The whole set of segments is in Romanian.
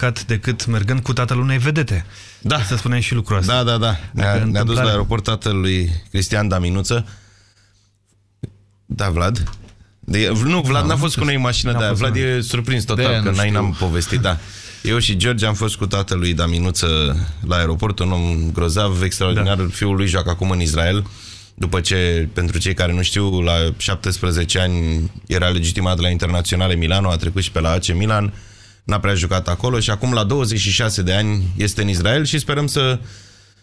plecat decât mergând cu tatăl unei vedete. Da. Să spunem și lucrul ăsta. Da, da, da. Ne-a ne dus la aeroport tatălui Cristian Daminuță. Da, Vlad. De, nu, Vlad da, n-a fost cu noi în mașină, da. Vlad e surprins total, că n am povestit, da. Eu și George am fost cu tatălui Daminuță la aeroport, un om grozav, extraordinar, da. fiul lui joacă acum în Israel după ce, pentru cei care nu știu, la 17 ani era legitimat la Internaționale Milano, a trecut și pe la AC Milan, n-a prea jucat acolo și acum la 26 de ani este în Israel și sperăm să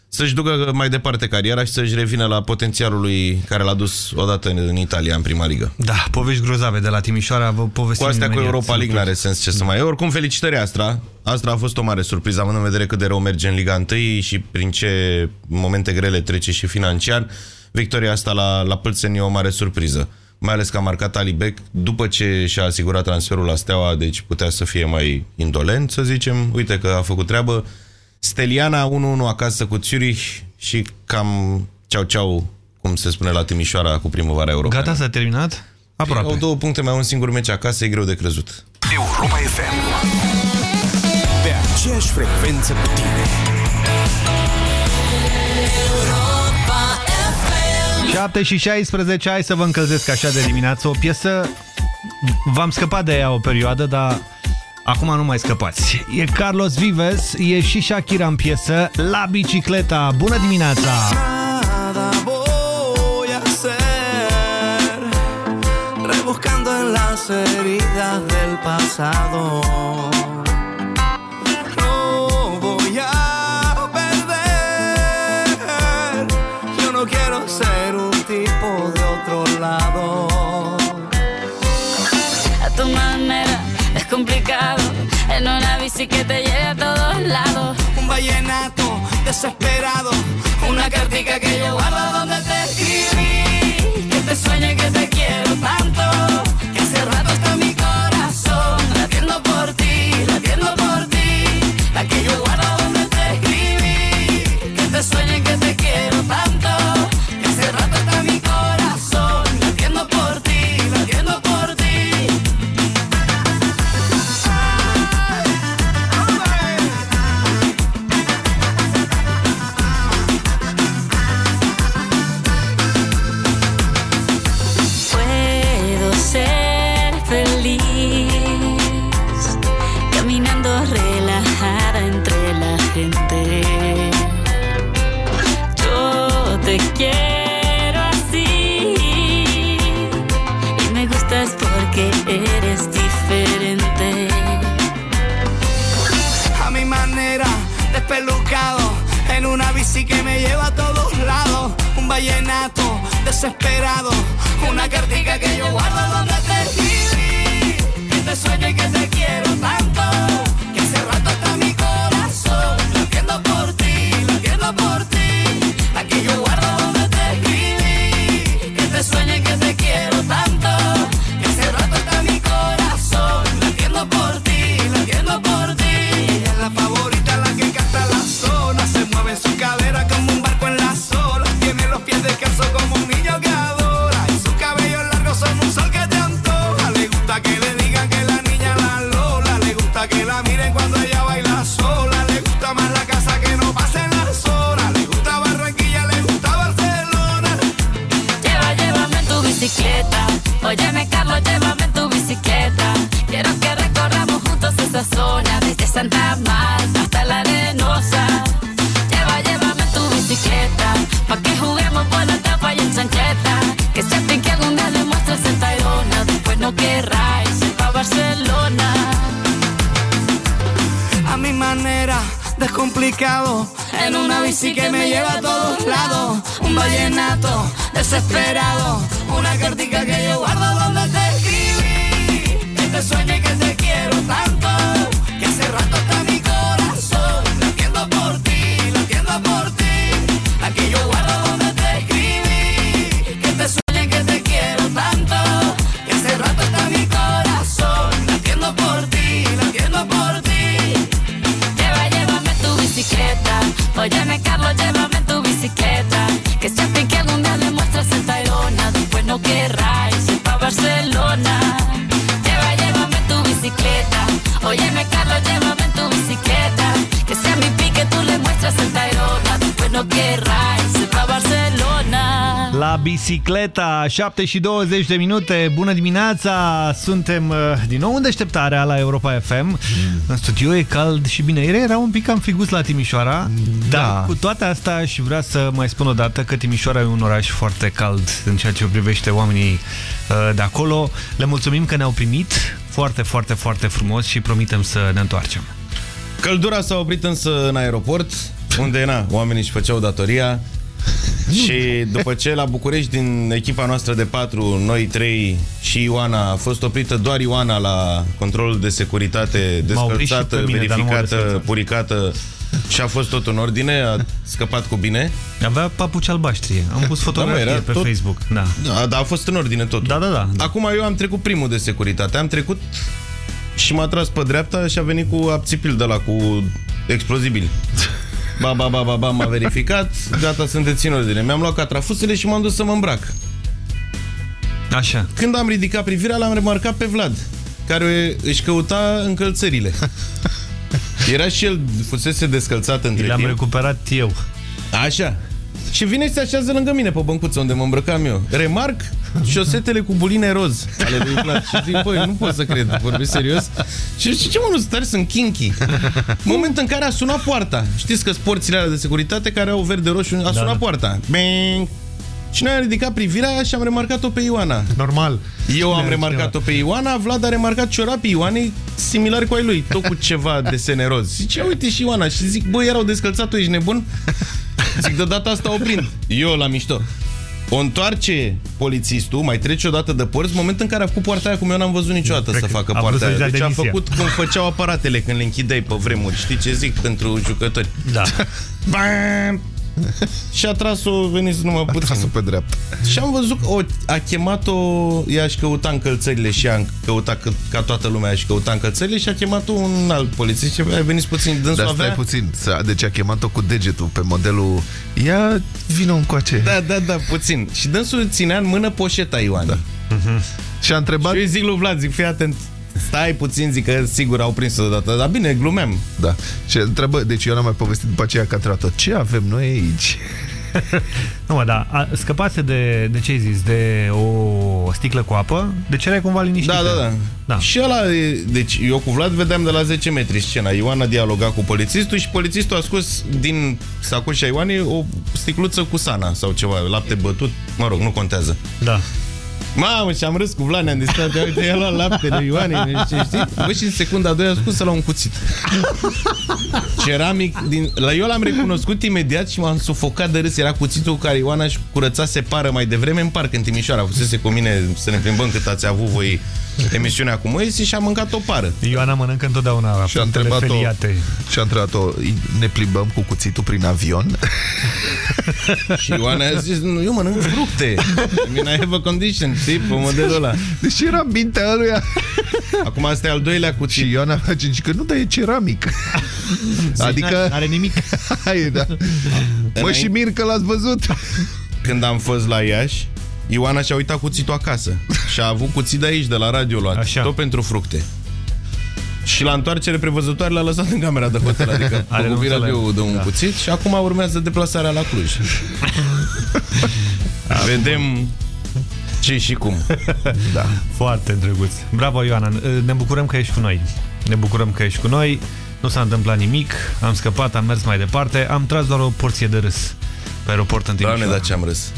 să-și ducă mai departe cariera și să-și revină la potențialul lui care l-a dus odată în, în Italia, în prima ligă. Da, povești grozave de la Timișoara, vă povestim Cu astea cu Europa League n-are sens ce să mai... Oricum, felicitări Astra. Astra a fost o mare surpriză, având în vedere cât de rău merge în Liga 1 și prin ce momente grele trece și financiar. Victoria asta la, la Pâlțeni e o mare surpriză. Mai ales că a marcat Ali Beck după ce și-a asigurat transferul la Steaua, deci putea să fie mai indolent, să zicem. Uite că a făcut treabă. Steliana 1-1 acasă cu Zurich și cam ceau-ceau, cum se spune la Timișoara cu primăvara europeană. Gata, s-a terminat? Aproape. Au două puncte, mai un singur meci acasă, e greu de crezut. Europa FM Pe aceeași frecvență cu tine 7 și 16, hai să vă încălzesc așa de dimineață. O piesă, v-am scăpat de ea o perioadă, dar acum nu mai scăpați. E Carlos Vives, e și Shakira în piesă, La Bicicleta. Bună dimineața! Rebuscando en las heridas del pasado A tu manera es complicado. En una bici que te lleve a todos lados. Un vallenato desesperado. Una cartica que yo guardo donde te escribí. Que te sueñe que te quiero tanto. Desesperado, una cartica que yo guardo En una bici que me lleva a todos lados. Un vallenato desesperado. Una cartica que yo guardo donde te escribí. Que sueño que te bicicleta, 7 și 20 de minute, bună dimineața, suntem uh, din nou în deșteptarea la Europa FM, mm. în studio e cald și bine, ieri era un pic cam friguț la Timișoara, da. dar cu toate astea și vrea să mai spun o dată că Timișoara e un oraș foarte cald în ceea ce privește oamenii uh, de acolo, le mulțumim că ne-au primit. Foarte, foarte, foarte frumos și promitem să ne întoarcem. Căldura s-a oprit însă în aeroport, unde na, oamenii își făceau datoria și după ce la București din echipa noastră de patru, noi trei și Ioana, a fost oprită doar Ioana la controlul de securitate descălțată, mine, verificată, puricată și a fost tot în ordine, a scăpat cu bine. Avea papuci albaștri, am pus fotografie da, pe tot... Facebook. Da. Da, da, a fost în ordine tot. Da, da, da, da. Acum eu am trecut primul de securitate, am trecut și m-a tras pe dreapta și a venit cu apțipil de la cu explozibili. Ba, ba, ba, ba, ba, m-a verificat, gata, sunteți în ordine. Mi-am luat catrafusele și m-am dus să mă îmbrac. Așa. Când am ridicat privirea, l-am remarcat pe Vlad, care își căuta încălțările. Era și el, fusese descălțat între timp. Le-am recuperat eu. Așa. Și vine și se așează lângă mine pe băncuță unde mă îmbrăcam eu. Remarc șosetele cu buline roz ale lui Vlad. Și zic, băi, nu pot să cred, vorbesc serios. Și zice, ce mă, nu stări, sunt kinky. Moment în care a sunat poarta. Știți că sporțile alea de securitate care au verde-roșu, a da, sunat da. poarta. Bing! Și noi am ridicat privirea și am remarcat-o pe Ioana. Normal. Eu am remarcat-o pe Ioana, Vlad a remarcat ciorapii Ioanei similari cu ai lui, tot cu ceva de roz. Zice, uite și Ioana. Și zic, băi, erau descălțat-o, ești nebun? Zic, de data asta oprind. Eu la mișto. O întoarce polițistul, mai trece o dată de porți, moment în care a făcut poarta aia cum eu n-am văzut niciodată Cred să facă poarta aia. Deci a făcut cum făceau aparatele când le închideai pe vremuri. Știi ce zic pentru jucători? Da. Bam! Și a tras-o, veniți numai puțin. A tras-o pe dreapta. Și am văzut, o, a chemat-o, ea și căuta încălțările și a căutat ca, ca toată lumea și căuta încălțările și a chemat-o un alt polițist și a venit puțin. Dânsul Dar stai avea... puțin, deci a chemat-o cu degetul pe modelul, ia vină încoace. Da, da, da, puțin. Și dânsul ținea în mână poșeta Ioana. Da. Uh -huh. Și a întrebat... Și eu zic lui Vlad, zic, fii atent, Stai puțin, zic că sigur au prins o dată. Dar bine, glumeam. Da. Și întrebă, deci eu n-am mai povestit după aceea că a ce avem noi aici? nu, mă, da, scăpase de, de ce ai zis, de o sticlă cu apă, deci era cumva liniștită. Da, da, da, da. Și ăla, deci eu cu Vlad vedeam de la 10 metri scena. Ioana dialoga cu polițistul și polițistul a scos din sacoșa Ioanei o sticluță cu sana sau ceva, lapte bătut, mă rog, nu contează. Da. Mamă, și am râs cu Vlad, ne-am distrat, uite, el la lapte de Ioane, știi? Bă, și în secunda a doua a spus să la un cuțit. Ceramic, din... la eu l-am recunoscut imediat și m-am sufocat de râs. Era cuțitul cu care Ioana își curăța separă mai devreme în parc, în Timișoara. Fusese cu mine să ne plimbăm cât ați avut voi emisiunea cu Moise și am mâncat o pară. Ioana mănâncă întotdeauna și a întrebat-o și a întrebat-o, ne plimbăm cu cuțitul prin avion? și Ioana a zis, nu, eu mănânc fructe. I mean, I have a condition, știi, pe modelul ăla. Deci era mintea ăluia. Acum asta e al doilea cuțit. Și Ioana face că nu, dar e ceramic. adică... Are nimic. Hai, da. Mă și mir că l-ați văzut. Când am fost la Iași, Ioana și-a uitat cuțitul acasă și a avut cuțit de aici, de la radio luat, Așa. tot pentru fructe. Și la întoarcere prevăzătoare l-a lăsat în camera de hotel, adică Are cu radio de un da. cuțit și acum urmează deplasarea la Cluj. Vedem ce și cum. Da. Foarte drăguț. Bravo, Ioana. Ne bucurăm că ești cu noi. Ne bucurăm că ești cu noi. Nu s-a întâmplat nimic. Am scăpat, am mers mai departe. Am tras doar o porție de râs pe aeroport în Timișoara. Doamne, dar ce am râs.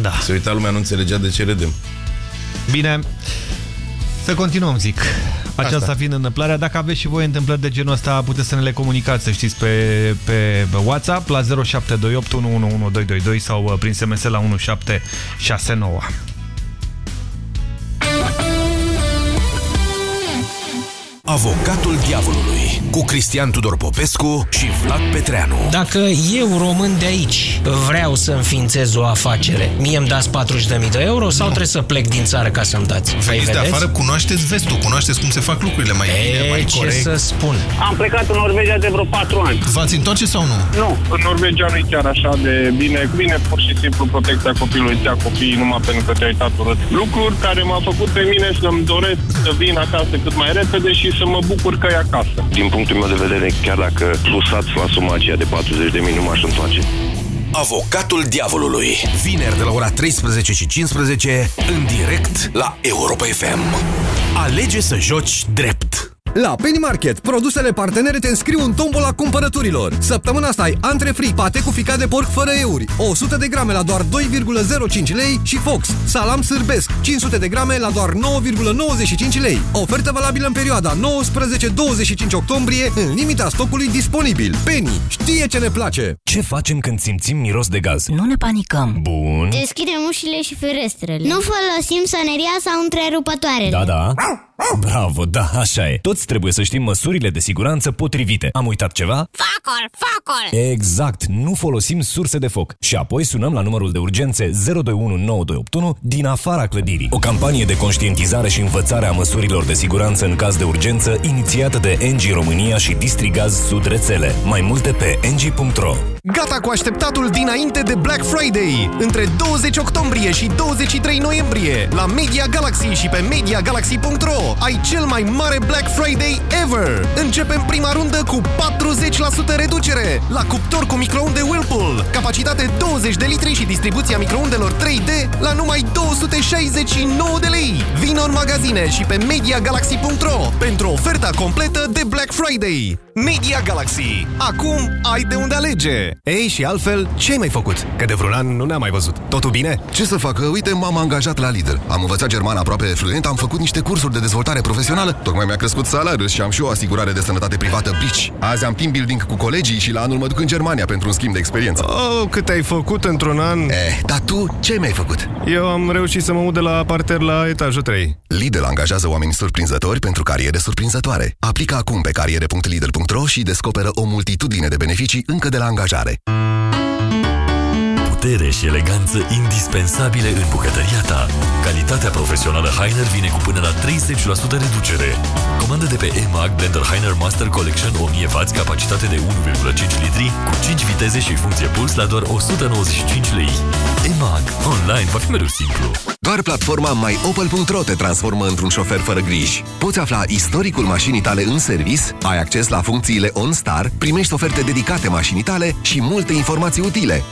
Da. Se uita lumea, nu înțelegea de ce râdem. Bine, să continuăm, zic. Aceasta Asta. fiind întâmplarea. Dacă aveți și voi întâmplări de genul ăsta, puteți să ne le comunicați, să știți, pe, pe WhatsApp la 0728 sau uh, prin SMS la 1769. Avocatul diavolului cu Cristian Tudor Popescu și Vlad Petreanu. Dacă eu, român de aici, vreau să înființez o afacere, mie îmi dați 40.000 de euro sau nu. trebuie să plec din țară ca să-mi dați? Veniți de afară, cunoașteți vestul, cunoașteți cum se fac lucrurile mai e, bine, mai ce corect. să spun? Am plecat în Norvegia de vreo 4 ani. V-ați întoarce sau nu? Nu, în Norvegia nu e chiar așa de bine. Bine, pur și simplu protecția copilului, ți copiii numai pentru că te-ai uitat urât. Lucruri care m-au făcut pe mine să-mi doresc să vin acasă cât mai repede și să mă bucur că e acasă. Din punctul meu de vedere, chiar dacă plusați la suma aceea de 40 de mii, nu m-aș întoarce. Avocatul Diavolului. Vineri de la ora 13 și 15 în direct la Europa FM. Alege să joci drept. La Penny Market, produsele partenere te înscriu în tombola cumpărăturilor. Săptămâna asta ai antre free, pate cu ficat de porc fără euri, 100 de grame la doar 2,05 lei și Fox, salam sârbesc, 500 de grame la doar 9,95 lei. Ofertă valabilă în perioada 19-25 octombrie, în limita stocului disponibil. Penny știe ce ne place! Ce facem când simțim miros de gaz? Nu ne panicăm. Bun. Deschidem ușile și ferestrele. Nu folosim soneria sau întrerupătoarele. Da, da. Bravo, da, așa e. Toți trebuie să știm măsurile de siguranță potrivite. Am uitat ceva? Focul, focul! Exact, nu folosim surse de foc. Și apoi sunăm la numărul de urgențe 0219281 din afara clădirii. O campanie de conștientizare și învățare a măsurilor de siguranță în caz de urgență inițiată de NG România și Distrigaz Sud Rețele. Mai multe pe ng.ro Gata cu așteptatul dinainte de Black Friday! Între 20 octombrie și 23 noiembrie, la Media Galaxy și pe MediaGalaxy.ro ai cel mai mare Black Friday ever! Începem prima rundă cu 40% reducere la cuptor cu microunde Whirlpool, capacitate 20 de litri și distribuția microundelor 3D la numai 269 de lei. Vino în magazine și pe MediaGalaxy.ro pentru oferta completă de Black Friday. Media Galaxy. Acum ai de unde alege. Ei, și altfel, ce ai mai făcut? Că de vreun an nu ne-am mai văzut. Totul bine? Ce să fac? Uite, m-am angajat la Lidl. Am învățat germană aproape fluent, am făcut niște cursuri de dezvoltare profesională, tocmai mi-a crescut salariul și am și o asigurare de sănătate privată Bici. Azi am team building cu colegii și la anul mă duc în Germania pentru un schimb de experiență. Oh, cât ai făcut într-un an? Eh, dar tu ce mi-ai făcut? Eu am reușit să mă mut de la parter la etajul 3. Lidl angajează oameni surprinzători pentru cariere surprinzătoare. Aplică acum pe cariere.lidl.ro și descoperă o multitudine de beneficii încă de la angajare. Putere și eleganță indispensabile în bucătăria ta. Calitatea profesională Heiner vine cu până la 30% reducere. Comandă de pe EMAG Blender Heiner Master Collection 1000W, capacitate de 1,5 litri, cu 5 viteze și funcție puls la doar 195 lei. EMAG. Online va fi mereu simplu. Doar platforma myopel.ro te transformă într-un șofer fără griji. Poți afla istoricul mașinii tale în servis, ai acces la funcțiile OnStar, primești oferte dedicate mașinii tale și multe informații utile.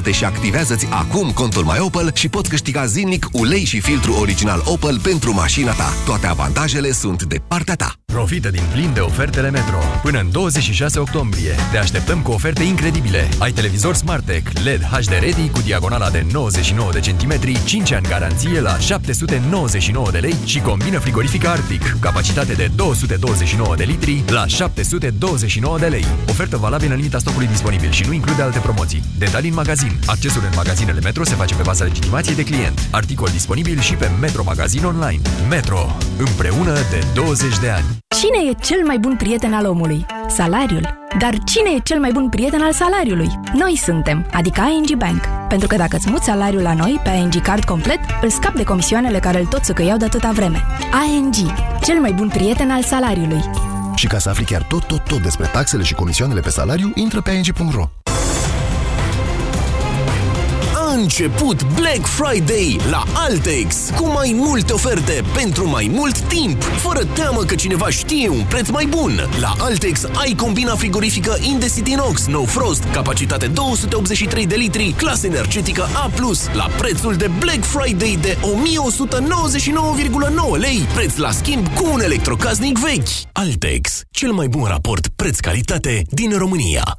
Înregistrează-te și activează-ți acum contul MyOpel și poți câștiga zilnic ulei și filtru original Opel pentru mașina ta. Toate avantajele sunt de partea ta. Profită din plin de ofertele Metro. Până în 26 octombrie te așteptăm cu oferte incredibile. Ai televizor SmartTech LED HD Ready cu diagonala de 99 de centimetri, 5 ani garanție la 799 de lei și combină frigorifică Arctic, capacitate de 229 de litri la 729 de lei. Ofertă valabilă în limita stocului disponibil și nu include alte promoții. Detalii în magazin. Accesul în magazinele Metro se face pe baza legitimației de client. Articol disponibil și pe Metro Magazin Online. Metro. Împreună de 20 de ani. Cine e cel mai bun prieten al omului? Salariul. Dar cine e cel mai bun prieten al salariului? Noi suntem, adică ING Bank. Pentru că dacă îți muți salariul la noi, pe ING Card complet, îl scap de comisioanele care îl tot săcăiau de atâta vreme. ING, cel mai bun prieten al salariului. Și ca să afli chiar tot, tot, tot despre taxele și comisioanele pe salariu, intră pe ing.ro. A început Black Friday la Altex cu mai multe oferte pentru mai mult timp, fără teamă că cineva știe un preț mai bun. La Altex ai combina frigorifică Indesit Inox No Frost, capacitate 283 de litri, clasă energetică A+, la prețul de Black Friday de 1199,9 lei, preț la schimb cu un electrocasnic vechi. Altex, cel mai bun raport preț-calitate din România.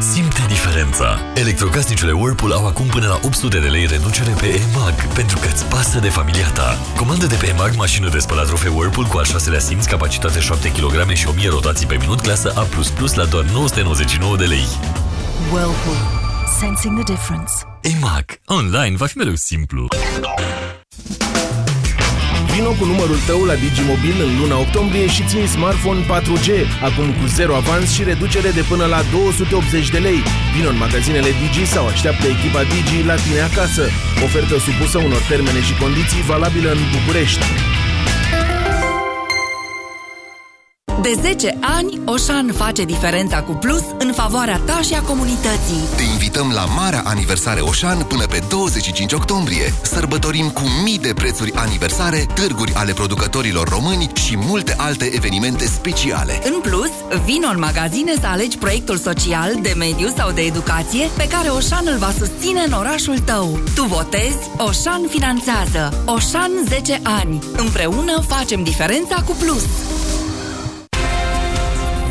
Simte diferența! Electrocasnicele Whirlpool au acum până la 800 de lei reducere pe EMAG, pentru că îți pasă de familia ta. Comandă de pe EMAG mașină de spălat rufe Whirlpool cu al șaselea simț, capacitate 7 kg și 1000 rotații pe minut, clasă A++ la doar 999 de lei. Whirlpool. Sensing the difference. EMAG. Online va fi mereu simplu. Vino cu numărul tău la Digimobil în luna octombrie și ții smartphone 4G, acum cu zero avans și reducere de până la 280 de lei. Vino în magazinele Digi sau așteaptă echipa Digi la tine acasă. Ofertă supusă unor termene și condiții valabilă în București. De 10 ani, Oșan face diferența cu plus în favoarea ta și a comunității. Te invităm la marea aniversare Oșan până pe 25 octombrie. Sărbătorim cu mii de prețuri aniversare, târguri ale producătorilor români și multe alte evenimente speciale. În plus, vino în magazine să alegi proiectul social, de mediu sau de educație pe care Oșan îl va susține în orașul tău. Tu votezi, Oșan finanțează. Oșan 10 ani. Împreună facem diferența cu plus.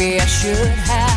Maybe I should have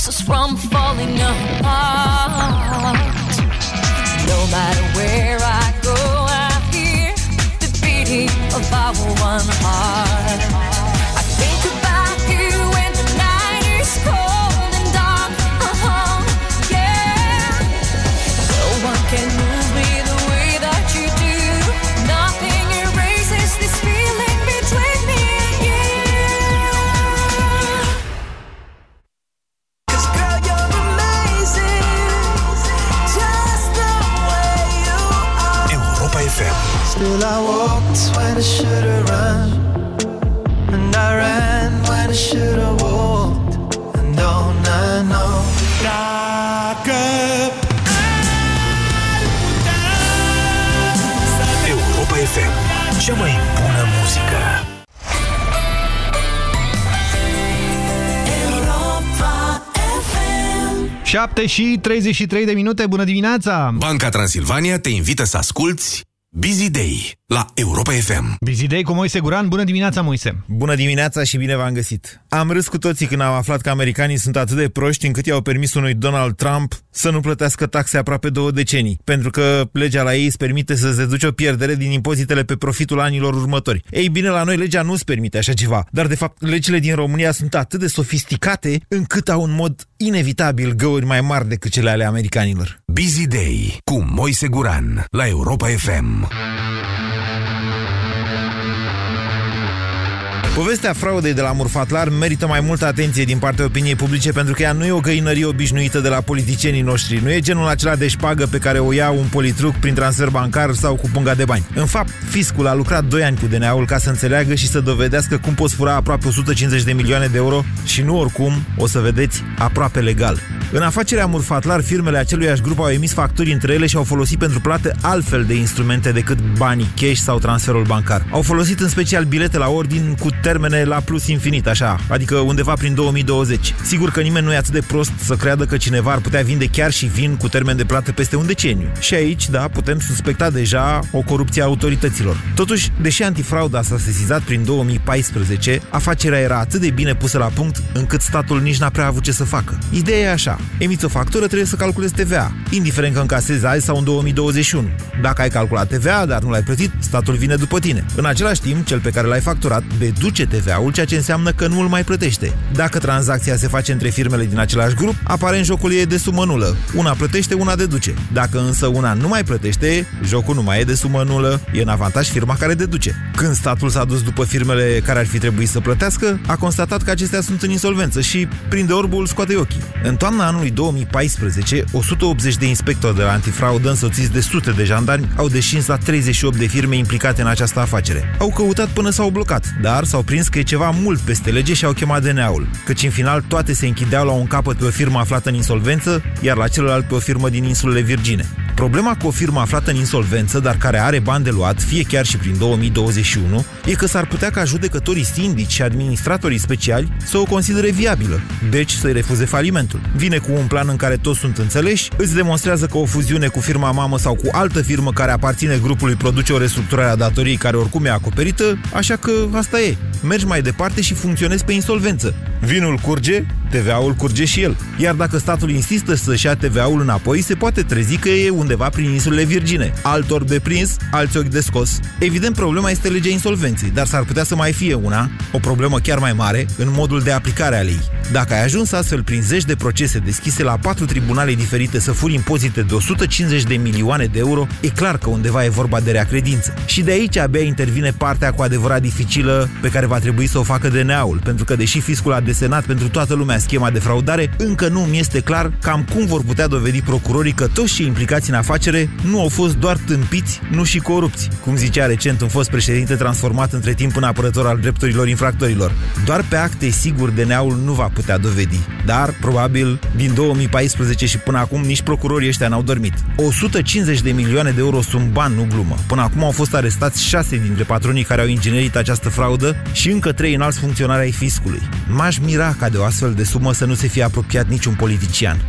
keeps us from falling apart? No matter where I go, I hear the beating of our one heart. Still I walked when I should've run And I ran when I should've walked And don't I know Dacă Europa FM. Cea mai bună muzică. Europa FM 7 și 33 de minute, bună dimineața! Banca Transilvania te invită să asculti Busy Day la Europa FM. Busy Day cu Moise Guran, bună dimineața, Moise! Bună dimineața și bine v-am găsit! Am râs cu toții când am aflat că americanii sunt atât de proști încât i-au permis unui Donald Trump să nu plătească taxe aproape două decenii, pentru că legea la ei îți permite să-ți deduci o pierdere din impozitele pe profitul anilor următori. Ei bine, la noi legea nu îți permite așa ceva, dar de fapt legile din România sunt atât de sofisticate încât au în mod inevitabil găuri mai mari decât cele ale americanilor. Busy Day cu Moise Guran la Europa FM. Room. Povestea fraudei de la Murfatlar merită mai multă atenție din partea opiniei publice pentru că ea nu e o găinărie obișnuită de la politicienii noștri. Nu e genul acela de șpagă pe care o ia un politruc prin transfer bancar sau cu punga de bani. În fapt, fiscul a lucrat 2 ani cu DNA-ul ca să înțeleagă și să dovedească cum poți fura aproape 150 de milioane de euro și nu oricum, o să vedeți, aproape legal. În afacerea Murfatlar, firmele aceluiași grup au emis facturi între ele și au folosit pentru plată altfel de instrumente decât banii cash sau transferul bancar. Au folosit în special bilete la ordin cu termene la plus infinit, așa, adică undeva prin 2020. Sigur că nimeni nu e atât de prost să creadă că cineva ar putea vinde chiar și vin cu termen de plată peste un deceniu. Și aici, da, putem suspecta deja o corupție a autorităților. Totuși, deși antifrauda s-a sesizat prin 2014, afacerea era atât de bine pusă la punct încât statul nici n-a prea avut ce să facă. Ideea e așa, emiți o factură, trebuie să calculezi TVA, indiferent că încasezi azi sau în 2021. Dacă ai calculat TVA, dar nu l-ai plătit, statul vine după tine. În același timp, cel pe care l-ai facturat deduce TVA-ul, ceea ce înseamnă că nu îl mai plătește. Dacă tranzacția se face între firmele din același grup, apare în jocul ei de sumă nulă. Una plătește, una deduce. Dacă însă una nu mai plătește, jocul nu mai e de sumă nulă, e în avantaj firma care deduce. Când statul s-a dus după firmele care ar fi trebuit să plătească, a constatat că acestea sunt în insolvență și prinde orbul, scoate ochii. În toamna anului 2014, 180 de inspectori de la antifraudă însoțiți de sute de jandarmi au deșins la 38 de firme implicate în această afacere. Au căutat până s-au blocat, dar s-au prins că e ceva mult peste lege și au chemat DNA-ul, căci în final toate se închideau la un capăt pe o firmă aflată în insolvență, iar la celălalt pe o firmă din insulele Virgine. Problema cu o firmă aflată în insolvență, dar care are bani de luat, fie chiar și prin 2021, e că s-ar putea ca judecătorii sindici și administratorii speciali să o considere viabilă, deci să-i refuze falimentul. Vine cu un plan în care toți sunt înțeleși, îți demonstrează că o fuziune cu firma mamă sau cu altă firmă care aparține grupului produce o restructurare a datoriei care oricum e acoperită, așa că asta e. Mergi mai departe și funcționezi pe insolvență. Vinul curge, TVA-ul curge și el. Iar dacă statul insistă să-și ia TVA-ul înapoi, se poate trezi că e undeva prin insulele Virgine. Altor de prins, alți ochi de scos. Evident, problema este legea insolvenței, dar s-ar putea să mai fie una, o problemă chiar mai mare, în modul de aplicare a ei. Dacă ai ajuns astfel prin zeci de procese deschise la patru tribunale diferite să furi impozite de 150 de milioane de euro, e clar că undeva e vorba de rea credință. Și de aici abia intervine partea cu adevărat dificilă pe care va trebui să o facă DNA-ul, pentru că deși fiscul a desenat pentru toată lumea schema de fraudare, încă nu mi este clar cam cum vor putea dovedi procurorii că toți cei implicați în afacere nu au fost doar tâmpiți, nu și corupți, cum zicea recent un fost președinte transformat între timp în apărător al drepturilor infractorilor. Doar pe acte sigur DNA-ul nu va putea dovedi, dar probabil din 2014 și până acum nici procurorii ăștia n-au dormit. 150 de milioane de euro sunt bani, nu glumă. Până acum au fost arestați șase dintre patronii care au inginerit această fraudă și încă trei înalți funcționari ai fiscului. M-aș mira ca de o astfel de sumă să nu se fie apropiat niciun politician.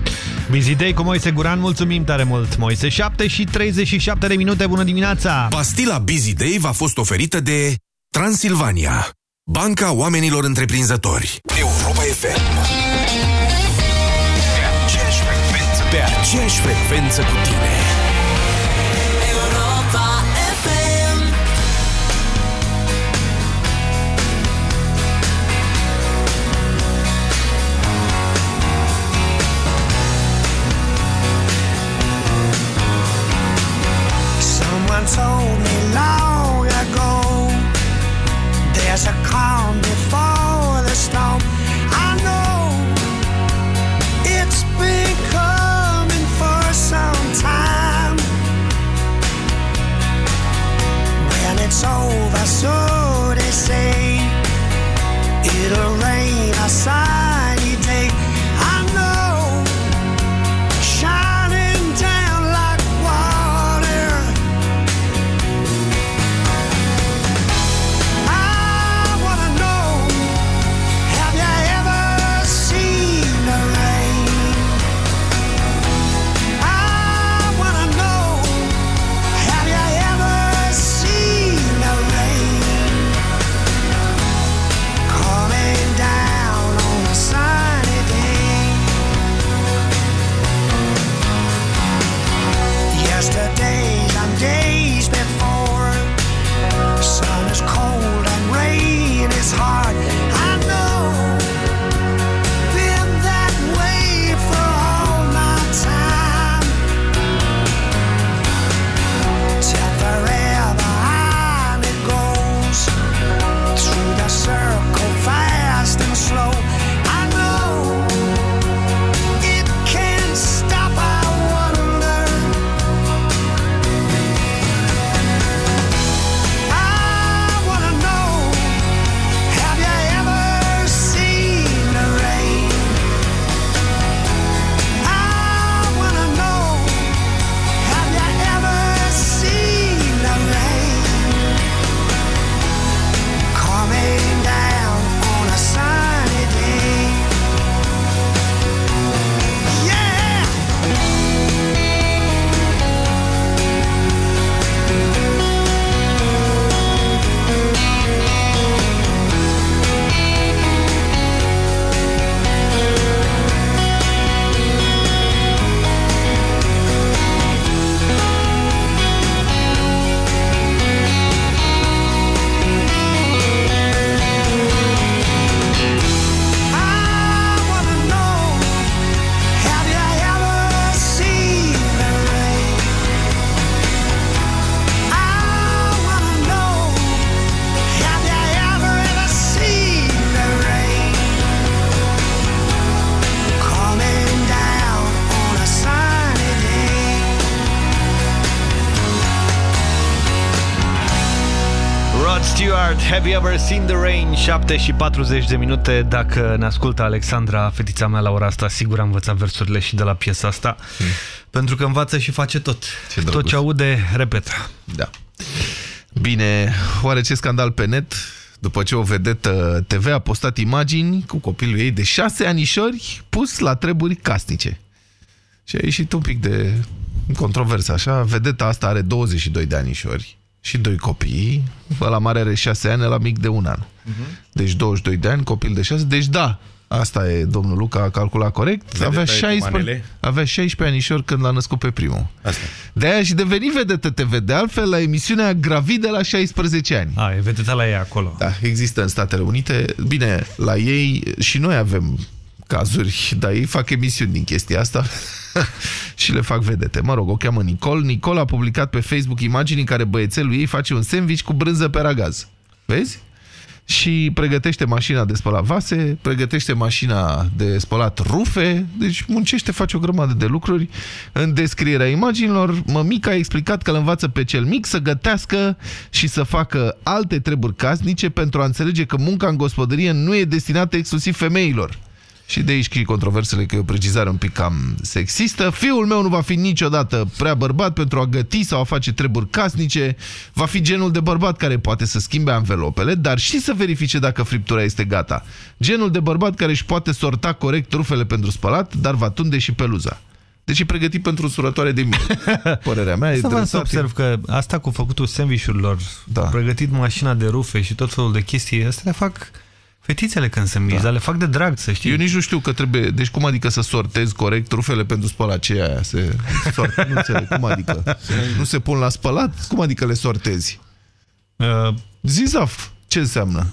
Bizidei cu Moise Guran, mulțumim tare mult, Moise. 7 și 37 de minute, bună dimineața! Pastila Busy Day v-a fost oferită de Transilvania, banca oamenilor întreprinzători. Europa FM. Pe aceeași frecvență, pe aceeași frecvență cu tine. Someone told me long ago There's a calm before the storm. I know it's been coming for some time. When it's over soon Have you ever seen the rain? 7 și 40 de minute. Dacă ne ascultă Alexandra, fetița mea la ora asta, sigur am învățat versurile și de la piesa asta. Hmm. Pentru că învață și face tot. Ce tot ce aude, repetă. Da. Bine, oare ce scandal pe net? După ce o vedetă TV a postat imagini cu copilul ei de șase anișori pus la treburi casnice. Și a ieșit un pic de controversă așa. Vedeta asta are 22 de anișori și doi copii. La mare are 6 ani, la mic de un an. Uh-huh. Deci 22 de ani, copil de 6. Deci da, asta e, domnul Luca a calculat corect. Vedeta avea e cu 16, manele? avea 16 anișori când l-a născut pe primul. Asta. De aia și deveni vedetă TV. De altfel, la emisiunea Gravidă la 16 ani. A, e vedeta la ea acolo. Da, există în Statele Unite. Bine, la ei și noi avem cazuri, dar ei fac emisiuni din chestia asta și le fac vedete. Mă rog, o cheamă Nicol. Nicol a publicat pe Facebook imagini în care băiețelul ei face un sandwich cu brânză pe ragaz. Vezi? Și pregătește mașina de spălat vase, pregătește mașina de spălat rufe, deci muncește, face o grămadă de lucruri. În descrierea imaginilor, mămica a explicat că îl învață pe cel mic să gătească și să facă alte treburi casnice pentru a înțelege că munca în gospodărie nu e destinată exclusiv femeilor. Și de aici și controversele că e o precizare un pic cam sexistă. Fiul meu nu va fi niciodată prea bărbat pentru a găti sau a face treburi casnice. Va fi genul de bărbat care poate să schimbe anvelopele, dar și să verifice dacă friptura este gata. Genul de bărbat care își poate sorta corect trufele pentru spălat, dar va tunde și peluza. Deci e pregătit pentru surătoare de miere. Părerea mea e Să vă să dreptate. observ că asta cu făcutul sandvișurilor, da. pregătit mașina de rufe și tot felul de chestii, astea le fac fetițele când sunt mici, da. dar le fac de drag, să știi. Eu nici nu știu că trebuie... Deci cum adică să sortezi corect trufele pentru spălat? Ce e aia? Se sort... Nu înțeleg. Cum adică? Nu se pun la spălat? Cum adică le sortezi? Uh, Zizaf. Ce înseamnă?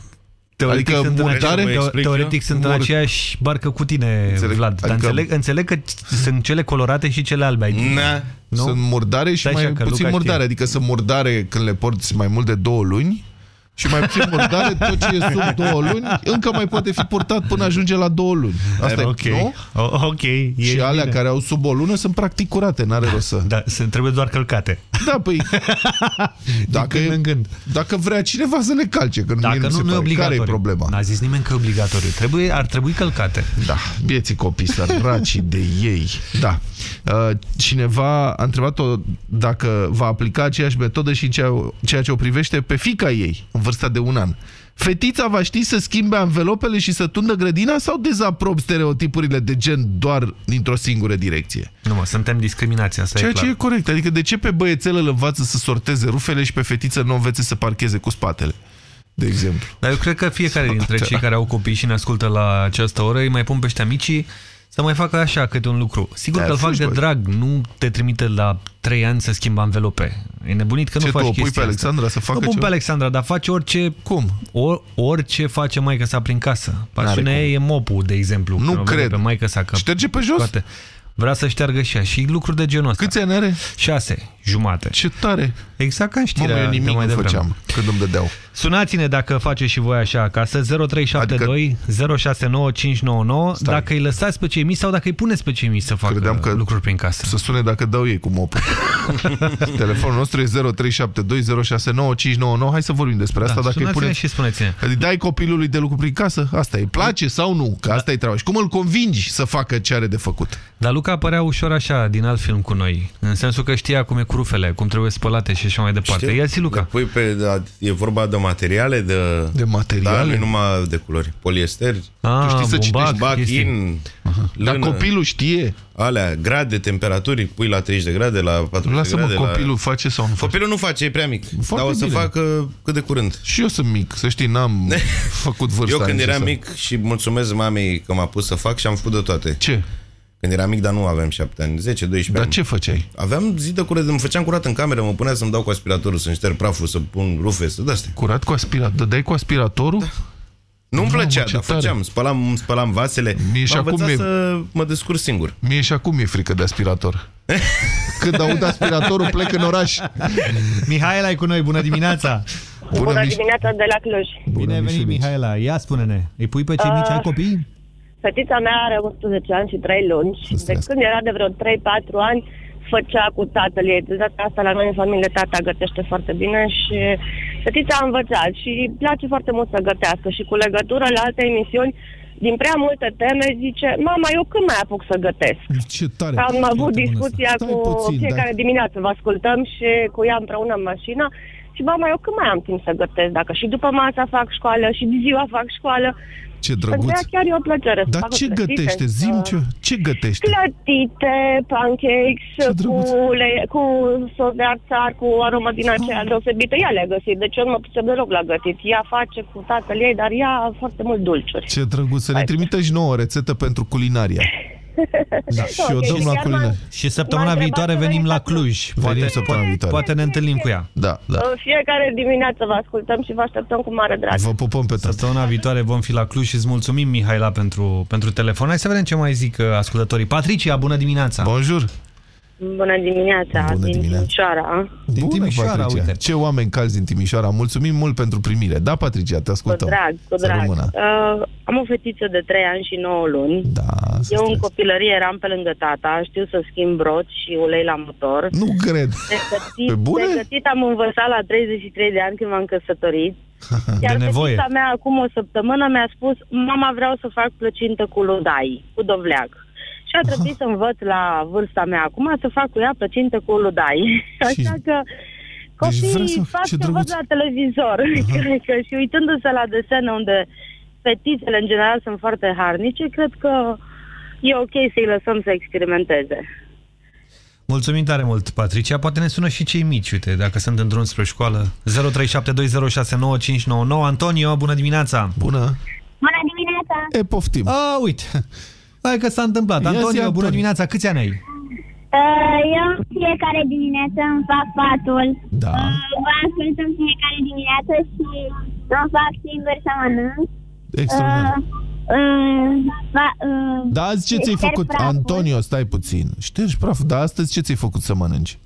Teoretic adică sunt, în, murdare? acea, teoretic sunt în Mur- aceeași barcă cu tine, Înțeleg. Vlad. Dar Adică- înțeleg, înțeleg că sunt cele colorate și cele albe. Ai Na. Nu? Sunt murdare și Stai mai așa, că puțin Luca murdare. știe. Adică sunt murdare când le porți mai mult de două luni și mai puțin murdare tot ce e sub două luni încă mai poate fi purtat până ajunge la două luni. Asta ok. e, nu? O, ok. E Și alea bine. care au sub o lună sunt practic curate, n-are rost să... Da, se trebuie doar călcate. Da, păi... Dacă, când în gând. dacă vrea cineva să le calce, că Dacă mie nu, se nu e pare. obligatoriu. Care e problema? N-a zis nimeni că e obligatoriu. Trebuie, ar trebui călcate. Da, vieții copii săraci de ei. Da. Uh, Cineva a întrebat-o dacă va aplica aceeași metodă și în ceea, ceea ce o privește pe fica ei, în vârsta de un an. Fetița va ști să schimbe anvelopele și să tundă grădina sau dezaprob stereotipurile de gen doar dintr-o singură direcție? Nu mă, suntem discriminați, asta Ceea e clar. ce e corect. Adică de ce pe băiețel îl învață să sorteze rufele și pe fetiță nu o învețe să parcheze cu spatele? De exemplu. Dar eu cred că fiecare dintre cei care au copii și ne ascultă la această oră îi mai pun pe ăștia micii să mai facă așa câte un lucru. Sigur Da, că îl fac fugi, de bă. drag, nu te trimite la 3 ani să schimbi anvelope. E nebunit că Ce, nu tu faci o pui chestia pe asta. Alexandra să facă Nu pun ceva? pe Alexandra, dar face orice... Cum? Or, orice face maică sa prin casă. Pasiunea N-are ei e mopul, de exemplu. Nu Când o vede cred. Pe maică sa că Șterge pe jos? Toate. Vrea să șteargă și ea. Și lucruri de genul ăsta. Câți ani are? Șase, jumate. Ce tare! Exact ca în știrea Mamă, eu de nimic mai nu devreme. făceam când îmi dădeau. Sunați-ne dacă faceți și voi așa acasă 0372 069599 Stai. dacă îi lăsați pe cei mici sau dacă îi puneți pe cei mici să facă Credeam că lucruri prin casă. Să sune dacă dau ei cu mopul. Telefonul nostru e 0372069599. Hai să vorbim despre asta. Da, dacă îi sunați-ne puneți... și spuneți-ne. Îi dai copilului de lucru prin casă? Asta îi place sau nu? Că asta e treaba. Și cum îl convingi să facă ce are de făcut? Dar Luca apărea ușor așa din alt film cu noi, în sensul că știa cum e cu rufele, cum trebuie spălate și așa mai departe. Știu. Ia zi Luca. Păi pe, da, e vorba de materiale, de, de materiale? Da, nu e numai de culori. Poliester, Ah, Tu știi să bumbac, citești bac, chestii. in, Dar lână, copilul știe. alea, grade, temperaturi, pui la 30 de grade, la 40 de Lasă-mă, grade. copilul la... face sau nu face? Copilul nu face, e prea mic. Foarte dar o să bine. facă cât de curând. Și eu sunt mic, să știi, n-am făcut vârsta. Eu când eram necesară. mic și mulțumesc mamei că m-a pus să fac și am făcut de toate. Ce? Când eram mic, dar nu aveam 7 ani, 10-12 Dar ani. ce făceai? Aveam zi de curat, îmi făceam curat în cameră, mă punea să-mi dau cu aspiratorul, să-mi șterg praful, să pun rufe, să de-astea. Curat cu aspirator? Dădeai cu aspiratorul? Da. Nu-mi Mamă, plăcea, ce dar tare. făceam, spălam, spălam vasele. Mie și M-am acum învățat e- să mă descurc singur. Mie și acum mi-e frică de aspirator. Când aud aspiratorul, plec în oraș. Mihaela ai cu noi, bună dimineața! Bună, Bună Miș- dimineața de la Cluj. Bine ai venit, Mihaela. Ia spune-ne, îi pui pe cei mici, ai copii? Fetița mea are 11 ani și 3 luni și de când era de vreo 3-4 ani făcea cu tatăl ei. De data asta la noi în familie tata gătește foarte bine și Fetița a învățat și îi place foarte mult să gătească și cu legătură la alte emisiuni, din prea multe teme, zice, mama, eu când mai apuc să gătesc? Ce tare. Am avut Foarte bună discuția asta. cu Stai puțin, fiecare da. dimineață, vă ascultăm și cu ea împreună în mașină. Și mama, eu când mai am timp să gătesc? Dacă și după masa fac școală și de ziua fac școală. Ce drăguț. Pentru ea chiar e o plăcere să Dar facă ce clătite, gătește? să- Zim ce, ce gătește? Clătite, pancakes, cu, le, cu sos de arțar, cu aromă din aceea deosebită. Ea le-a găsit, deci eu nu mă pricep deloc la gătit. Ea face cu tatăl ei, dar ea foarte mult dulciuri. Ce drăguț. Să ne trimită și nouă o rețetă pentru culinaria. Da, și o dăm la culinar. Și săptămâna viitoare venim la Cluj. Poate Venim- săptămâna viitoare. Poate ne întâlnim cu ea. Da, da. În Fiecare dimineață vă ascultăm și vă așteptăm cu mare drag. Vă pupăm pe toți. Săptămâna viitoare vom fi la Cluj și îți mulțumim, Mihaela, pentru, pentru telefon. Hai să vedem ce mai zic uh, ascultătorii. Patricia, bună dimineața! Bonjour! Bună dimineața, Bună din dimineața. Timișoara. Din Bună, Timișoara, Patricia. uite. Ce oameni calzi din Timișoara. Mulțumim mult pentru primire. Da, Patricia, te Cu ascultăm. drag, cu Să drag. rămână. Uh, am o fetiță de 3 ani și 9 luni. Da, Eu în copilărie eram pe lângă tata, știu să schimb roți și ulei la motor. Nu cred. De gătit, Pe bune? de gătit am învățat la 33 de ani când m-am căsătorit. Iar De nevoie. fetița mea acum o săptămână mi-a spus Mama vreau să fac plăcintă cu ludai, cu dovleac. Și a trebuit să învăț la vârsta mea acum să fac cu ea plăcintă cu ludai. Așa că copiii vrea să- fac ce ce văd drăguț. la televizor. Cred că și uitându-se la desene unde fetițele în general sunt foarte harnice, cred că e ok să-i lăsăm să experimenteze. Mulțumim tare mult, Patricia. Poate ne sună și cei mici, uite, dacă sunt în drum spre școală. 0372069599. Antonio, bună dimineața! Bună! Bună dimineața! E, poftim! A, uite! Hai că s-a întâmplat. Ia zi, Antonio, bună Antonio. dimineața! Câți ani ai? Uh, Eu fiecare dimineață îmi fac patul. Da. Uh, Vă ascult în fiecare dimineață și îmi fac singur să mănânc. Extraordinar. Uh, uh, fa- uh, Da, azi ce ți-ai șterg făcut? praful. Antonio, stai puțin. Ștergi praf, dar astăzi ce ți-ai făcut să mănânci?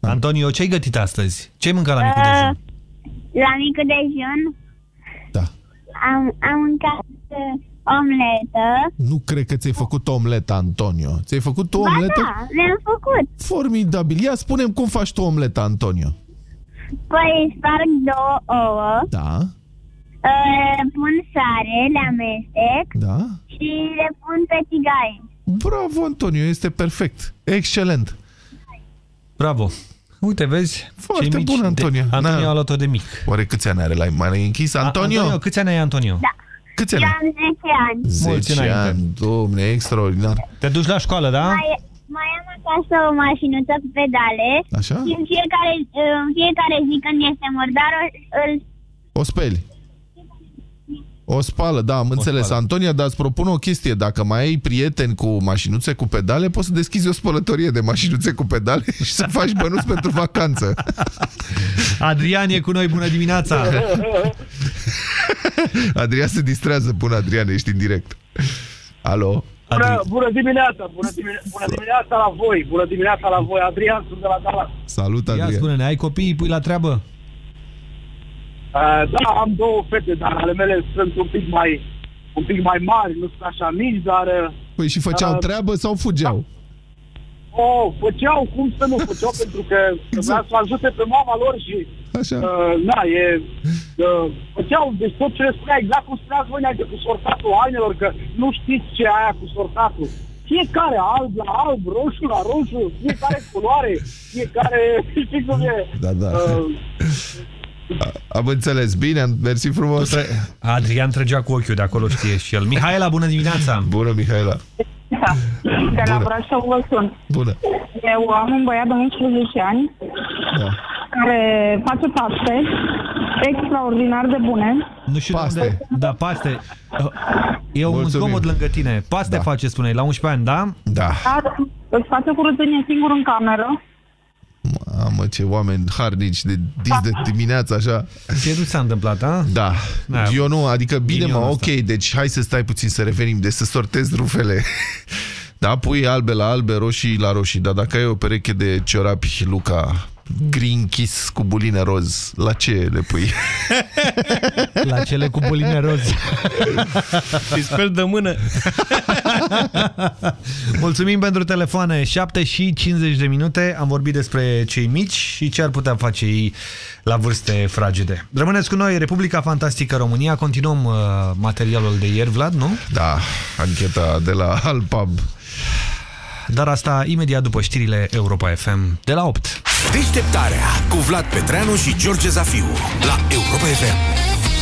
Antonio, ce ai gătit astăzi? Ce ai mâncat la micul Uh, dejun? La micul dejun Da. Am, am mâncat uh, omletă. Nu cred că ți-ai făcut omleta, Antonio. Ți-ai făcut tu Ba omletă? da, le-am făcut. Formidabil. Ia spune cum faci tu omleta, Antonio. Păi sparg două ouă, Da, uh, pun sare, le amestec da. și le pun pe tigaie. Bravo, Antonio, este perfect. Excelent. Bravo! Uite, vezi? Foarte cei mici bun, de- Antonio. Antonio Na. a luat-o de mic. Oare câți ani are? L-ai mai închis? Antonio? Antonio, câți ani ai, Antonio? Da. Câți Eu ani? am 10 ani. Mulți 10 înainte. ani, domne, extraordinar. Te duci la școală, da? Mai, mai am acasă o mașinuță cu pedale Așa? și în fiecare, în fiecare zi când este murdar îl O speli. O spală, da, am înțeles. spală. Antonia, dar îți propun o chestie. Dacă mai ai prieteni cu mașinuțe cu pedale, poți să deschizi o spălătorie de mașinuțe cu pedale și să faci bănuți pentru vacanță. Adrian e cu noi, bună dimineața! Adrian se distrează. Bună, Adrian, ești în direct. Alo? Bună, bună dimineața, bună, dimine- bună dimineața la voi, bună dimineața la voi, Adrian, sunt de la Dallas. Salut, Ia Adrian. spune-ne, ai copii, îi pui la treabă? Uh, da, am două fete, dar ale mele sunt un pic mai, un pic mai mari, nu sunt așa mici, dar... Uh, Păi și făceau uh, treabă sau fugeau? Oh, făceau, cum să nu făceau, pentru că vreau să ajute pe mama lor și... Așa. Uh, na, e... Uh, făceau, deci tot ce le spunea, exact cum spuneați voi înainte cu sortatul hainelor, că nu știți ce e aia cu sortatul. Fiecare alb la alb, roșu la roșu, fiecare culoare, fiecare... Știți cum e? Da, da. Uh, Am înțeles. Bine, mersi frumos. Adrian trăgea cu ochiul, de acolo știe și el. Mihaela, bună dimineața! Bună, Mihaela! Da, de la Bună. Brașov vă sun. Bună. Eu am un băiat de 11 ani Da. care face paste extraordinar de bune. Nu știu de unde... Da, paste. E un Mulțumim. zgomot lângă tine. Paste Da. face, spune la 11 ani, da? Da. Dar îți face curățenie singur în cameră. Mamă, ce oameni harnici de dis de dimineață, așa. Ce nu s-a întâmplat, da? Da. Da. Eu nu, adică bine mă, Ghinionul ok, deci hai să stai puțin să revenim, de să sortezi rufele. Da, pui albe la albe, roșii la roșii, dar dacă ai o pereche de ciorapi Luca gri închis cu buline roz, la ce le pui? La cele cu buline roz. Îi speli de mână. Mulțumim pentru telefoane. 7 și 50 de minute. Am vorbit despre cei mici și ce ar putea face ei la vârste fragede. Rămâneți cu noi, Republica Fantastică România. Continuăm uh, materialul de ieri, Vlad, nu? Da, ancheta de la Alpab. Dar asta imediat după știrile Europa FM de la 8. Deșteptarea cu Vlad Petreanu și George Zafiu la Europa FM.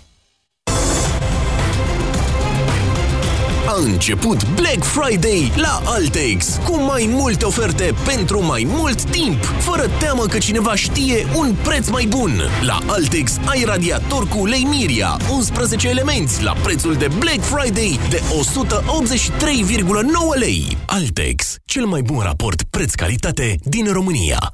A început Black Friday la Altex cu mai multe oferte pentru mai mult timp, fără teamă că cineva știe un preț mai bun. La Altex ai radiator cu ulei Miria, 11 elemente la prețul de Black Friday de 183,9 lei. Altex, cel mai bun raport preț-calitate din România.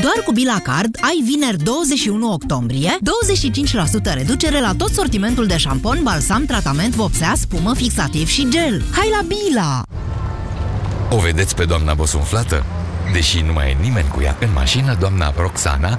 Doar cu Bila Card ai vineri 21 octombrie 25% reducere la tot sortimentul de șampon, balsam, tratament, vopsea, spumă, fixativ și gel. Hai la Bila! O vedeți pe doamna bosunflată? Deși nu mai e nimeni cu ea în mașină, doamna Roxana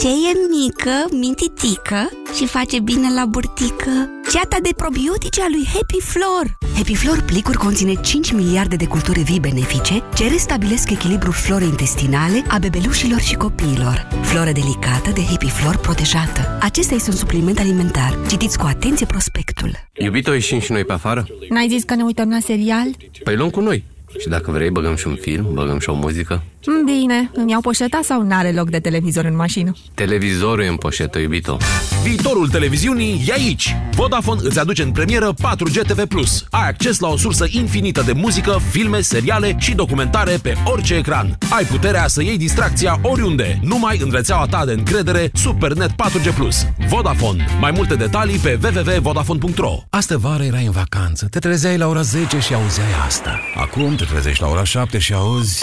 Ce e mică, mintitică și face bine la burtică? Ceata de probiotice a lui Happy Flor. Happy Flor plicuri conține 5 miliarde de culturi vii benefice ce restabilesc echilibrul florei intestinale a bebelușilor și copiilor. Floră delicată de Happy Flor protejată. Acesta este un supliment alimentar. Citiți cu atenție prospectul. Iubito, ieșim și noi pe afară? N-ai zis că ne uităm la serial? Păi luăm cu noi. Și dacă vrei, băgăm și un film, băgăm și o muzică. Bine, îmi iau poșeta sau n-are loc de televizor în mașină? Televizorul e în poșetă, iubito. Viitorul televiziunii e aici! Vodafone îți aduce în premieră 4G TV+. Ai acces la o sursă infinită de muzică, filme, seriale și documentare pe orice ecran. Ai puterea să iei distracția oriunde, numai în rețeaua ta de încredere Supernet 4G+. Vodafone. Mai multe detalii pe www.vodafone.ro Astă vară erai în vacanță, te trezeai la ora 10 și auzeai asta. Acum te trezești la ora 7 și auzi...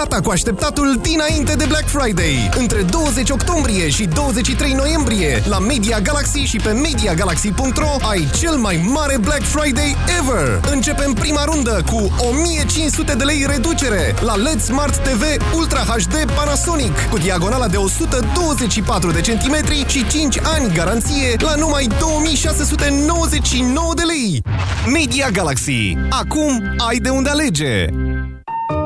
Gata cu așteptatul dinainte de Black Friday. Între 20 octombrie și 23 noiembrie, la Media Galaxy și pe MediaGalaxy.ro ai cel mai mare Black Friday ever. Începem prima rundă cu 1500 de lei reducere la LED Smart TV Ultra HD Panasonic cu diagonala de 124 de centimetri și 5 ani garanție la numai 2699 de lei. Media Galaxy. Acum ai de unde alege.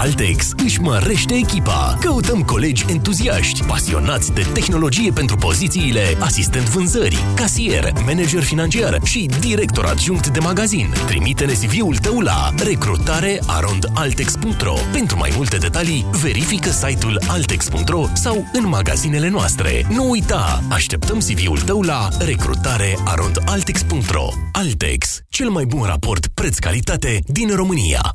Altex își mărește echipa. Căutăm colegi entuziaști, pasionați de tehnologie pentru pozițiile asistent vânzări, casier, manager financiar și director adjunct de magazin. Trimite-ne CV-ul tău la recrutarearondaltex.ro Pentru mai multe detalii, verifică site-ul altex.ro sau în magazinele noastre. Nu uita, așteptăm CV-ul tău la recrutarearondaltex.ro Altex, cel mai bun raport preț-calitate din România.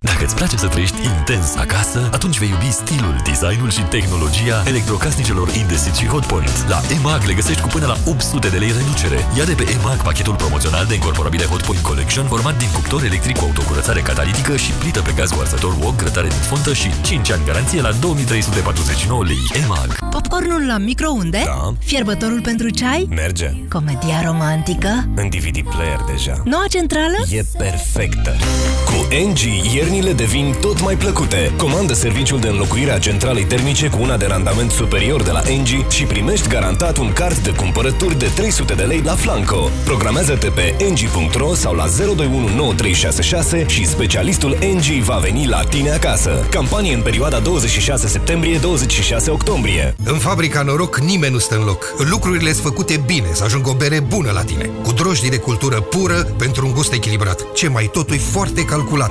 Dacă îți place să trăiești intens acasă, atunci vei iubi stilul, designul și tehnologia electrocasnicelor Indesit și Hotpoint. La EMAG le găsești cu până la 800 de lei reducere. Ia de pe EMAG pachetul promoțional de incorporabile Hotpoint Collection format din cuptor electric cu autocurățare catalitică și plită pe gaz cu arsător wok, grătare din fontă și 5 ani garanție la 2349 lei. EMAG. Popcornul la microunde? Da. Fierbătorul pentru ceai? Merge. Comedia romantică? În DVD player deja. Noua centrală? E perfectă. Cu NG, iernile devin tot mai plăcute. Comandă serviciul de înlocuire a centralei termice cu una de randament superior de la NG și primești garantat un card de cumpărături de 300 de lei la Flanco. Programează-te pe ng.ro sau la 0219366 și specialistul NG va veni la tine acasă. Campanie în perioada 26 septembrie-26 octombrie. În fabrica Noroc nimeni nu stă în loc. Lucrurile sunt făcute bine, să ajungă o bere bună la tine. Cu drojdii de cultură pură pentru un gust echilibrat. Ce mai totul e foarte calculat.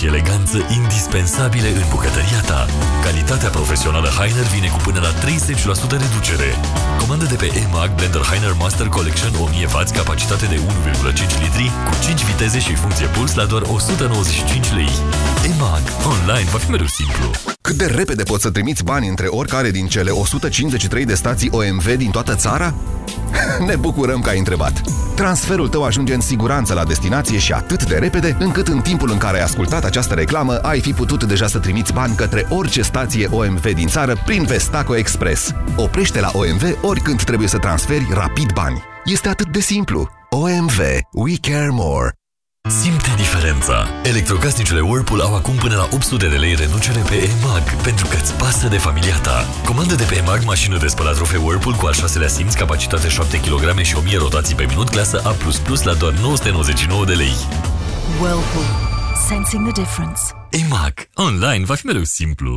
Putere și eleganță indispensabile în bucătăria ta. Calitatea profesională Heiner vine cu până la 30% reducere. Comandă de pe EMAG Blender Heiner Master Collection 1000W capacitate de 1,5 litri cu 5 viteze și funcție puls la doar 195 lei. EMAG. Online va fi mereu simplu. Cât de repede poți să trimiți bani între oricare din cele 153 de stații OMV din toată țara? Ne bucurăm că ai întrebat! Transferul tău ajunge în siguranță la destinație și atât de repede, încât în timpul în care ai ascultat această reclamă, ai fi putut deja să trimiți bani către orice stație OMV din țară prin Vestaco Express. Oprește la OMV oricând trebuie să transferi rapid bani. Este atât de simplu. OMV. We care more. Simte diferența! Electrocasnicele Whirlpool au acum până la 800 de lei reducere pe EMAG, pentru că îți pasă de familia ta. Comandă de pe EMAG mașină de spălat rufe Whirlpool cu al șaselea simț, capacitate 7 kg și 1000 rotații pe minut, clasă A++ la doar 999 de lei. Whirlpool. Sensing the difference. EMAG. Online va fi mereu simplu.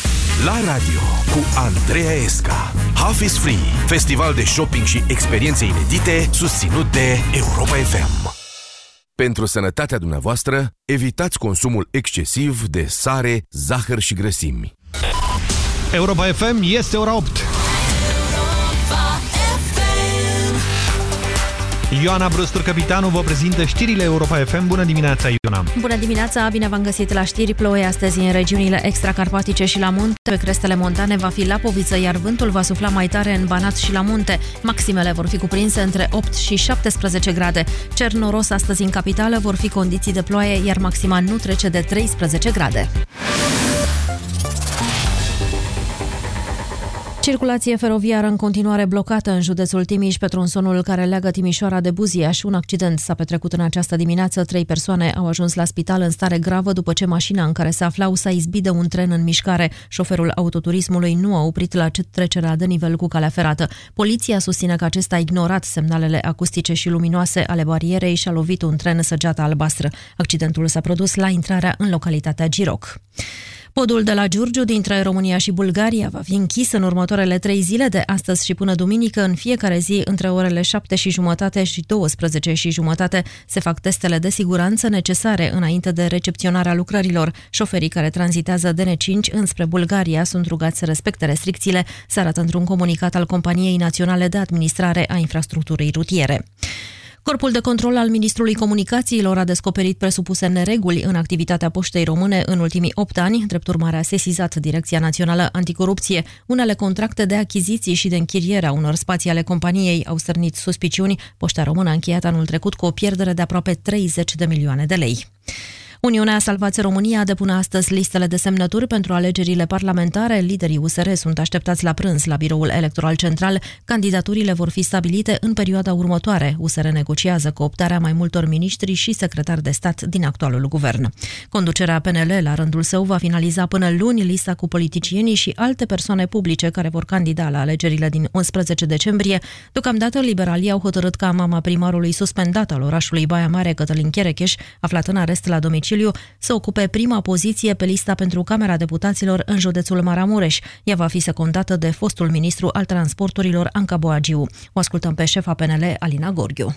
La radio cu Andreea Esca. Half is Free, festival de shopping și experiențe inedite susținut de Europa FM. Pentru sănătatea dumneavoastră, evitați consumul excesiv de sare, zahăr și grăsimi. Europa FM este ora 8. Ioana Brustur, capitanul, vă prezintă știrile Europa FM. Bună dimineața, Ioana! Bună dimineața, bine v-am găsit la știri. Ploie astăzi în regiunile extracarpatice și la munte. Pe crestele montane va fi lapoviță, iar vântul va sufla mai tare în Banat și la munte. Maximele vor fi cuprinse între 8 și 17 grade. Cer noros astăzi în capitală vor fi condiții de ploaie, iar maxima nu trece de 13 grade. Circulație feroviară în continuare blocată în județul Timiș pe tronsonul care leagă Timișoara de Buziaș. Un accident s-a petrecut în această dimineață. Trei persoane au ajuns la spital în stare gravă după ce mașina în care se aflau s-a izbit de un tren în mișcare. Șoferul autoturismului nu a oprit la trecerea de nivel cu calea ferată. Poliția susține că acesta a ignorat semnalele acustice și luminoase ale barierei și a lovit un tren săgeată albastră. Accidentul s-a produs la intrarea în localitatea Giroc. Podul de la Giurgiu dintre România și Bulgaria va fi închis în următoarele trei zile de astăzi și până duminică în fiecare zi între orele 7 și jumătate și 12 și jumătate se fac testele de siguranță necesare înainte de recepționarea lucrărilor. Șoferii care tranzitează DN5 înspre Bulgaria sunt rugați să respecte restricțiile, se arată într-un comunicat al Companiei Naționale de Administrare a Infrastructurii Rutiere. Corpul de control al Ministrului Comunicațiilor a descoperit presupuse nereguli în activitatea poștei române în ultimii 8 ani. Drept urmare a sesizat Direcția Națională Anticorupție. Unele contracte de achiziții și de închiriere a unor spații ale companiei au stârnit suspiciuni. Poșta română a încheiat anul trecut cu o pierdere de aproape 30 de milioane de lei. Uniunea Salvați România depune astăzi listele de semnături pentru alegerile parlamentare. Liderii USR sunt așteptați la prânz la biroul electoral central. Candidaturile vor fi stabilite în perioada următoare. USR negociază cooptarea mai multor miniștri și secretari de stat din actualul guvern. Conducerea PNL, la rândul său, va finaliza până luni lista cu politicienii și alte persoane publice care vor candida la alegerile din 11 decembrie. Deocamdată, liberalii au hotărât ca mama primarului suspendat al orașului Baia Mare, Cătălin Cherecheș, aflat în arest la domiciliu, domiciliu să ocupe prima poziție pe lista pentru Camera Deputaților în județul Maramureș. Ea va fi secundată de fostul ministru al transporturilor Anca Boagiu. O ascultăm pe șefa PNL, Alina Gorghiu.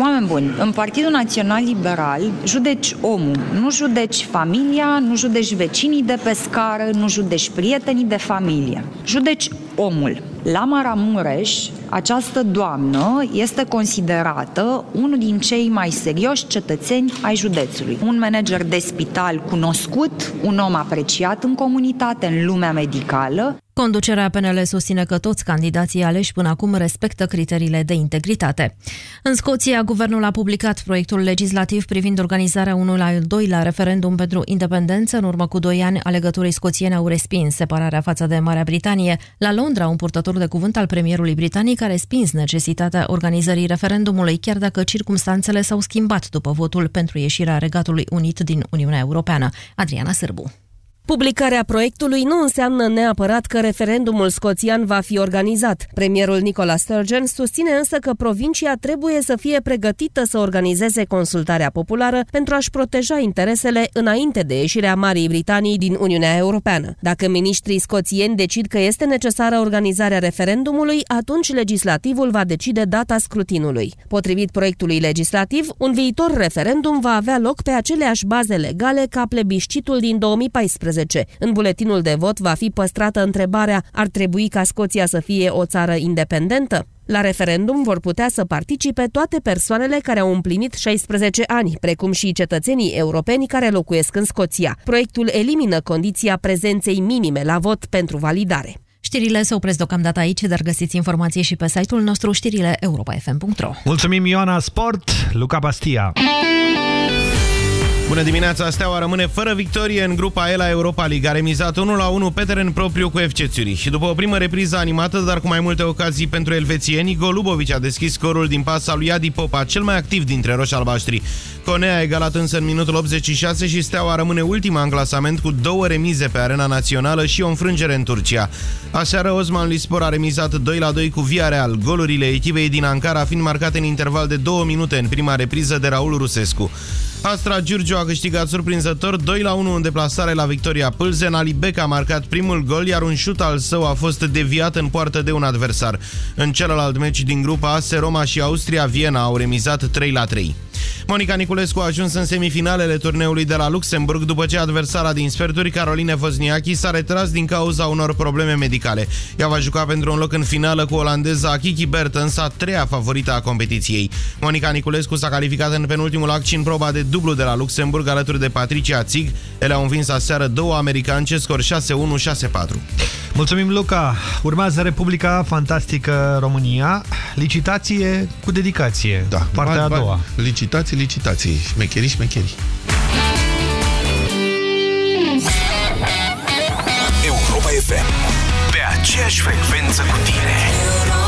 Oameni buni, în Partidul Național Liberal judeci omul, nu judeci familia, nu judeci vecinii de pe scară, nu judeci prietenii de familie. Judeci omul. La Maramureș, această doamnă este considerată unul din cei mai serioși cetățeni ai județului. Un manager de spital cunoscut, un om apreciat în comunitate, în lumea medicală. Conducerea PNL susține că toți candidații aleși până acum respectă criteriile de integritate. În Scoția, guvernul a publicat proiectul legislativ privind organizarea unui al doilea referendum pentru independență. În urmă cu doi ani, alegătorii scoțieni au respins separarea față de Marea Britanie. La Londra, un purtător de cuvânt al premierului britanic a respins necesitatea organizării referendumului, chiar dacă circumstanțele s-au schimbat după votul pentru ieșirea Regatului Unit din Uniunea Europeană. Adriana Sârbu. Publicarea proiectului nu înseamnă neapărat că referendumul scoțian va fi organizat. Premierul Nicola Sturgeon susține însă că provincia trebuie să fie pregătită să organizeze consultarea populară pentru a-și proteja interesele înainte de ieșirea Marii Britanii din Uniunea Europeană. Dacă ministrii scoțieni decid că este necesară organizarea referendumului, atunci legislativul va decide data scrutinului. Potrivit proiectului legislativ, un viitor referendum va avea loc pe aceleași baze legale ca plebiscitul din 2014 2019. În buletinul de vot va fi păstrată întrebarea ar trebui ca Scoția să fie o țară independentă? La referendum vor putea să participe toate persoanele care au împlinit 16 ani, precum și cetățenii europeni care locuiesc în Scoția. Proiectul elimină condiția prezenței minime la vot pentru validare. Știrile se opresc deocamdată aici, dar găsiți informații și pe site-ul nostru știrile europa.fm.ro Mulțumim Ioana Sport, Luca Bastia. Bună dimineața, Steaua rămâne fără victorie în grupa E la Europa League. A remizat 1-1 pe teren propriu cu FC Zurich. Și după o primă repriză animată, dar cu mai multe ocazii pentru elvețieni, Golubovici a deschis scorul din pasa lui Adi Popa, cel mai activ dintre roși albaștri. Conea a egalat însă în minutul 86 și Steaua rămâne ultima în clasament cu două remize pe arena națională și o înfrângere în Turcia. Aseară Osman Lispor a remizat 2-2 cu Villarreal, golurile echipei din Ankara fiind marcate în interval de două minute în prima repriză de Raul Rusescu. Astra Giurgiu a câștigat surprinzător 2 la 1 în deplasare la Victoria Pâlzen. Ali Beck a marcat primul gol, iar un șut al său a fost deviat în poartă de un adversar. În celălalt meci din grupa ASE, Roma și Austria, Viena au remizat 3 la 3. Monica Niculescu a ajuns în semifinalele turneului de la Luxemburg după ce adversara din sferturi, Caroline Vozniachi, s-a retras din cauza unor probleme medicale. Ea va juca pentru un loc în finală cu olandeza Kiki Bertens, a treia favorită a competiției. Monica Niculescu s-a calificat în penultimul act și în proba de dublu de la Luxemburg alături de Patricia Zig. Ele au învins aseară două americance, scor 6-1-6-4. Mulțumim, Luca! Urmează Republica Fantastică România, licitație cu dedicație. Da, partea a doua. Licitații, licitații, șmecherii, șmecherii. Europa FM, pe aceeași frecvență cu tine.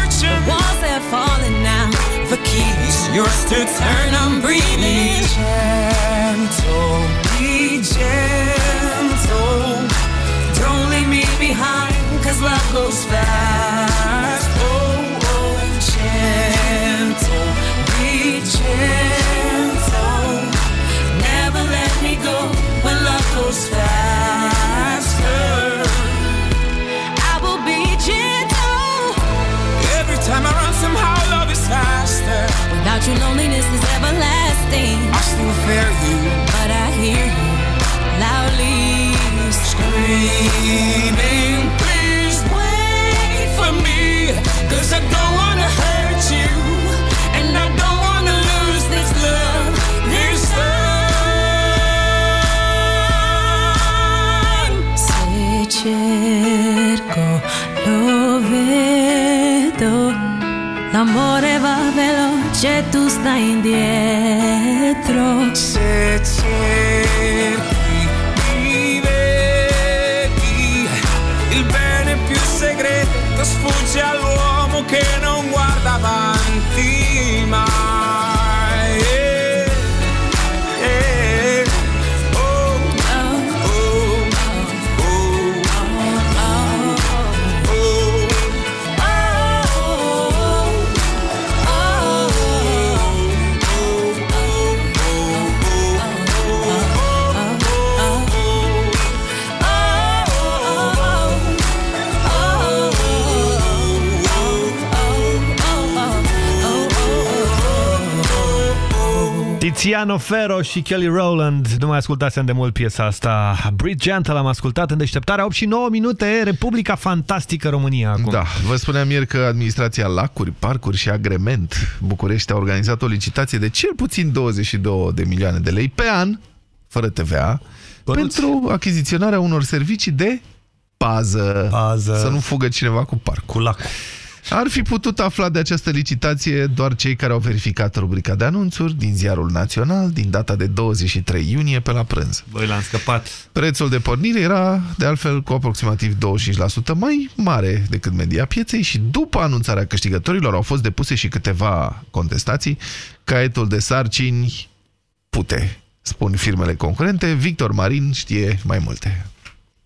The walls have fallen now. The keys yours to turn. I'm breathing. Gentle, be gentle. Don't leave me behind, cause love goes fast. Oh, oh, gentle, be gentle. Never let me go when love goes faster. Without you, loneliness is everlasting. I still fear you, but I hear you loudly screaming. Please wait for me, cause I don't wanna hurt you, and I don't wanna lose this love. This love. Se cerco, lo vedo. Oh. L'amore va veloce, tu stai indietro. Tiziano Ferro și Kelly Rowland. Nu mai ascultasem de mult piesa asta. Brit Gentle am ascultat în deșteptarea 8 și 9 minute. Republica Fantastică România acum. Da, vă spuneam ieri că administrația Lacuri, Parcuri și Agrement București a organizat o licitație de cel puțin 22 de milioane de lei pe an, fără TVA, Bănuți. pentru achiziționarea unor servicii de pază. Pază. Să nu fugă cineva cu parcul. Cu lacul. Ar fi putut afla de această licitație doar cei care au verificat rubrica de anunțuri din Ziarul Național din data de 23 iunie pe la prânz. Băi, l-am scăpat. Prețul de pornire era, de altfel, cu aproximativ 25% mai mare decât media pieței și după anunțarea câștigătorilor au fost depuse și câteva contestații. Caietul de sarcini pute, spun firmele concurente. Victor Marin știe mai multe.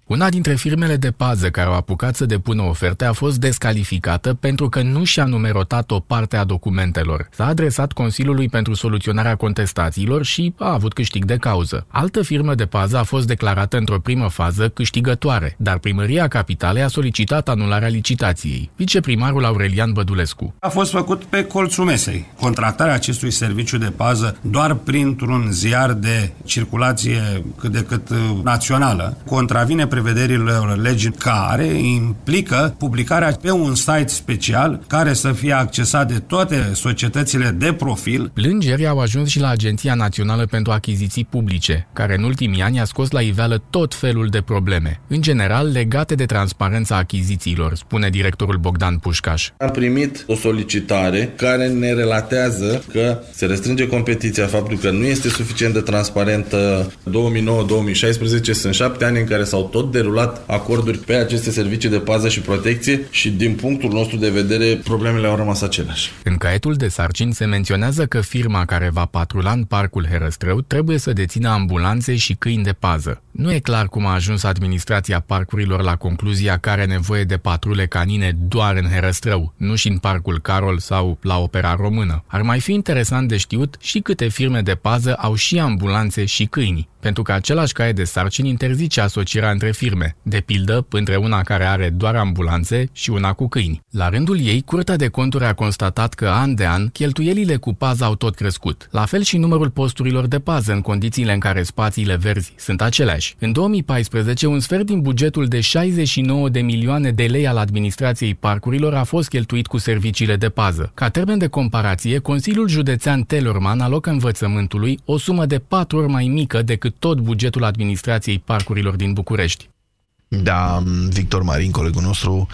Una dintre firmele de pază care au apucat să depună oferte a fost descalificată pentru că nu și-a numerotat o parte a documentelor. S-a adresat Consiliului pentru soluționarea contestațiilor și a avut câștig de cauză. Altă firmă de pază a fost declarată într-o primă fază câștigătoare, dar primăria capitalei a solicitat anularea licitației. Viceprimarul Aurelian Bădulescu. A fost făcut pe colțul mesei. Contractarea acestui serviciu de pază doar printr-un ziar de circulație cât de cât uh, națională contravine prevederilor legii care implică publicarea pe un site special care să fie accesat de toate societățile de profil. Plângeri au ajuns și la Agenția Națională pentru Achiziții Publice, care în ultimii ani a scos la iveală tot felul de probleme, în general legate de transparența achizițiilor, spune directorul Bogdan Pușcaș. Am primit o solicitare care ne relatează că se restrânge competiția, faptul că nu este suficient de transparentă. 2009-2016 sunt șapte ani în care s-au tot derulat acorduri pe aceste servicii de pază și protecție și din punctul nostru de vedere problemele au rămas aceleași. În caietul de sarcini se menționează că firma care va patrula în parcul Herăstrău trebuie să dețină ambulanțe și câini de pază. Nu e clar cum a ajuns administrația parcurilor la concluzia că are nevoie de patrule canine doar în Herăstrău, nu și în parcul Carol sau la Opera Română. Ar mai fi interesant de știut și câte firme de pază au și ambulanțe și câini, pentru că același caiet de sarcini interzice asocierea între firme, de pildă între una care are doar ambulanțe și una cu câini. La rândul ei, Curtea de Conturi a constatat că an de an cheltuielile cu pază au tot crescut, la fel și numărul posturilor de pază în condițiile în care spațiile verzi sunt aceleași. În 2014, un sfert din bugetul de 69 de milioane de lei al administrației parcurilor a fost cheltuit cu serviciile de pază. Ca termen de comparație, Consiliul Județean Telorman alocă învățământului o sumă de patru ori mai mică decât tot bugetul administrației parcurilor din București. Da, Victor Marin, colegul nostru,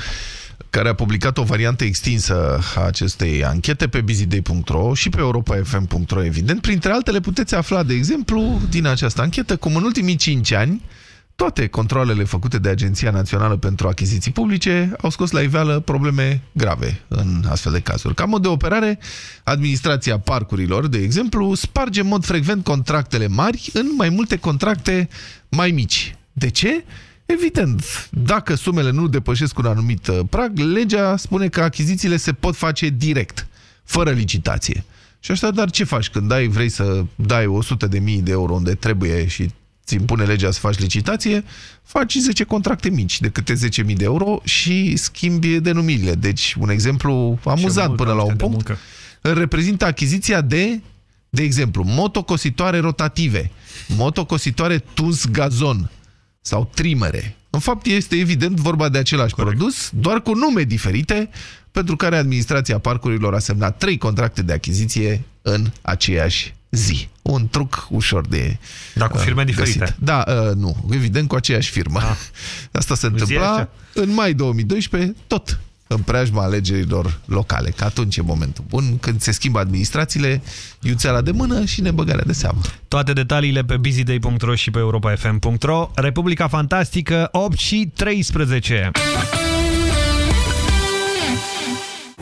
care a publicat o variantă extinsă a acestei anchete pe bizidei.ro și pe europafm.ro, evident. Printre altele puteți afla, de exemplu, din această anchetă, cum în ultimii 5 ani toate controlele făcute de Agenția Națională pentru Achiziții Publice au scos la iveală probleme grave în astfel de cazuri. Ca mod de operare, administrația parcurilor, de exemplu, sparge în mod frecvent contractele mari în mai multe contracte mai mici. De ce? Evident, dacă sumele nu depășesc un anumit uh, prag, legea spune că achizițiile se pot face direct, fără licitație. Și așa, dar ce faci când ai, vrei să dai 100.000 de, de euro unde trebuie și ți impune legea să faci licitație, faci 10 contracte mici de câte 10.000 de euro și schimbi denumirile. Deci, un exemplu amuzant până la un punct, reprezintă achiziția de, de exemplu, motocositoare rotative, motocositoare tuns gazon sau trimere. În fapt, este evident vorba de același Corect. produs, doar cu nume diferite, pentru care administrația parcurilor a semnat trei contracte de achiziție în aceeași zi. Un truc ușor de Dar cu firme uh, diferite. Găsit. Da, uh, nu, evident cu aceeași firmă. Ah. Asta se întâmpla în mai 2012, tot în preajma alegerilor locale, că atunci e momentul bun, când se schimbă administrațiile, iuțeala de mână și nebăgarea de seamă. Toate detaliile pe busyday.ro și pe europafm.ro Republica Fantastică, 8 și 13.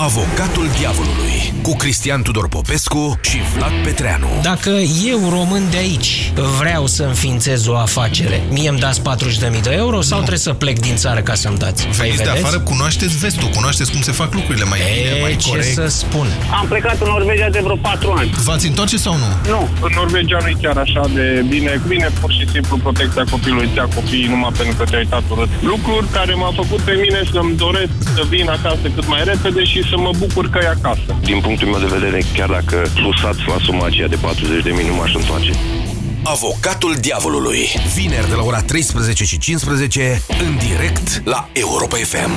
Avocatul diavolului cu Cristian Tudor Popescu și Vlad Petreanu. Dacă eu, român de aici, vreau să înființez o afacere, mie îmi dați 40.000 de euro sau trebuie să plec din țară ca să-mi dați? Veniți de afară, cunoașteți vestul, cunoașteți cum se fac lucrurile mai bine, mai ce corect. să spun? Am plecat în Norvegia de vreo 4 ani. V-ați întoarce sau nu? Nu, în Norvegia nu e chiar așa de bine. Bine, pur și simplu protecția copilului, îți ia copiii numai pentru că te-ai uitat urât. Lucruri care m-au făcut pe mine să-mi doresc să vin acasă cât mai repede și să mă bucur că e acasă. Din punctul meu de vedere, chiar dacă plusați la suma aceea de 40 de mii, nu m-aș întoarce. Avocatul diavolului. Vineri de la ora 13 și 15 în direct la Europa FM.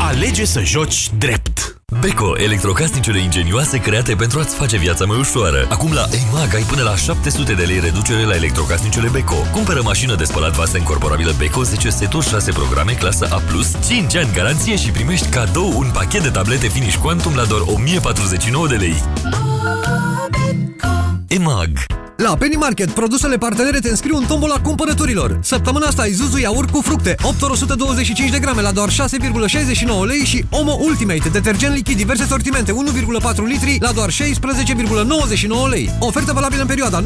Alege să joci drept. Beko, electrocasnicele ingenioase create pentru a-ți face viața mai ușoară. Acum la EMAG ai până la 700 de lei reducere la electrocasnicele Beko. Cumpără mașină de spălat vase incorporabilă Beko 10 seturi 6 programe clasă A+, 5 ani garanție și primești cadou un pachet de tablete Finish Quantum la doar 1049 de lei. EMAG La Penny Market, produsele partenere te înscriu în tombola cumpărăturilor. Săptămâna asta ai Zuzu iaurt cu fructe, 8 ori 125 de grame la doar 6,69 lei și Omo Ultimate, detergent lichid diverse sortimente, 1,4 litri la doar 16,99 lei. Ofertă valabilă în perioada 19-25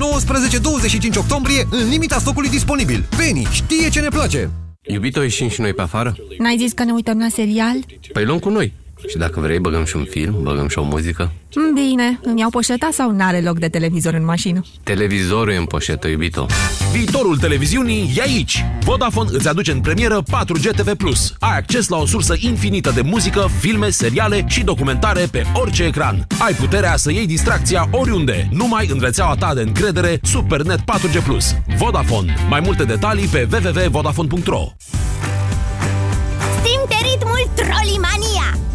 octombrie, în limita stocului disponibil. Penny știe ce ne place! Iubito, ieșim și noi pe afară? N-ai zis că ne uităm la serial? Păi luăm cu noi. Și dacă vrei, băgăm și un film, băgăm și o muzică. Bine, îmi iau poșeta sau n-are loc de televizor în mașină? Televizorul e în poșetă, iubito. Viitorul televiziunii e aici. Vodafone îți aduce în premieră 4G TV+. Ai acces la o sursă infinită de muzică, filme, seriale și documentare pe orice ecran. Ai puterea să iei distracția oriunde, numai în rețeaua ta de încredere Supernet 4G+. Vodafone. Mai multe detalii pe www.vodafone.ro Simte ritmul Trollimania!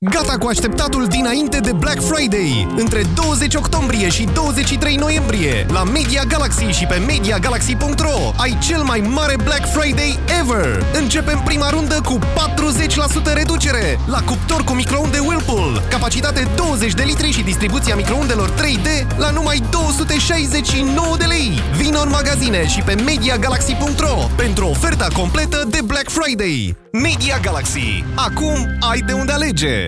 Gata cu așteptatul dinainte de Black Friday! Între 20 octombrie și 23 noiembrie, la Media Galaxy și pe MediaGalaxy.ro ai cel mai mare Black Friday ever! Începem prima rundă cu 40% reducere la cuptor cu microunde Whirlpool, capacitate 20 de litri și distribuția microundelor 3D la numai 269 de lei! Vino în magazine și pe MediaGalaxy.ro pentru oferta completă de Black Friday! Media Galaxy. Acum ai de unde alege!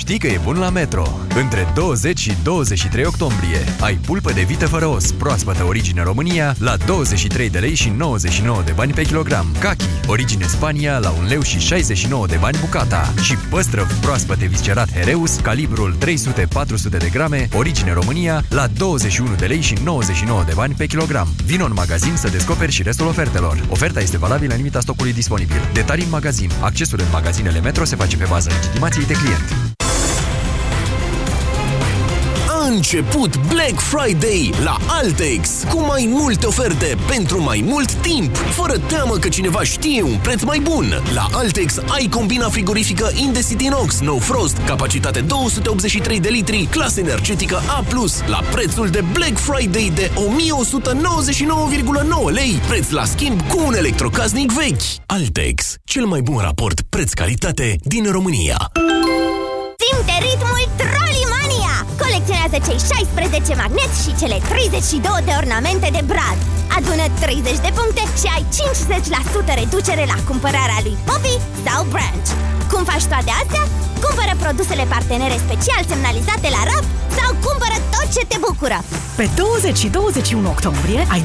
Știi că e bun la Metro. Între 20 și 23 octombrie ai pulpă de vită fără os, proaspătă origine România, la 23 de lei și 99 de bani pe kilogram. Kaki, origine Spania, la 1 leu și 69 de bani bucata. Și păstrăv proaspăt viscerat Hereus, calibrul 300-400 de grame, origine România, la 21 de lei și 99 de bani pe kilogram. Vino în magazin să descoperi și restul ofertelor. Oferta este valabilă în limita stocului disponibil. Detalii în magazin. Accesul în magazinele Metro se face pe bază legitimației de client. Început Black Friday la Altex cu mai multe oferte pentru mai mult timp, fără teamă că cineva știe un preț mai bun. La Altex ai combina frigorifică Indesit Inox No Frost, capacitate 283 de litri, clasă energetică A+, la prețul de Black Friday de 1199,9 lei, preț la schimb cu un electrocasnic vechi. Altex, cel mai bun raport preț-calitate din România. Simte ritmul Trollimania! Colecționează cei 16 magneți și cele 32 de ornamente de brad. Adună 30 de puncte și ai 50% reducere la cumpărarea lui Poppy sau Branch. Cum faci toate astea? Cumpără produsele partenere special semnalizate la raft sau cumpără tot ce te bucură! Pe 20 și 21 octombrie ai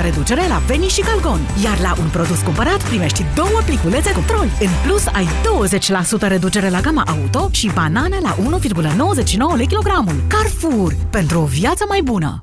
20% reducere la Veni și Calgon, iar la un produs cumpărat primești două pliculețe cu troli. În plus, ai 20% reducere la gama auto și banane la 1,99 lei kilogramul. Carrefour, pentru o viață mai bună!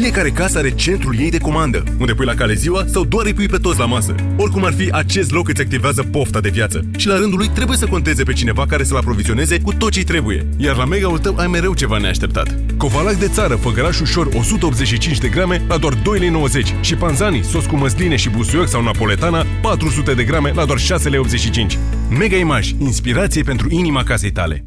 Fiecare casă are centrul ei de comandă, unde pui la cale ziua sau doar îi pui pe toți la masă. Oricum ar fi, acest loc îți activează pofta de viață. Și la rândul lui trebuie să conteze pe cineva care să-l aprovizioneze cu tot ce trebuie. Iar la mega-ul tău ai mereu ceva neașteptat. Covalac de țară, făgăraș ușor 185 de grame la doar 2,90 lei și panzani, sos cu măsline și busuioc sau napoletana 400 de grame la doar 6,85 lei. Mega Image, inspirație pentru inima casei tale.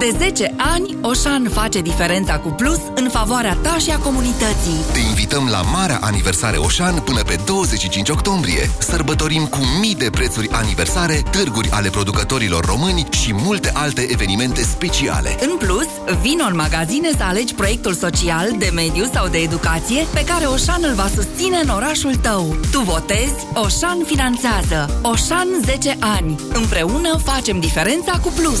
De 10 ani, Oșan face diferența cu plus în favoarea ta și a comunității. Te invităm la marea aniversare Oșan până pe 25 octombrie. Sărbătorim cu mii de prețuri aniversare, târguri ale producătorilor români și multe alte evenimente speciale. În plus, vino în magazine să alegi proiectul social, de mediu sau de educație pe care Oșan îl va susține în orașul tău. Tu votezi, Oșan finanțează. Oșan 10 ani. Împreună facem diferența cu plus.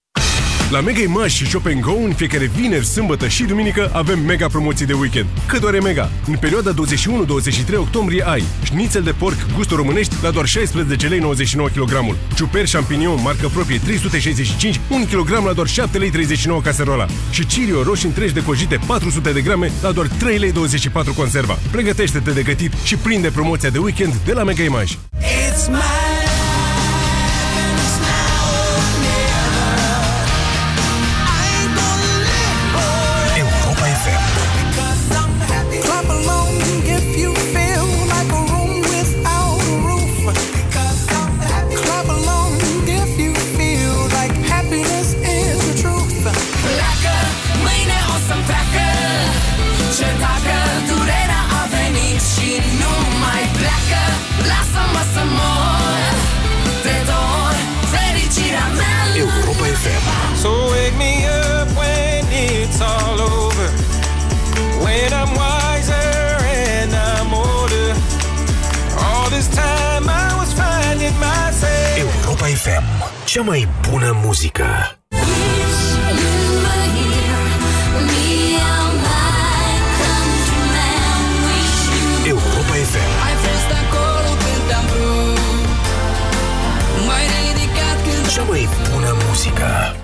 La Mega Image și Shop Go, în fiecare vineri, sâmbătă și duminică, avem mega promoții de weekend. Cât doar e mega! În perioada 21-23 octombrie ai șnițel de porc gustul românești la doar 16 lei 99 kg. Ciuper champignon, marcă proprie 365, 1 kg la doar 7 lei 39 caserola. Și Cirio roșii întregi de cojite 400 de grame la doar 3 lei 24 conserva. Pregătește-te de gătit și prinde promoția de weekend de la Mega Image. It's my FM. Cea mai bună muzică. Europa FM. Ai fost acolo când am vrut M-ai ridicat când Cea mai bună muzică.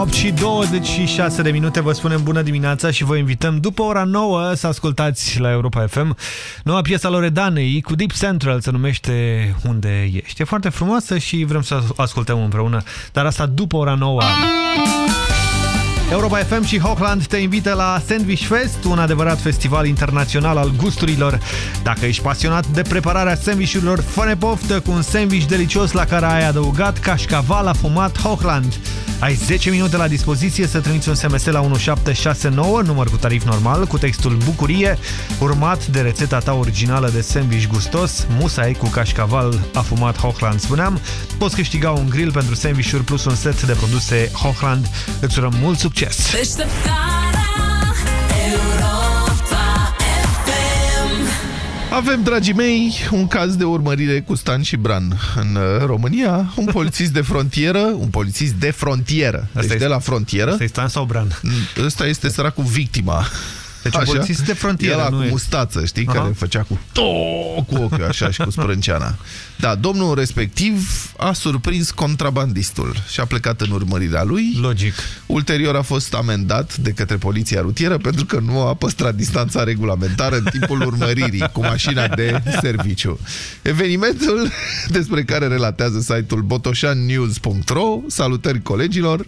8 și 26 de minute, vă spunem bună dimineața și vă invităm după ora 9 să ascultați la Europa FM noua piesa Loredanei cu Deep Central, se numește Unde ești. E foarte frumoasă și vrem să ascultăm împreună, dar asta după ora 9. Europa FM și Hochland te invită la Sandwich Fest, un adevărat festival internațional al gusturilor. Dacă ești pasionat de prepararea sandvișurilor, fă poftă cu un sandwich delicios la care ai adăugat cașcaval afumat Hochland. Ai 10 minute la dispoziție să trimiți un SMS la 1769, număr cu tarif normal, cu textul Bucurie, urmat de rețeta ta originală de sandwich gustos, musai cu cașcaval afumat Hochland. Spuneam, poți câștiga un grill pentru sandvișuri plus un set de produse Hochland. Îți urăm mult succes! Deșteptarea Avem, dragii mei, un caz de urmărire cu Stan și Bran în uh, România. Un polițist de frontieră, un polițist de frontieră, deci Asta de la frontieră. Asta e Stan sau Bran? Ăsta este săracul victima. Deci un polițist de frontieră, Ăla nu cu e- mustață, știi, Aha. care făcea cu to cu ochiul așa și cu sprânceana. Da, domnul respectiv a surprins contrabandistul și a plecat în urmărirea lui. Logic. Ulterior a fost amendat de către poliția rutieră pentru că nu a păstrat distanța regulamentară în timpul urmăririi cu mașina de serviciu. Evenimentul despre care relatează site-ul botoșannews.ro Salutări colegilor!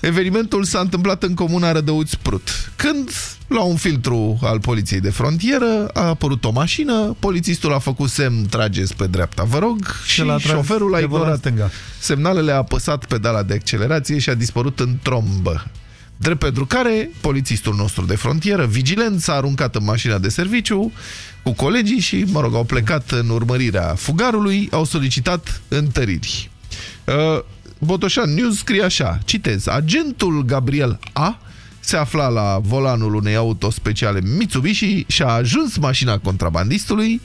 Evenimentul s-a întâmplat în comuna Rădăuți Prut, când, la un filtru al poliției de frontieră, a apărut o mașină, polițistul a făcut semn trageți pe dreapta, vă rog, și, l-a tras șoferul a pe volan ignorat stânga. semnalele, a apăsat pedala de accelerație și a dispărut în trombă. Drept pentru care, polițistul nostru de frontieră, vigilent, s-a aruncat în mașina de serviciu cu colegii și, mă rog, au plecat în urmărirea fugarului, au solicitat întăriri. Uh, Botoșan News scrie așa, citez, agentul Gabriel A se afla la volanul unei auto speciale Mitsubishi și a ajuns mașina contrabandistului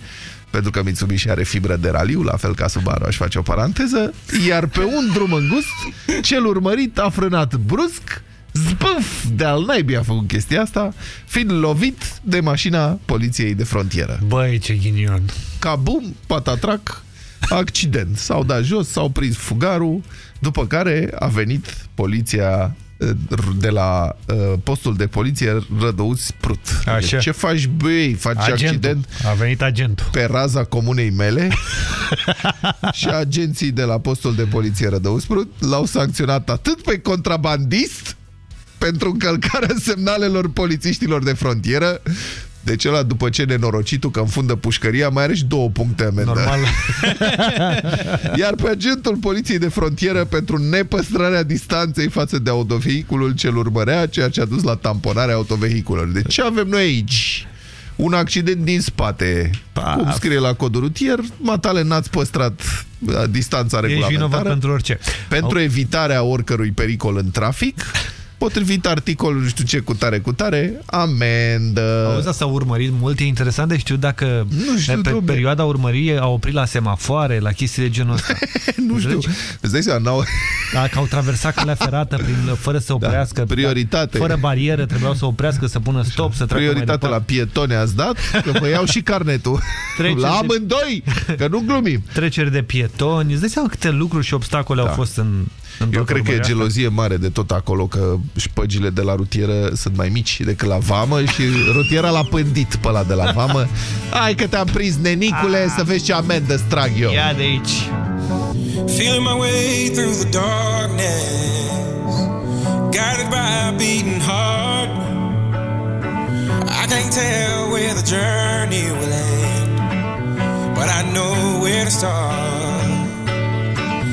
pentru că Mitsubishi are fibră de raliu, la fel ca Subaru, aș face o paranteză, iar pe un drum îngust, cel urmărit a frânat brusc, zbâf, de-al naibii a făcut chestia asta, fiind lovit de mașina poliției de frontieră. Băi, ce ghinion! Ca bum, patatrac, accident. S-au dat jos, s-au prins fugarul, după care a venit poliția eh, de la uh, postul de poliție Rădăuți Prut. Așa. Ce faci, băi? Faci Agentul. accident A venit agentul. pe raza comunei mele și agenții de la postul de poliție Rădăuți Prut l-au sancționat atât pe contrabandist pentru încălcarea semnalelor polițiștilor de frontieră deci ăla, după ce nenorocitul că înfundă pușcăria, mai are și două puncte amendă. Normal. Iar pe agentul poliției de frontieră pentru nepăstrarea distanței față de autovehiculul ce-l urmărea, ceea ce a dus la tamponarea autovehiculelor. Deci ce avem noi aici? Un accident din spate. Paf. Cum scrie la codul rutier, matale n-ați păstrat uh, distanța Ești regulamentară. vinovat pentru orice. Pentru evitarea oricărui pericol în trafic, potrivit articolului, nu știu ce, cu tare, cu tare, amendă. Auzi, asta a urmărit mult, e interesant de știu dacă nu știu, pe domne. perioada urmăriei au oprit la semafoare, la chestii de genul ăsta. nu știu, îți dai seama, n-au... Dacă au traversat calea ferată prin, fără să oprească, Da, prioritate. fără barieră, trebuiau să oprească, să pună stop, să treacă mai Prioritate la departe. pietone ați dat, că vă iau și carnetul. Treceri la de- amândoi, că nu glumim. de pietoni, îți dai seama câte lucruri și obstacole Da. au fost în, în Eu toată cred că e urmărirea asta? gelozie mare de tot acolo, că șpăgile de la rutieră sunt mai mici decât la vamă și rutiera l-a pândit pe ăla de la vamă. Hai că te-am prins, nenicule, să vezi ce amendă îți trag eu. Ia de aici. Feeling my way through the darkness, guided by a beating heart. I can't tell where the journey will end, but I know where to start.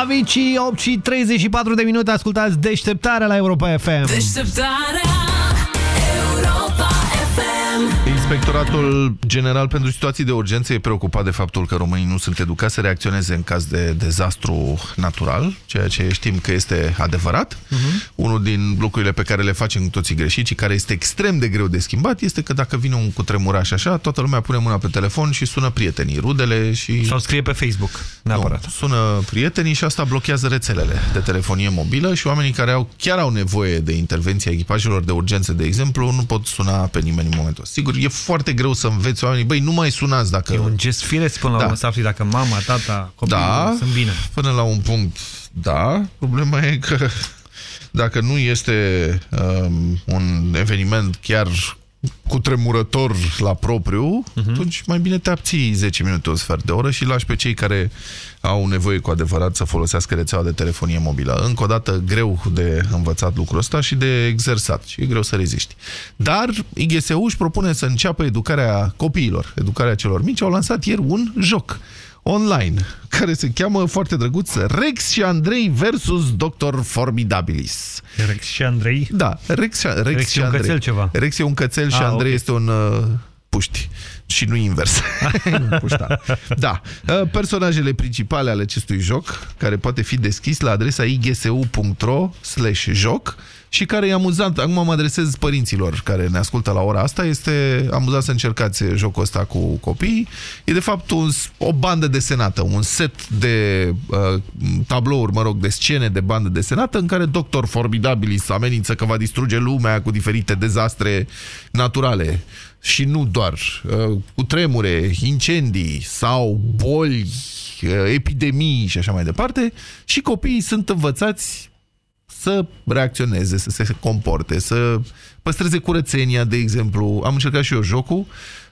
Avicii, 8 și 34 de minute, ascultați deșteptarea la Europa FM. Deșteptarea Europa FM FM. Inspectoratul General pentru Situații de Urgență e preocupat de faptul că românii nu sunt educați să reacționeze în caz de dezastru natural, ceea ce știm că este adevărat. Uh-huh. Unul din lucrurile pe care le facem cu toții greșit și care este extrem de greu de schimbat este că dacă vine un cutremuraș așa, toată lumea pune mâna pe telefon și sună prietenii, rudele și... Sau scrie pe Facebook, neapărat. Nu, sună prietenii și asta blochează rețelele de telefonie mobilă și oamenii care au, chiar au nevoie de intervenția echipajelor de urgență, de exemplu, nu pot suna pe nimeni în momentul ăsta. Sigur, e foarte greu să înveți oamenii, băi, nu mai sunați dacă... E un gest firesc până la Da. urmă să afli dacă mama, tata, copiii Da, sunt bine. până la un punct, da. Problema e că dacă nu este um, un eveniment chiar cu tremurător la propriu, uh-huh. atunci mai bine te abții 10 minute, un sfert de oră și lași pe cei care au nevoie cu adevărat să folosească rețeaua de telefonie mobilă. Încă o dată, greu de învățat lucrul ăsta și de exersat și e greu să reziști. Dar IGSU își propune să înceapă educarea copiilor, educarea celor mici. Au lansat ieri un joc online, care se cheamă foarte drăguț Rex și Andrei versus Dr. Formidabilis. Rex și Andrei? Da, Rex și, Rex Rex și e un Andrei. cățel ceva. Rex e un cățel și Ah, Andrei ok. este un uh, puști. Și nu invers. Un puștan. da. Uh, Personajele principale ale acestui joc, care poate fi deschis la adresa igsu.ro slash joc și care e amuzant. Acum mă adresez părinților care ne ascultă la ora asta. Este amuzant să încercați jocul ăsta cu copiii. E de fapt un, o bandă desenată, un set de uh, tablouri, mă rog, de scene de bandă desenată în care Doctor Formidabilis amenință că va distruge lumea cu diferite dezastre naturale și nu doar uh, cu tremure, incendii sau boli, uh, epidemii și așa mai departe și copiii sunt învățați să reacționeze, să se comporte, să păstreze curățenia, de exemplu. Am încercat și eu jocul,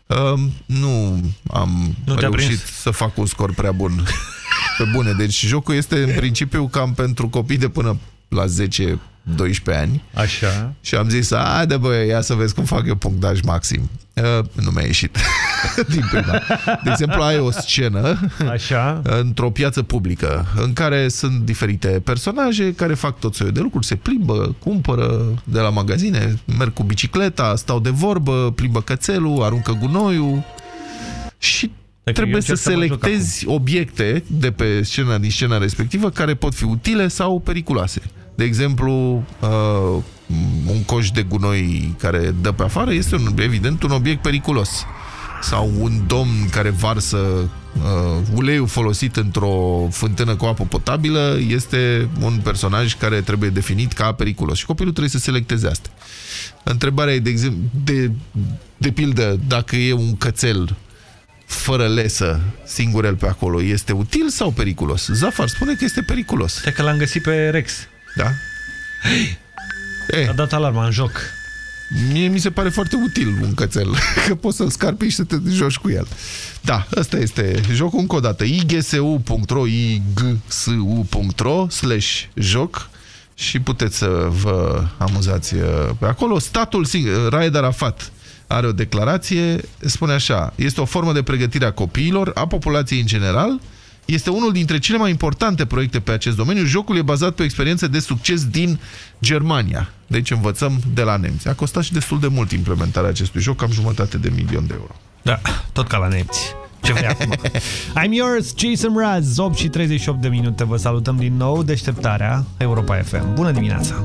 uh, nu am Nu te-a reușit prins? să fac un scor prea bun. Pe bune, deci jocul este în principiu cam pentru copii de până la 10 12 ani. Așa. Și am zis, haide băi, ia să vezi cum fac eu punctaj maxim. Uh, nu mi-a ieșit. Din prima. De exemplu, ai o scenă Așa. într-o piață publică în care sunt diferite personaje care fac tot soiul de lucruri, se plimbă, cumpără de la magazine, merg cu bicicleta, stau de vorbă, plimbă cățelul, aruncă gunoiul și Deci trebuie eu să încerc să mă joc selectezi obiecte de pe scena din scena respectivă care pot fi utile sau periculoase. De exemplu, uh, un coș de gunoi care dă pe afară este un, evident un obiect periculos. Sau un domn care varsă uh, uleiul folosit într-o fântână cu apă potabilă este un personaj care trebuie definit ca periculos. Și copilul trebuie să selecteze asta. Întrebarea e, de exemplu, de, de pildă, dacă e un cățel fără lesă, singur el pe acolo, este util sau periculos? Zafar spune că este periculos. Stai că l-am găsit pe Rex. Da? A dat alarma în joc. Mie mi se pare foarte util un cățel, că poți să-l scarpi și să te joci cu el. Da, ăsta este jocul încă o dată. igsu.ro igsu.ro slash joc și puteți să vă amuzați uh, pe acolo. Statul singur, Raed Arafat are o declarație, spune așa, este o formă de pregătire a copiilor, a populației în general, este unul dintre cele mai importante proiecte pe acest domeniu. Jocul e bazat pe o experiență de succes din Germania. Deci învățăm de la nemți. A costat și destul de mult implementarea acestui joc, cam jumătate de milion de euro. Da, tot ca la nemți. Ce vrei acum? I'm yours, Jason Mraz, 8 și 38 de minute. Vă salutăm din nou, deșteptarea Europa FM. Bună dimineața!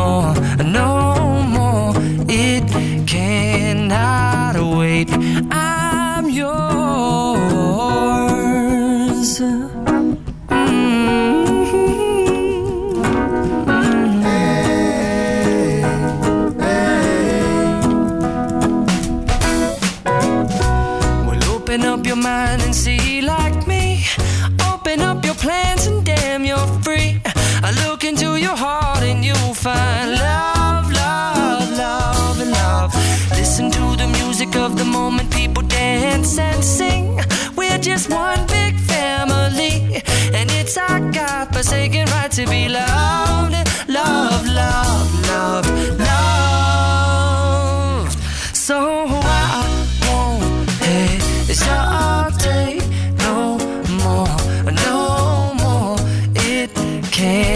more, no more. It cannot wait. I'm yours. mind and see like me. Open up your plans and damn, you're free. I look into your heart find love, love, love, love. Listen to the music of the moment, people dance and sing. We're just one big family, and it's our God forsaken right to be loved, love, love, love, love. So I won't hesitate no more, no more. It can't.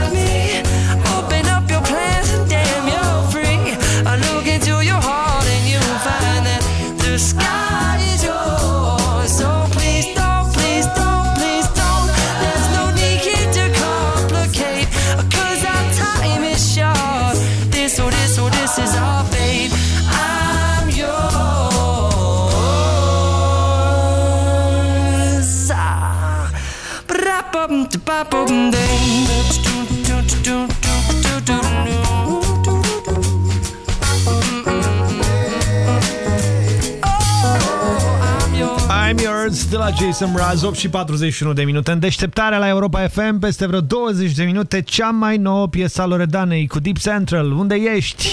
de la Jason Mraz, 8 și 41 de minute în deșteptarea la Europa FM, peste vreo 20 de minute, cea mai nouă piesă a Loredanei cu Deep Central. Unde ești?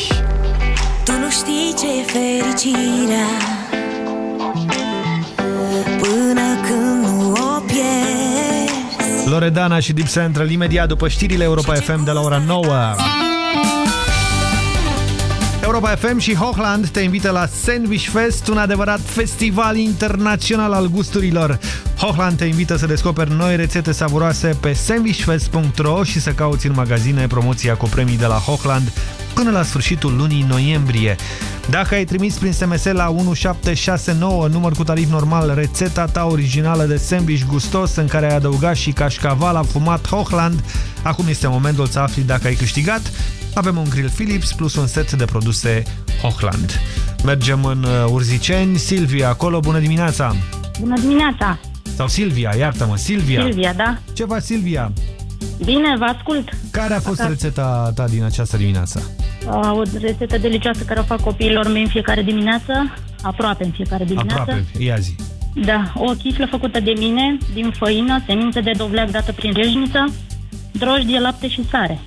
Tu nu știi ce e fericirea Loredana și Deep Central imediat după știrile Europa FM de la ora 9. Europa FM și Hochland te invită la Sandwich Fest, un adevărat festival internațional al gusturilor. Hochland te invită să descoperi noi rețete savuroase pe sandwichfest.ro și să cauți în magazine promoția cu premii de la Hochland până la sfârșitul lunii noiembrie. Dacă ai trimis prin SMS la 1769, număr cu tarif normal, rețeta ta originală de sandwich gustos în care ai adăugat și cașcaval afumat Hochland, acum este momentul să afli dacă ai câștigat. Avem un grill Philips plus un set de produse Hochland. Mergem în uh, Urziceni. Silvia, acolo, bună dimineața! Bună dimineața! Sau Silvia, iartă-mă, Silvia! Silvia, da? Ce faci, Silvia? Bine, vă ascult. Care a fost Acasă. rețeta ta din această dimineață? Uh, o rețetă delicioasă care o fac copiilor mei în fiecare dimineață, aproape în fiecare dimineață. Aproape, ia zi. Da, o chiflă făcută de mine, din făină, semințe de dovleac dată prin rejniță, drojdie, lapte și sare.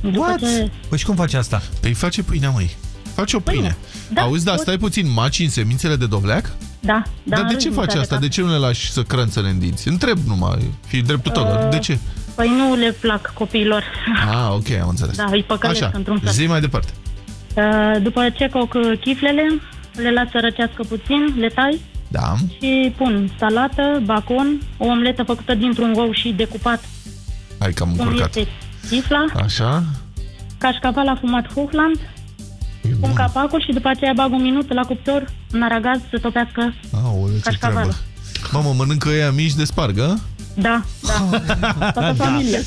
După What? ce... Păi și cum faci asta? Păi face pâinea, măi. Face o pâine. da, Auzi, da, pot- stai puțin, maci în semințele de dovleac? Da, da. Dar de în ce rând, faci sare, asta? da. De ce nu le lași să crânțele în dinți? Întreb numai, fi dreptul tău, dar de ce? Păi nu le plac copiilor. Ah, ok, am înțeles. Da, îi păcălesc Așa, într-un fel. zi mai departe. Uh, După ce coc uh, chiflele, le las să răcească puțin, le tai Da. și pun salată, bacon, o omletă făcută dintr-un ou și decupat Hai că am cum încurcat. este chifla, Așa? cașcaval afumat Hochland, pun capacul și după aceea bag un minut la cuptor în aragaz să topească Aoleu, ce cașcavalul. treabă. Mamă, mănâncă ea mici de spargă? Da, da. Toată familia.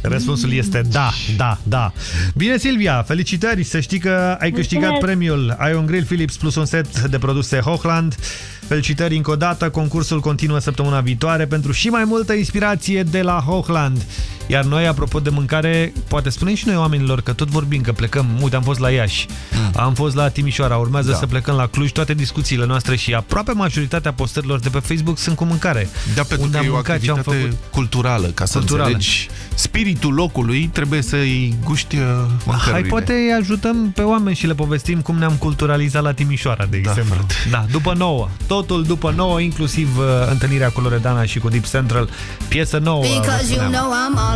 Răspunsul este da, da, da. Bine, Silvia, felicitări! Să știi că ai câștigat Mulțumesc. premiul. Ai un grill Philips plus un set de produse Hochland. Felicitări încă o dată, concursul continuă săptămâna viitoare pentru și mai multă inspirație de la Hochland. Iar noi, apropo de mâncare, poate spunem și noi oamenilor că tot vorbim, că plecăm, uite, am fost la Iași, mm. am fost la Timișoara, urmează Da. să plecăm la Cluj, toate discuțiile noastre și aproape majoritatea postărilor de pe Facebook sunt cu mâncare. Da, pentru Unde că am e o mâncat, ce am activitate făcut. culturală, ca să Culturală. înțelegi spiritul locului, trebuie să-i guști uh, mâncărurile. Hai, poate îi ajutăm pe oameni și le povestim cum ne-am culturalizat la Timișoara, de exemplu. Da, după 9. Totul după 9, inclusiv uh, întâlnirea cu Loredana și cu Deep Central. Piesă nouă. Because you spuneam. know I'm all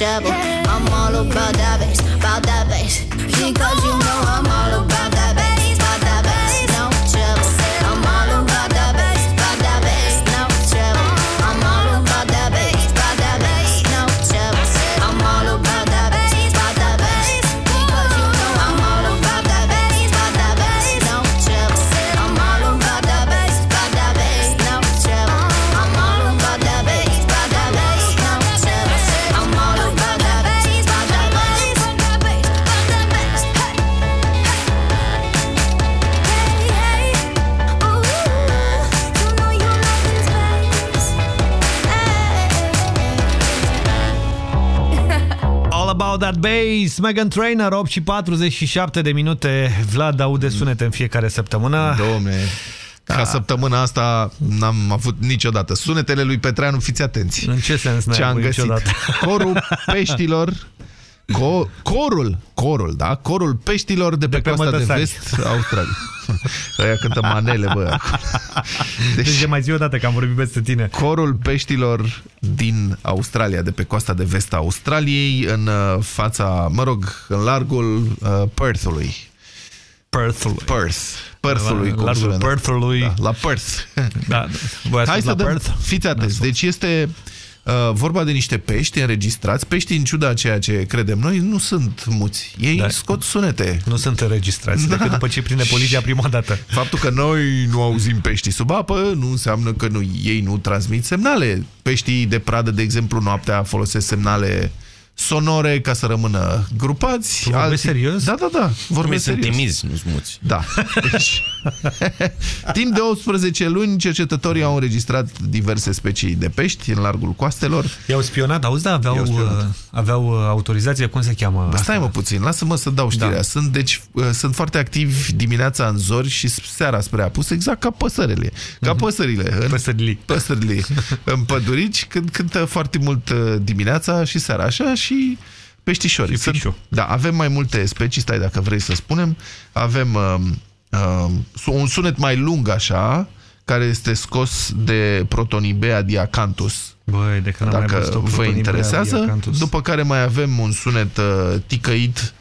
Trouble. I'm all about that bass, about that bass. You That Bass, Megan Trainor, 8 și 47 de minute. Vlad aude sunete în fiecare săptămână. Domne, ca săptămâna asta n-am avut niciodată. Sunetele lui Petreanu, fiți atenți. În ce sens n-ai Ce am avut găsit? niciodată? Corul peștilor Co corul, corul, da? Corul peștilor de pe, De pe coasta de Mătăsani. vest Australia. Aia cântă manele, bă. Deci, mai zi o dată că am vorbit peste tine. Corul peștilor din Australia, de pe coasta de vest a Australiei, în uh, fața, mă rog, în largul uh, Perthului. Perthului. Perth. Perthului. La cum largul sună, da? Perthului. Da, la Perth. Da, voi ați Hai fost să la dăm, Perth? fiți atenți, deci este uh, vorba de niște pești înregistrați. Peștii, în ciuda ceea ce credem noi, nu sunt muți. Ei Da. scot sunete. Nu sunt înregistrați, Da. decât după ce prinde poliția prima dată. Faptul că noi nu auzim peștii sub apă nu înseamnă că nu, ei nu transmit semnale. Peștii de pradă, de exemplu, noaptea folosesc semnale sonore ca să rămână grupați. Tu vorbești serios? Da, da, da. Vorbesc sunt serios. timizi, nu smuți. Da. Deci, timp de 18 luni, cercetătorii au înregistrat diverse specii de pești în largul coastelor. I-au spionat, auzi, da, aveau, I-au spionat. uh, aveau uh, autorizație, cum se cheamă? Dar stai mă puțin, lasă-mă să dau știrea. Da. Sunt, deci, uh, sunt foarte activi dimineața în zori și seara spre apus, exact ca păsările. Ca păsările. În, Păsările. Păsările. în pădurici, când cântă foarte mult uh, dimineața și seara așa și peștișori. Și fișul. da, avem mai multe specii, stai dacă vrei să spunem. Avem uh, uh, un sunet mai lung așa, care este scos de Protonibea diacanthus. Băi, de când am mai Dacă văzut o vă Protonibea interesează. diacanthus. După care mai avem un sunet uh, ticăit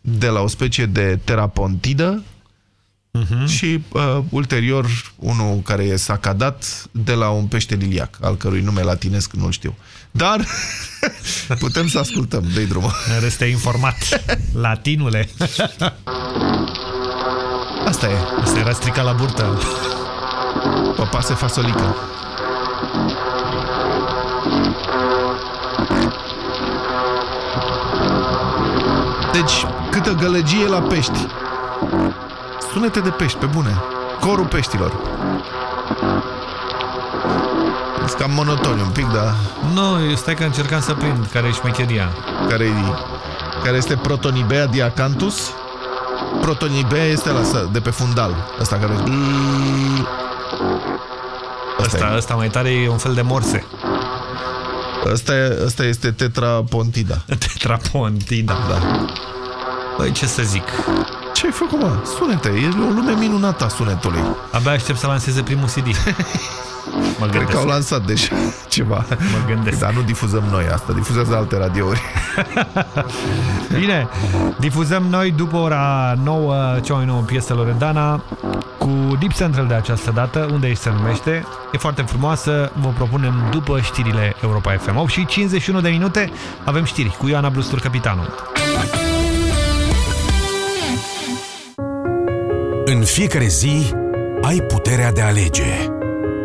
de la o specie de terapontidă Mhm. și uh, ulterior unul care e sacadat de la un pește liliac, al cărui nume latinesc nu-l știu. Dar putem să ascultăm, dă drumul. Reste informat. Latinule. Asta e. Asta era stricat la burtă. Păpase fasolică. Deci, câtă gălăgie la pești. Sunete de pești, pe bune. Corul peștilor. E cam monotoniu un pic, dar... Nu, eu stai că încercam să prind care e șmecheria. Care, care este Protonibea diacanthus. Protonibea este la de pe fundal. Asta care... Asta, asta mai tare e un fel de morse. Asta, e, asta este tetrapontida. Tetrapontida. Da. Băi, ce să zic? Ce ai făcut, mă? Sunete. E o lume minunată a sunetului. Abia aștept să lanseze primul CD. Mă Cred că au lansat deja ceva. Mă gândesc. Dar nu difuzăm noi asta, difuzează alte radiouri. Bine, difuzăm noi după ora 9 cea mai nouă piesă Loredana cu Deep Central de această dată, unde se numește. E foarte frumoasă, vă propunem după știrile Europa FM. 8 și 51 de minute avem știri cu Ioana Blustur, capitanul. În fiecare zi ai puterea de a alege.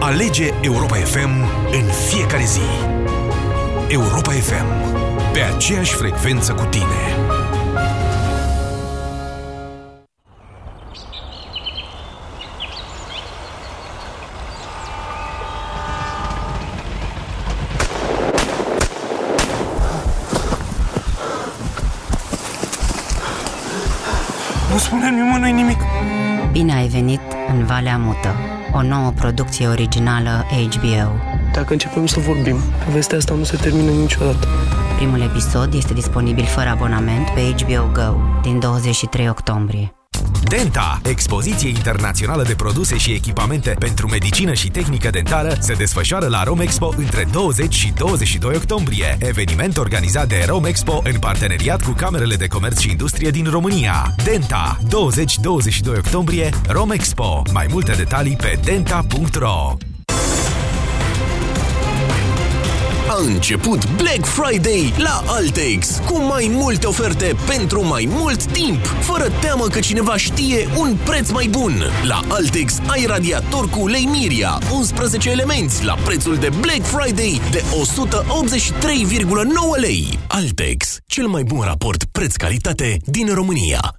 Alege Europa FM în fiecare zi. Europa FM. Pe aceeași frecvență cu tine. Nu spune nimănui nimic. Bine ai venit în Valea Mută, o nouă producție originală HBO. Dacă începem să vorbim, povestea asta nu se termină niciodată. Primul episod este disponibil fără abonament pe HBO Go din 23 octombrie. Denta, expoziție internațională de produse și echipamente pentru medicină și tehnică dentară, se desfășoară la Romexpo între 20 și 22 octombrie. Eveniment organizat de Romexpo în parteneriat cu Camerele de Comerț și Industrie din România. Denta, 20-22 octombrie, Romexpo. Mai multe detalii pe denta.ro A început Black Friday la Altex cu mai multe oferte pentru mai mult timp, fără teamă că cineva știe un preț mai bun. La Altex ai radiator cu ulei Miria, 11 elemente la prețul de Black Friday de 183,9 lei. Altex, cel mai bun raport preț-calitate din România.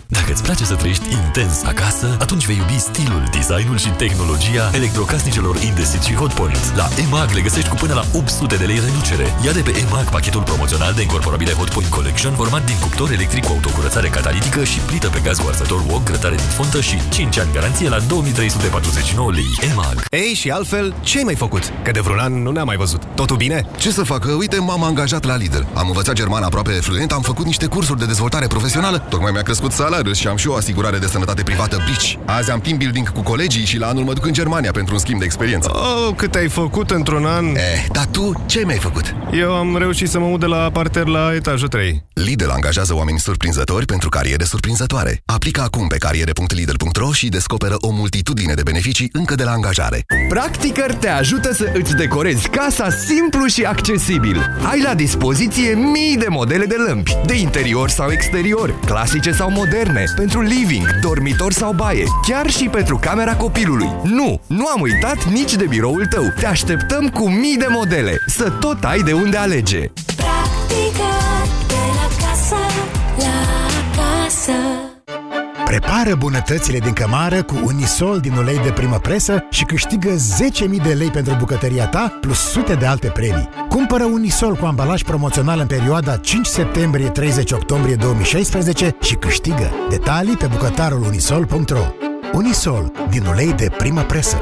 Dacă îți place să trăiești intens acasă, atunci vei iubi stilul, designul și tehnologia electrocasnicelor Indesit și Hotpoint. La EMAG le găsești cu până la 800 de lei reducere. Ia de pe EMAG pachetul promoțional de incorporabile Hotpoint Collection format din cuptor electric cu autocurățare catalitică și plită pe gaz cu arsător wok, grătare din fontă și 5 ani garanție la 2349 lei. EMAG. Ei, și altfel, ce ai mai făcut? Că de vreun an nu ne-am mai văzut. Totul bine? Ce să fac? Uite, m-am angajat la Lidl. Am învățat germană aproape fluent, am făcut niște cursuri de dezvoltare profesională, tocmai mi-a crescut salariul și am și o asigurare de sănătate privată Bici. Azi am team building cu colegii și la anul mă duc în Germania pentru un schimb de experiență. Oh, cât ai făcut într-un an? Eh, dar tu ce mi-ai făcut? Eu am reușit să mă mut de la parter la etajul 3. Lidl angajează oameni surprinzători pentru cariere surprinzătoare. Aplică acum pe cariere.lidl.ro și descoperă o multitudine de beneficii încă de la angajare. Practicăr te ajută să îți decorezi casa simplu și accesibil. Ai la dispoziție mii de modele de lămpi, de interior sau exterior, clasice sau moderne, pentru living, dormitor sau baie, chiar și pentru camera copilului. Nu, nu am uitat nici de biroul tău. Te așteptăm cu mii de modele, să tot ai de unde alege. Prepară bunătățile din cămară cu Unisol din ulei de primă presă și câștigă 10.000 de lei pentru bucătăria ta, plus sute de alte premii. Cumpără Unisol cu ambalaj promoțional în perioada 5 septembrie-30 octombrie 2016 și câștigă. Detalii pe bucătarul unisol.ro Unisol, din ulei de primă presă.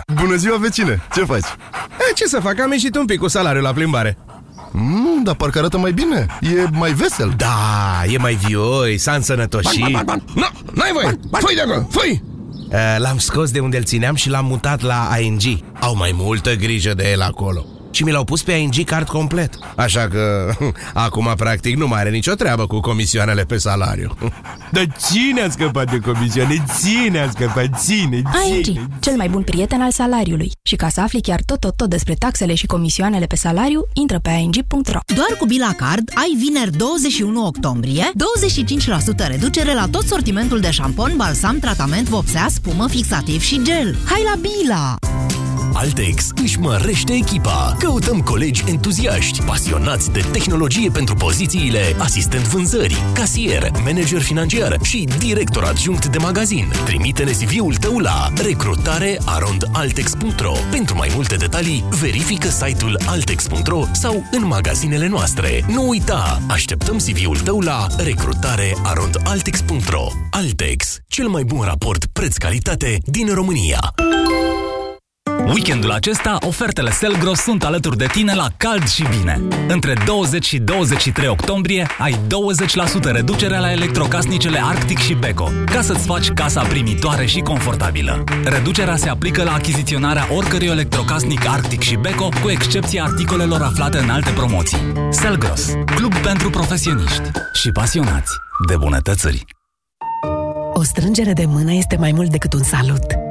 Bună ziua, vecine! Ce faci? E, ce să fac? Am ieșit un pic cu salariul la plimbare. Mm, dar parcă arată mai bine. E mai vesel. Da, e mai vioi, s-a însănătoșit. Nu, n-ai voie! Fui de acolo, fui! Uh, L-am scos de unde îl țineam și l-am mutat la ING. Au mai multă grijă de el acolo. Și mi l-au pus pe ING card complet. Așa că acum practic nu mai are nicio treabă cu comisioanele pe salariu. Dar cine a scăpat de comisioane? Ține a scăpat, ține, ține. ING, cel mai bun prieten al salariului. Și ca să afli chiar tot, tot, tot despre taxele și comisioanele pe salariu, intră pe ing.ro. Doar cu Bila Card ai vineri 21 octombrie 25% reducere la tot sortimentul de șampon, balsam, tratament, vopsea, spumă, fixativ și gel. Hai la Bila! Altex își mărește echipa. Căutăm colegi entuziaști, pasionați de tehnologie pentru pozițiile asistent vânzări, casier, manager financiar și director adjunct de magazin. Trimite-ne CV-ul tău la recrutarearondaltex.ro Pentru mai multe detalii, verifică site-ul altex.ro sau în magazinele noastre. Nu uita, așteptăm CV-ul tău la recrutarearondaltex.ro Altex, cel mai bun raport preț-calitate din România. Weekendul acesta, ofertele Selgros sunt alături de tine la cald și bine. Între 20 și 23 octombrie ai 20% reducere la electrocasnicele Arctic și Beko, ca să-ți faci casa primitoare și confortabilă. Reducerea se aplică la achiziționarea oricărui electrocasnic Arctic și Beko, cu excepția articolelor aflate în alte promoții. Selgros, club pentru profesioniști și pasionați de bunătățări. O strângere de mână este mai mult decât un salut.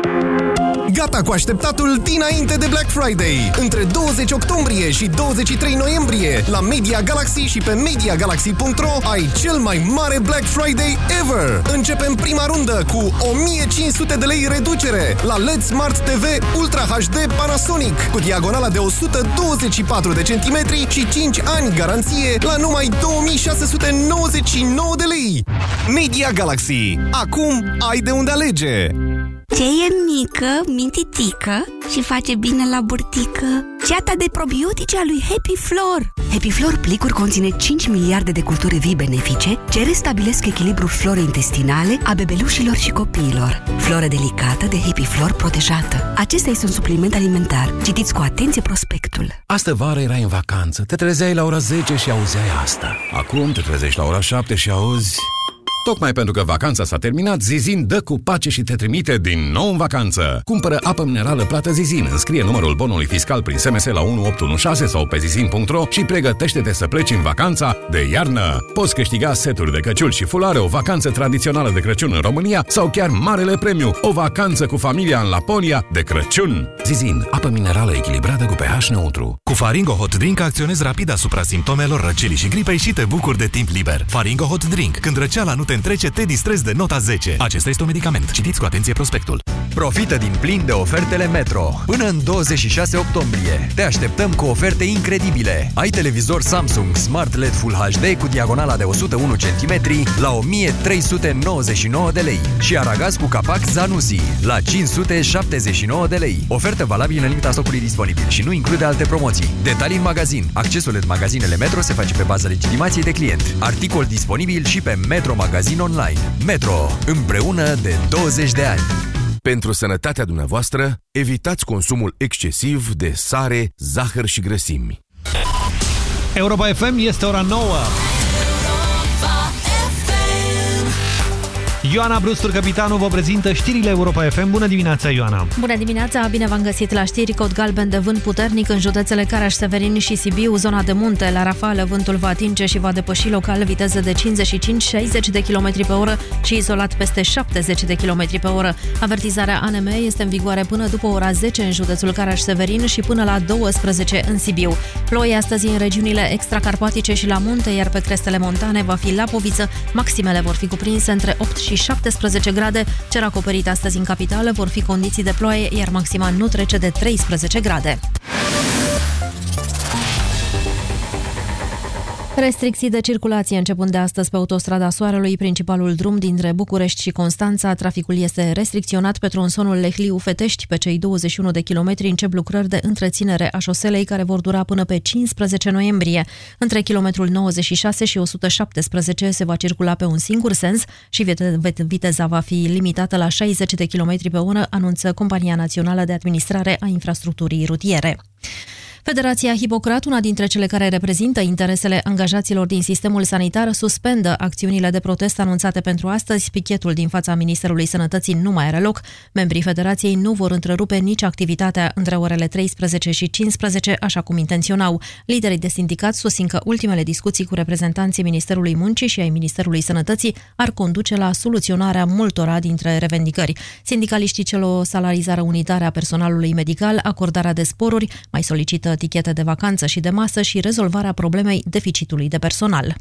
Gata cu așteptatul dinainte de Black Friday! Între 20 octombrie și 23 noiembrie, la Media Galaxy și pe MediaGalaxy.ro ai cel mai mare Black Friday ever! Începem prima rundă cu 1500 de lei reducere la LED Smart TV Ultra HD Panasonic cu diagonala de 124 de centimetri și 5 ani garanție la numai 2699 de lei! Media Galaxy. Acum ai de unde alege! Ce e mică, mintitică și face bine la burtică? Ceata de probiotice a lui Happy Flor. Happy Flor plicuri conține 5 miliarde de culturi vii benefice ce restabilesc echilibrul florei intestinale a bebelușilor și copiilor. Floră delicată de Happy Flor protejată. Acesta este un supliment alimentar. Citiți cu atenție prospectul. Astă vară erai în vacanță, te trezeai la ora 10 și auzeai asta. Acum te trezești la ora 7 și auzi... Tocmai pentru că vacanța s-a terminat, Zizin dă cu pace și te trimite din nou în vacanță. Cumpără apă minerală plată Zizin, înscrie numărul bonului fiscal prin SMS la 1816 sau pe zizin.ro și pregătește-te să pleci în vacanța de iarnă. Poți câștiga seturi de căciul și fulare, o vacanță tradițională de Crăciun în România sau chiar marele premiu, o vacanță cu familia în Laponia de Crăciun. Zizin, apă minerală echilibrată cu pH neutru. Cu Faringo Hot Drink acționezi rapid asupra simptomelor răcelii și gripei și te bucuri de timp liber. Faringo Hot Drink. Când răceala nu te întrece, te distrezi de nota 10. Acesta este un medicament. Citiți cu atenție prospectul. Profită din plin de ofertele Metro. Până în 26 octombrie. Te așteptăm cu oferte incredibile. Ai televizor Samsung Smart LED Full HD cu diagonala de 101 cm la 1399 de lei și aragaz cu capac Zanussi la 579 de lei. Ofertă valabilă în limita stocului disponibil și nu include alte promoții. Detalii în magazin. Accesul în magazinele Metro se face pe baza legitimației de client. Articol disponibil și pe Metro Magazin Online. Metro. Împreună de 20 de ani. Pentru sănătatea dumneavoastră, evitați consumul excesiv de sare, zahăr și grăsimi. Europa FM este ora 9. Ioana Brustur, capitanul, vă prezintă știrile Europa FM. Bună dimineața, Ioana! Bună dimineața, bine v-am găsit la știri. Cod galben de vânt puternic în județele Caraș, Severin și Sibiu, zona de munte. La Rafală, vântul va atinge și va depăși local viteze de 55-60 de km pe oră și izolat peste 70 de km pe oră. Avertizarea ANM este în vigoare până după ora 10 în județul Caraș-Severin și până la 12 în Sibiu. Ploi astăzi în regiunile extracarpatice și la munte, iar pe crestele montane va fi la poviță. Maximele vor fi cuprinse între 8 și 17 grade. Cer acoperit astăzi în capitală vor fi condiții de ploaie, iar maxima nu trece de 13 grade. Restricții de circulație începând de astăzi pe autostrada Soarelui, principalul drum dintre București și Constanța. Traficul este restricționat pe tronsonul Lehliu-Fetești. Pe cei 21 de kilometri încep lucrări de întreținere a șoselei care vor dura până pe 15 noiembrie. Între kilometrul 96 și 117 se va circula pe un singur sens și viteza va fi limitată la 60 de km pe oră, anunță Compania Națională de Administrare a Infrastructurii Rutiere. Federația Hipocrat, una dintre cele care reprezintă interesele angajaților din sistemul sanitar, suspendă acțiunile de protest anunțate pentru astăzi. Pichetul din fața Ministerului Sănătății nu mai are loc. Membrii Federației nu vor întrerupe nici activitatea între orele 13 și 15, așa cum intenționau. Liderii de sindicat susțin că ultimele discuții cu reprezentanții Ministerului Muncii și ai Ministerului Sănătății ar conduce la soluționarea multora dintre revendicări. Sindicaliștii cer o salarizare unitară a personalului medical, acordarea de sporuri, mai solicită tichete de vacanță și de masă și rezolvarea problemei deficitului de personal.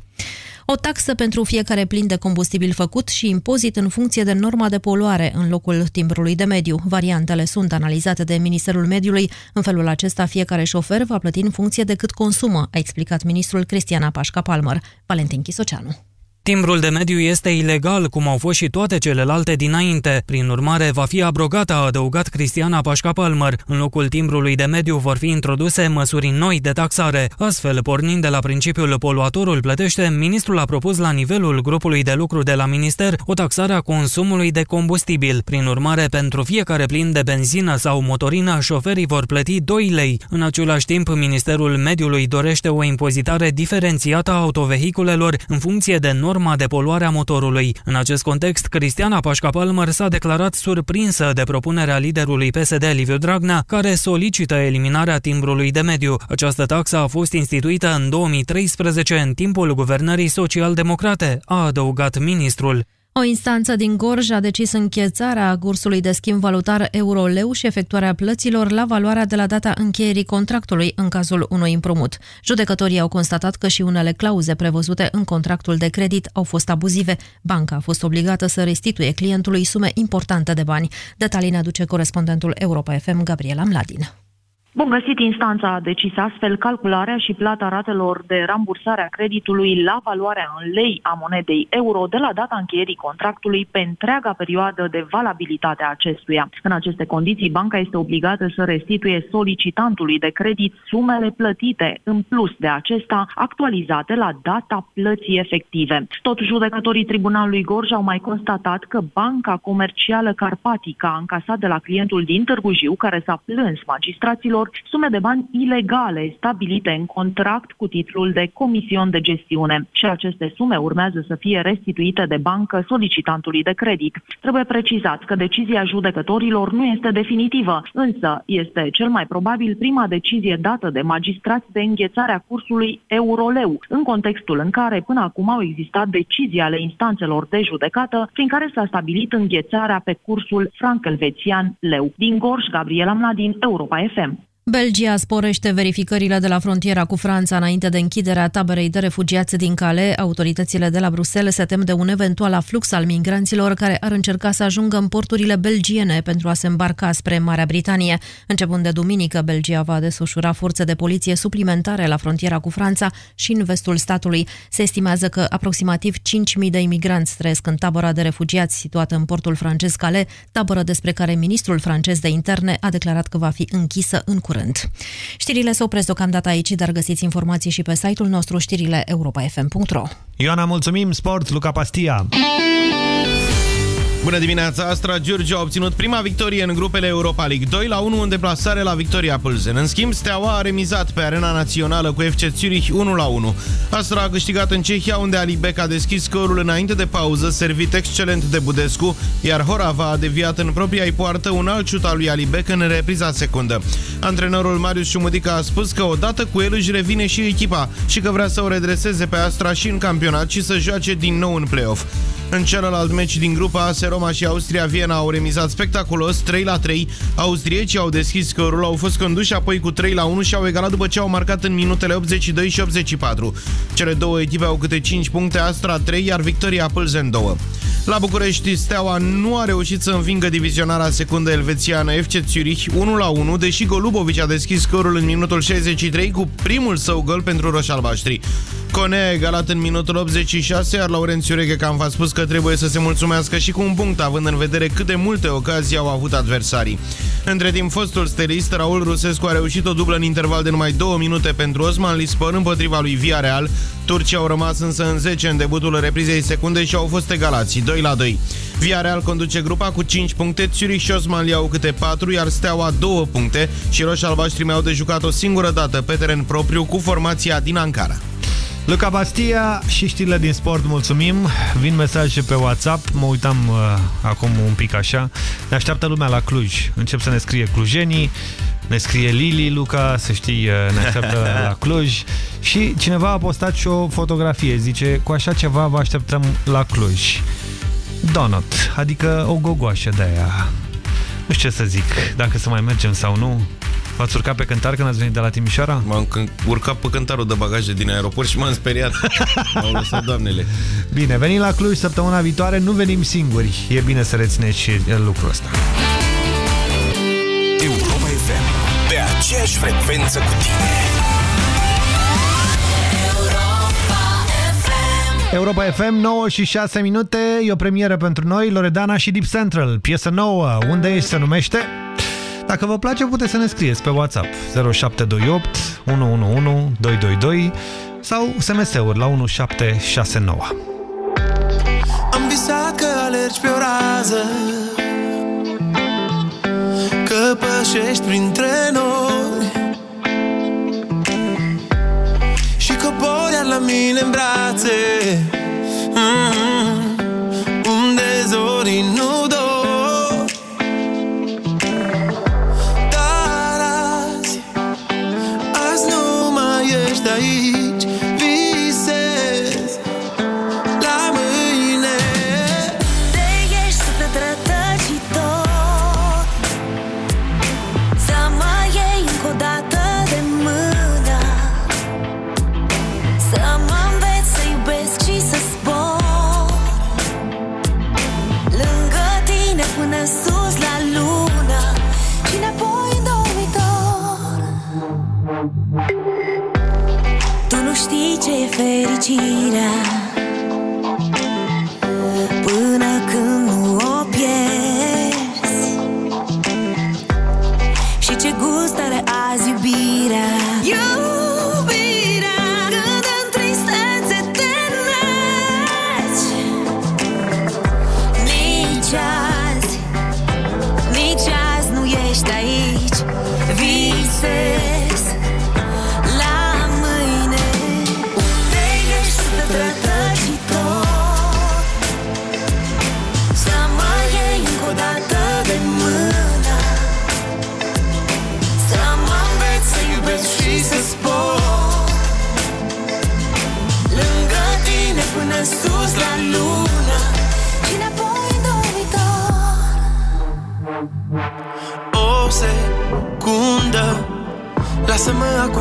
O taxă pentru fiecare plin de combustibil făcut și impozit în funcție de norma de poluare în locul timbrului de mediu. Variantele sunt analizate de Ministerul Mediului. În felul acesta, fiecare șofer va plăti în funcție de cât consumă, a explicat ministrul Cristiana Pașca-Palmer. Valentin Chisoceanu. Timbrul de mediu este ilegal, cum au fost și toate celelalte dinainte. Prin urmare, va fi abrogat, a adăugat Cristiana Pașca-Palmer. În locul timbrului de mediu vor fi introduse măsuri noi de taxare. Astfel, pornind de la principiul poluatorul plătește, ministrul a propus la nivelul grupului de lucru de la minister o taxare a consumului de combustibil. Prin urmare, pentru fiecare plin de benzină sau motorină, șoferii vor plăti 2 lei. În același timp, Ministerul Mediului dorește o impozitare diferențiată a autovehiculelor în funcție de norme norma de poluare a motorului. În acest context, Cristiana Pașca-Palmer s-a declarat surprinsă de propunerea liderului PSD Liviu Dragnea, care solicită eliminarea timbrului de mediu. Această taxă a fost instituită în 2013 în timpul guvernării social-democrate, a adăugat ministrul. O instanță din Gorj a decis închețarea cursului de schimb valutar euro-leu și efectuarea plăților la valoarea de la data încheierii contractului în cazul unui împrumut. Judecătorii au constatat că și unele clauze prevăzute în contractul de credit au fost abuzive. Banca a fost obligată să restituie clientului sume importante de bani. Detalii ne aduce corespondentul Europa FM, Gabriela Mladin. Bun găsit, instanța a decis astfel calcularea și plata ratelor de rambursare a creditului la valoarea în lei a monedei euro de la data încheierii contractului pe întreaga perioadă de valabilitate a acestuia. În aceste condiții, banca este obligată să restituie solicitantului de credit sumele plătite în plus de acesta, actualizate la data plății efective. Tot judecătorii Tribunalului Gorj au mai constatat că Banca Comercială Carpatica a încasat de la clientul din Târgu Jiu, care s-a plâns magistraților sume de bani ilegale stabilite în contract cu titlul de comision de gestiune și aceste sume urmează să fie restituite de bancă solicitantului de credit. Trebuie precizat că decizia judecătorilor nu este definitivă, însă este cel mai probabil prima decizie dată de magistrați de înghețare a cursului euroleu, în contextul în care până acum au existat decizii ale instanțelor de judecată prin care s-a stabilit înghețarea pe cursul franc-elvețian leu. Din Gorj, Gabriela Mladin, Europa FM. Belgia sporește verificările de la frontiera cu Franța înainte de închiderea taberei de refugiați din Cale. Autoritățile de la Bruxelles se tem de un eventual aflux al migranților care ar încerca să ajungă în porturile belgiene pentru a se îmbarca spre Marea Britanie. Începând de duminică, Belgia va desfășura forțe de poliție suplimentare la frontiera cu Franța și în vestul statului. Se estimează că aproximativ 5.000 de imigranți trăiesc în tabăra de refugiați situată în portul francez Cale, tabără despre care ministrul francez de interne a declarat că va fi închisă în curând curând. Știrile se opresc deocamdată aici, dar găsiți informații și pe site-ul nostru știrile europa.fm.ro Ioana, mulțumim! Sport, Luca Pastia! Bună dimineața! Astra Giurgiu a obținut prima victorie în grupele Europa League 2 la 1 în deplasare la Victoria Pulzen. În schimb, Steaua a remizat pe arena națională cu FC Zurich 1 la 1. Astra a câștigat în Cehia, unde Ali Beck a deschis scorul înainte de pauză, servit excelent de Budescu, iar Horava a deviat în propria poartă un alt șut al lui Ali Beck în repriza secundă. Antrenorul Marius Șumudica a spus că odată cu el își revine și echipa și că vrea să o redreseze pe Astra și în campionat și să joace din nou în play-off. În celălalt meci din grupa AS Roma și Austria Viena au remizat spectaculos 3 la 3. Austriecii au deschis scorul, au fost conduși apoi cu 3 la 1 și au egalat după ce au marcat în minutele 82 și 84. Cele două echipe au câte 5 puncte, Astra 3, iar Victoria Pâlzen 2. La București, Steaua nu a reușit să învingă divizionarea secundă elvețiană FC Zurich 1 la 1, deși Golubovic a deschis scorul în minutul 63 cu primul său gol pentru roșalbaștri. Cone a egalat în minutul 86, iar Laurențiu Reghecan v-a spus că trebuie să se mulțumească și cu un punct, având în vedere cât de multe ocazii au avut adversarii. Între timp, fostul stelist, Raul Rusescu a reușit o dublă în interval de numai două minute pentru Osman Lispor împotriva lui Villarreal. Turcii au rămas însă în 10 în debutul reprizei secunde și au fost egalați, 2 la 2. Villarreal conduce grupa cu 5 puncte, Zurich și Osman iau câte 4, iar Steaua 2 puncte și roșalbaștri mi-au de jucat o singură dată pe teren propriu cu formația din Ankara. Luca Bastia și știrile din sport, mulțumim. Vin mesaje pe WhatsApp, mă uitam uh, acum un pic așa. Ne așteaptă lumea la Cluj. Încep să ne scrie clujenii, ne scrie Lili, Luca, să știi, uh, ne așteaptă la Cluj. Și cineva a postat și o fotografie, zice, cu așa ceva vă așteptăm la Cluj. Donut, adică o gogoașă de aia. Nu știu ce să zic, dacă să mai mergem sau nu. V-ați urcat pe cântar când ați venit de la Timișoara? M-am urcat pe cântarul de bagaje din aeroport și m-am speriat. M-au lăsat doamnele. Bine, venim la Cluj săptămâna viitoare, nu venim singuri. E bine să rețineți și lucrul ăsta. Europa FM, pe aceeași frecvență cu tine. Europa FM, 9 și 6 minute, e o premieră pentru noi, Loredana și Deep Central, piesă nouă, unde ești se numește? Dacă vă place, puteți să ne scrieți pe WhatsApp 0728 111 222 sau SMS-uri la 1769. Am visat că alergi pe o rază Că pășești printre noi Și cobori iar la mine în brațe mm -hmm. Unde zorii nu fericirea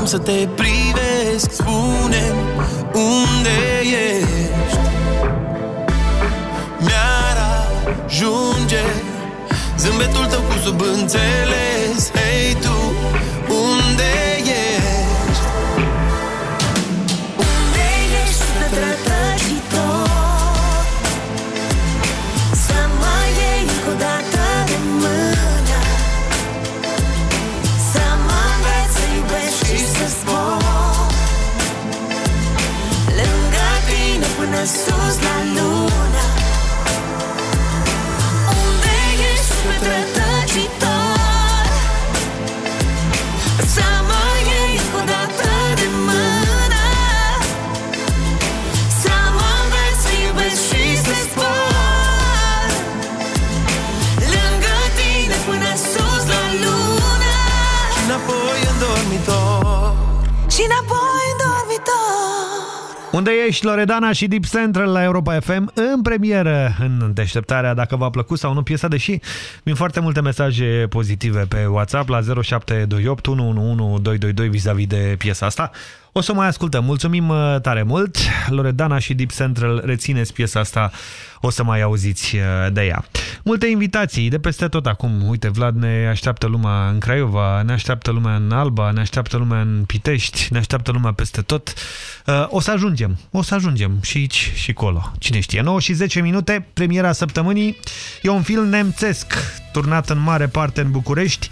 să te privesc spune unde ești. Mi-ar ajunge Zâmbetul tău cu subînțeles Hei Unde ești, Loredana și Deep Central la Europa FM în premieră în deșteptarea, dacă v-a plăcut sau nu piesa, deși vin foarte multe mesaje pozitive pe WhatsApp la 0728 111 222 vis-a-vis de piesa asta. O să o mai ascultăm. Mulțumim uh, tare mult. Loredana și Deep Central rețineți piesa asta, o să mai auziți uh, de ea. Multe invitații de peste tot acum. Uite, Vlad ne așteaptă lumea în Craiova, ne așteaptă lumea în Alba, ne așteaptă lumea în Pitești, ne așteaptă lumea peste tot. Uh, O să ajungem, o să ajungem și aici și acolo. Cine știe, 9 și 10 minute, premiera săptămânii. E un film nemțesc, turnat în mare parte în București.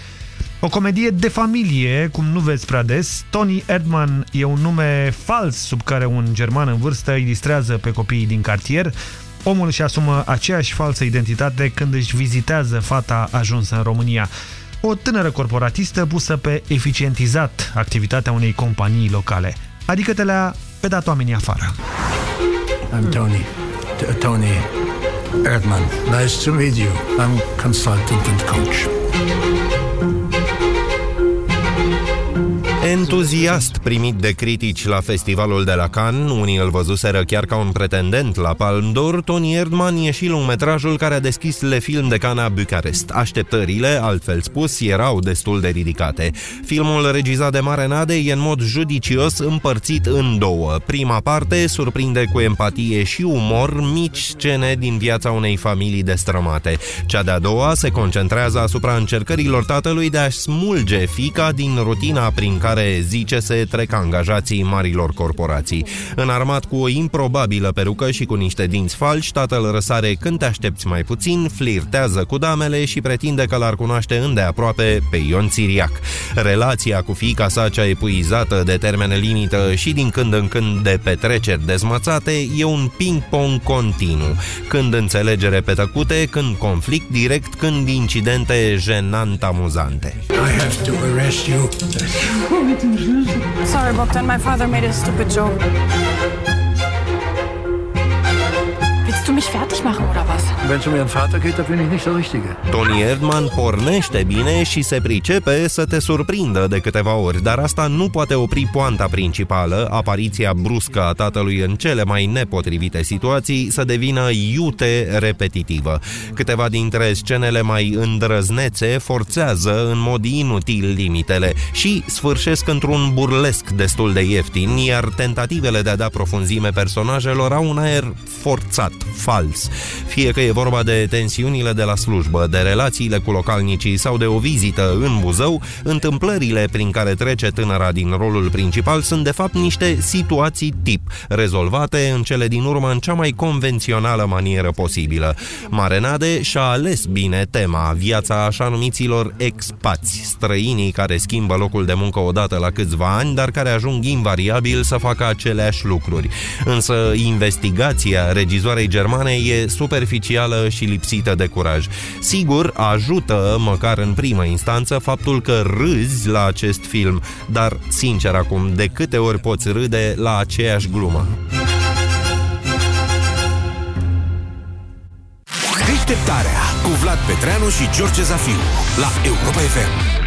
O comedie de familie, cum nu vezi prea des. Tony Erdmann e un nume fals sub care un german în vârstă îi distrează pe copiii din cartier. Omul își asumă aceeași falsă identitate când își vizitează fata ajunsă în România. O tânără corporatistă pusă pe eficientizat activitatea unei companii locale. Adică te le-a pedat oamenii afară. I'm Tony. T- Tony Erdmann. Nice to meet you. I'm consultant and coach. Entuziast primit de critici la festivalul de la Cannes, unii îl văzuseră chiar ca un pretendent la Palme d'Or, Tony Erdmann e și lungmetrajul care a deschis le film de Cannes Bucarest. Așteptările, altfel spus, erau destul de ridicate. Filmul regizat de Mare Nade e în mod judicios împărțit în două. Prima parte surprinde cu empatie și umor mici scene din viața unei familii destrămate. Cea de-a doua se concentrează asupra încercărilor tatălui de a-și smulge fica din rutina prin care zice se trec angajații marilor corporații. Înarmat cu o improbabilă perucă și cu niște dinți falși, tatăl răsare când te aștepți mai puțin, flirtează cu damele și pretinde că l-ar cunoaște îndeaproape pe Ion Țiriac. Relația cu fiica sa cea epuizată de termene limită și din când în când de petreceri dezmățate e un ping-pong continuu. Când înțelegere pe tăcute, când conflict direct, când incidente jenant amuzante. I have to arrest you. Sorry, Bogdan, my father made a stupid joke. Willst du mich fertig machen oder was? Wenn es um Ihren Vater geht, da bin ich nicht der Richtige. Tony Erdman pornește bine și se pricepe să te surprindă de câteva ori, dar asta nu poate opri poanta principală, apariția bruscă a tatălui în cele mai nepotrivite situații, să devină iute repetitivă. Câteva dintre scenele mai îndrăznețe forțează în mod inutil limitele și sfârșesc într-un burlesc destul de ieftin, iar tentativele de a da profunzime personajelor au un aer forțat, fals. Fie că e vorba de tensiunile de la slujbă, de relațiile cu localnicii sau de o vizită în Buzău, întâmplările prin care trece tânăra din rolul principal sunt de fapt niște situații tip, rezolvate în cele din urmă în cea mai convențională manieră posibilă. Marenade și-a ales bine tema, viața așa numiților expați, străinii care schimbă locul de muncă odată la câțiva ani, dar care ajung invariabil să facă aceleași lucruri. Însă investigația regizoarei germane e superficială și lipsită de curaj. Sigur, ajută, măcar în primă instanță, faptul că râzi la acest film, dar, sincer acum, de câte ori poți râde la aceeași glumă? Deșteptarea cu Vlad Petreanu și George Zafiu la Europa FM.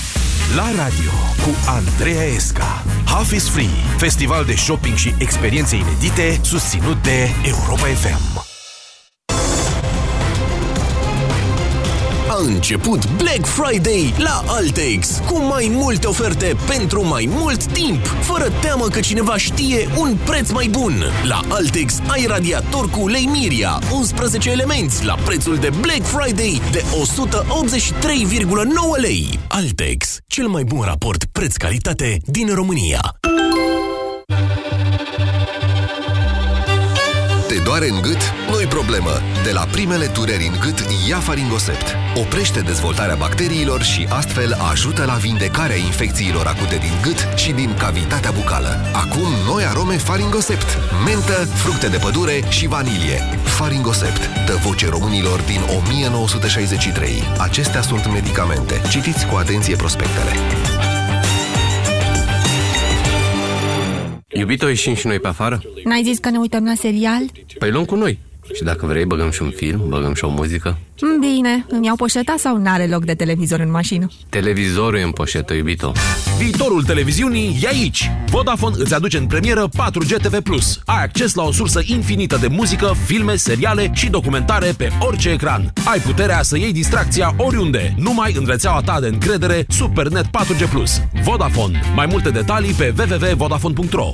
La radio cu Andreea Esca. Half is Free, festival de shopping și experiențe inedite susținut de Europa FM. Început Black Friday la Altex cu mai multe oferte pentru mai mult timp, fără teamă că cineva știe un preț mai bun. La Altex ai radiator cu ulei Miria, 11 elemente la prețul de Black Friday de 183,9 lei. Altex, cel mai bun raport preț-calitate din România. Problemă! De la primele dureri în gât, ia Faringosept. Oprește dezvoltarea bacteriilor și astfel ajută la vindecarea infecțiilor acute din gât și din cavitatea bucală. Acum noi arome Faringosept. Mentă, fructe de pădure și vanilie. Faringosept. Dă voce românilor din 1963. Acestea sunt medicamente. Citiți cu atenție prospectele. Iubito, ieșim și noi pe afară? N-ai zis că ne uităm la serial? Păi luăm cu noi. Și dacă vrei, băgăm și un film, băgăm și o muzică. Bine, îmi iau poșeta sau n-are loc de televizor în mașină? Televizorul e în poșetă, iubito. Viitorul televiziunii e aici! Vodafone îți aduce în premieră 4G TV+. Ai acces la o sursă infinită de muzică, filme, seriale și documentare pe orice ecran. Ai puterea să iei distracția oriunde, numai în rețeaua ta de încredere Supernet 4G+. Vodafone. Mai multe detalii pe www.vodafone.ro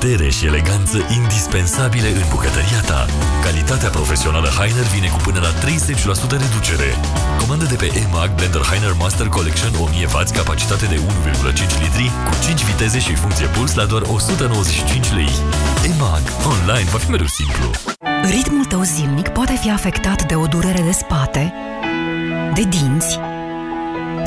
Putere și eleganță indispensabile în bucătăria ta. Calitatea profesională Heiner vine cu până la 30% reducere. Comandă de pe EMAG Blender Heiner Master Collection 1000W, capacitate de 1,5 litri, cu 5 viteze și funcție puls la doar 195 lei. EMAG. Online va fi mereu simplu. Ritmul tău zilnic poate fi afectat de o durere de spate, de dinți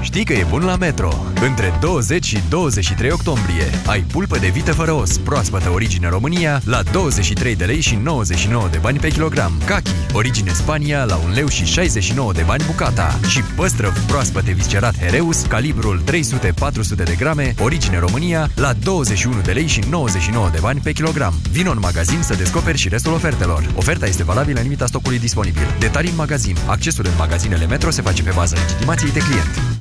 Știi că e bun la Metro. Între 20 și 23 octombrie ai pulpă de vită fără os, proaspătă origine România, la 23 de lei și 99 de bani pe kilogram. Kaki, origine Spania, la 1 leu și 69 de bani bucata. Și păstrăv proaspăte viscerat Hereus, calibrul 300-400 de grame, origine România, la 21 de lei și 99 de bani pe kilogram. Vino în magazin să descoperi și restul ofertelor. Oferta este valabilă în limita stocului disponibil. Detalii în magazin. Accesul în magazinele Metro se face pe bază legitimației de client.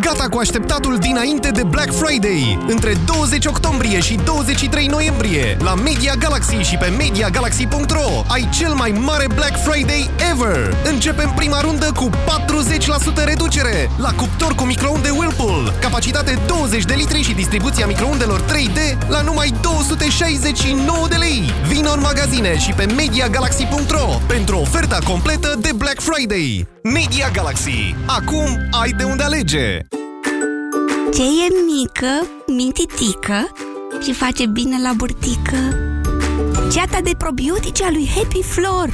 Gata cu așteptatul dinainte de Black Friday! Între 20 octombrie și 23 noiembrie, la Media Galaxy și pe MediaGalaxy.ro ai cel mai mare Black Friday ever! Începem prima rundă cu 40% reducere la cuptor cu microunde Whirlpool, capacitate 20 de litri și distribuția microundelor 3D la numai 269 de lei! Vino în magazine și pe MediaGalaxy.ro pentru oferta completă de Black Friday! Media Galaxy. Acum ai de unde alege! Ce e mică, mintitică și face bine la burtică? Ceata de probiotice a lui Happy Flor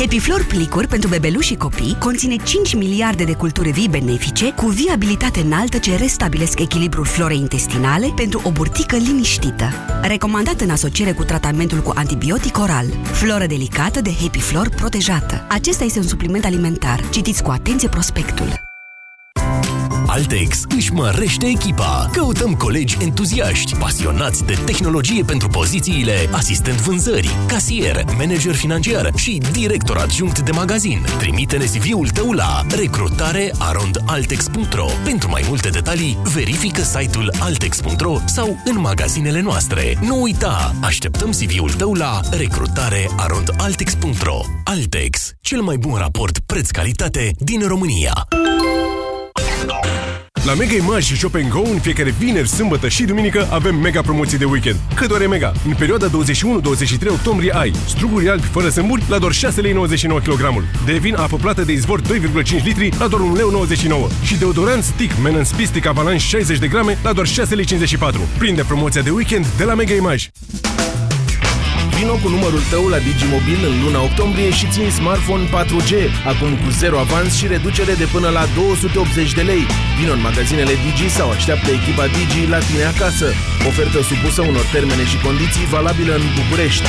Happy Flor plicuri pentru bebeluși și copii conține 5 miliarde de culturi vii benefice cu viabilitate înaltă ce restabilesc echilibrul florei intestinale pentru o burtică liniștită. Recomandat în asociere cu tratamentul cu antibiotic oral. Floră delicată de Happy Flor protejată. Acesta este un supliment alimentar. Citiți cu atenție prospectul. Altex își mărește echipa. Căutăm colegi entuziaști, pasionați de tehnologie pentru pozițiile asistent vânzări, casier, manager financiar și director adjunct de magazin. Trimite-ne CV-ul tău la recrutarearondaltex.ro Pentru mai multe detalii, verifică site-ul altex.ro sau în magazinele noastre. Nu uita, așteptăm CV-ul tău la recrutarearondaltex.ro Altex, cel mai bun raport preț-calitate din România. La Mega Image și Shop Go, în fiecare vineri, sâmbătă și duminică, avem mega promoții de weekend. Cât ore mega? În perioada 21-23 octombrie ai struguri albi fără sâmburi la doar 6,99 lei kg. De vin apă plată de izvor 2,5 litri la doar 1,99 lei. Și deodorant stick Men Spistic Avalanche 60 de grame la doar 6,54 lei. Prinde promoția de weekend de la Mega Image. Vino cu numărul tău la Digimobil în luna octombrie și țin smartphone 4G, acum cu zero avans și reducere de până la 280 de lei. Vino în magazinele Digi sau așteaptă echipa Digi la tine acasă. Ofertă supusă unor termene și condiții valabilă în București.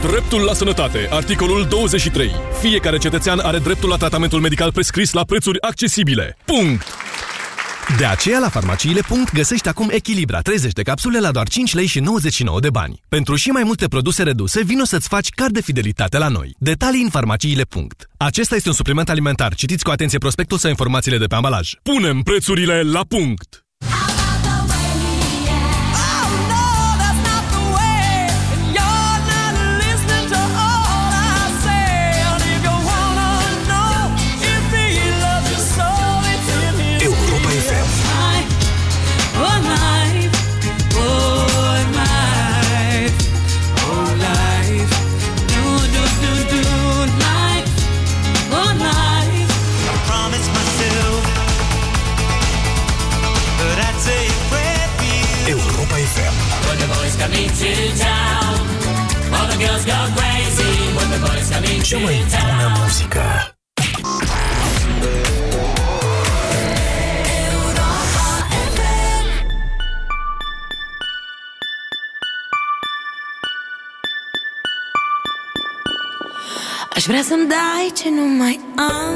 Dreptul la sănătate. Articolul 23. Fiecare cetățean are dreptul la tratamentul medical prescris la prețuri accesibile. Punct! De aceea, la farmaciile. găsești acum Echilibra 30 de capsule la doar 5 lei și 99 de bani. Pentru și mai multe produse reduse, vino să-ți faci card de fidelitate la noi. Detalii în farmaciile. Acesta este un supliment alimentar. Citiți cu atenție prospectul sau informațiile de pe ambalaj. Punem prețurile la punct! Cea mai bună muzică. Aș vrea să-mi dai ce nu mai am.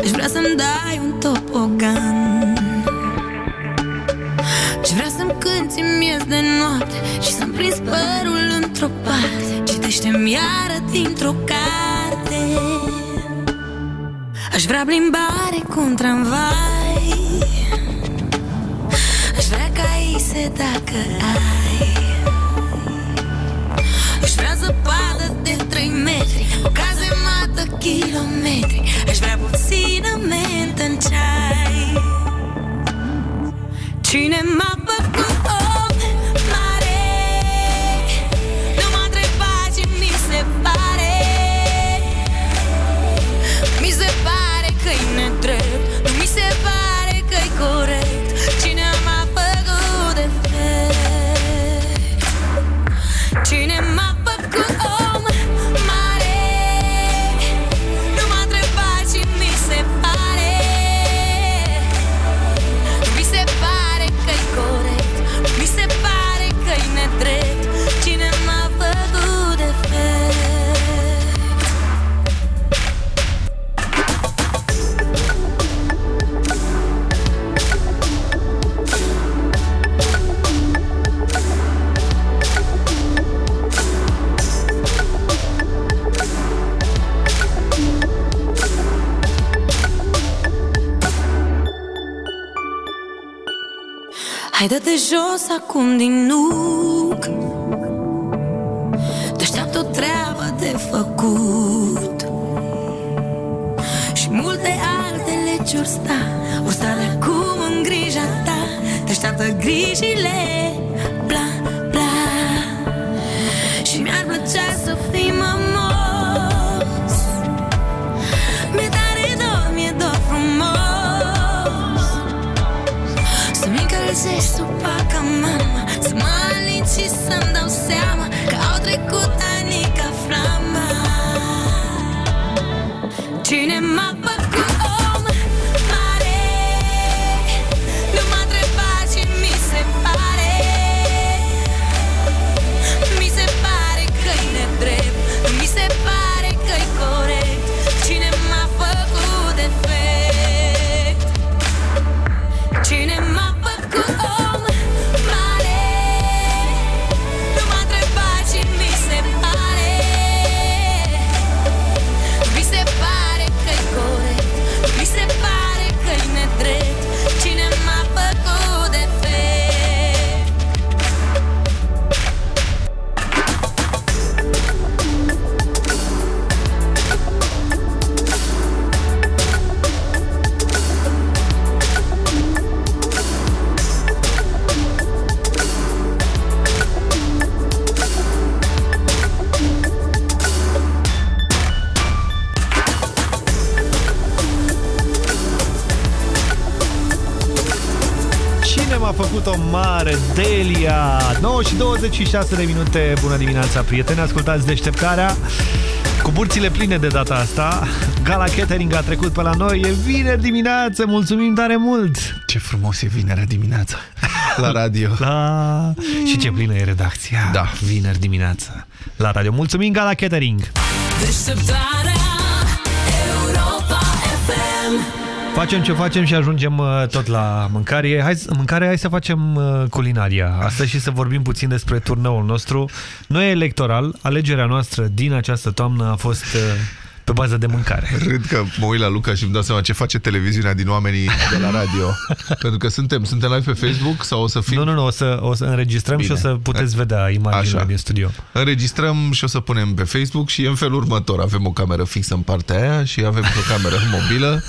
Aș vrea să-mi dai un topogan. Aș vrea să-mi cânti miez de noapte Și să-mi prins părul într-o parte Citește-mi iară dintr-o carte. Aș vrea plimbare cu un tramvai. Aș vrea ca ise dacă ai. Aș vrea zăpadă de 3 metri O cazemată kilometri. Aș vrea puțină mentă în ceai. Cine m-a făcut dă-te jos acum din nuc 9 și 26 de minute. Bună dimineața, prieteni, ascultați deșteptarea Cu burțile pline de data asta. Gala Catering a trecut pe la noi. E vineri dimineață, mulțumim tare mult! Ce frumos e vinerea dimineața. La radio. La... Și ce plină e redacția. Da. Vineri dimineață. La radio, mulțumim Gala Catering! Deșteptarea Facem ce facem și ajungem uh, tot la mâncare. Hai, mâncare, hai să facem uh, culinaria. Asta și să vorbim puțin despre turneul nostru. Nu e electoral, alegerea noastră din această toamnă a fost uh, pe bază de mâncare. Râd că mă uit la Luca și îmi dau seama ce face televiziunea din oamenii de la radio. Pentru că suntem, suntem live pe Facebook sau o să fim... Nu, nu, nu, o să, o să înregistrăm Bine. și o să puteți vedea imaginile Așa. din studio. Înregistrăm și o să punem pe Facebook și e în felul următor. Avem o cameră fixă în partea aia și avem și o cameră mobilă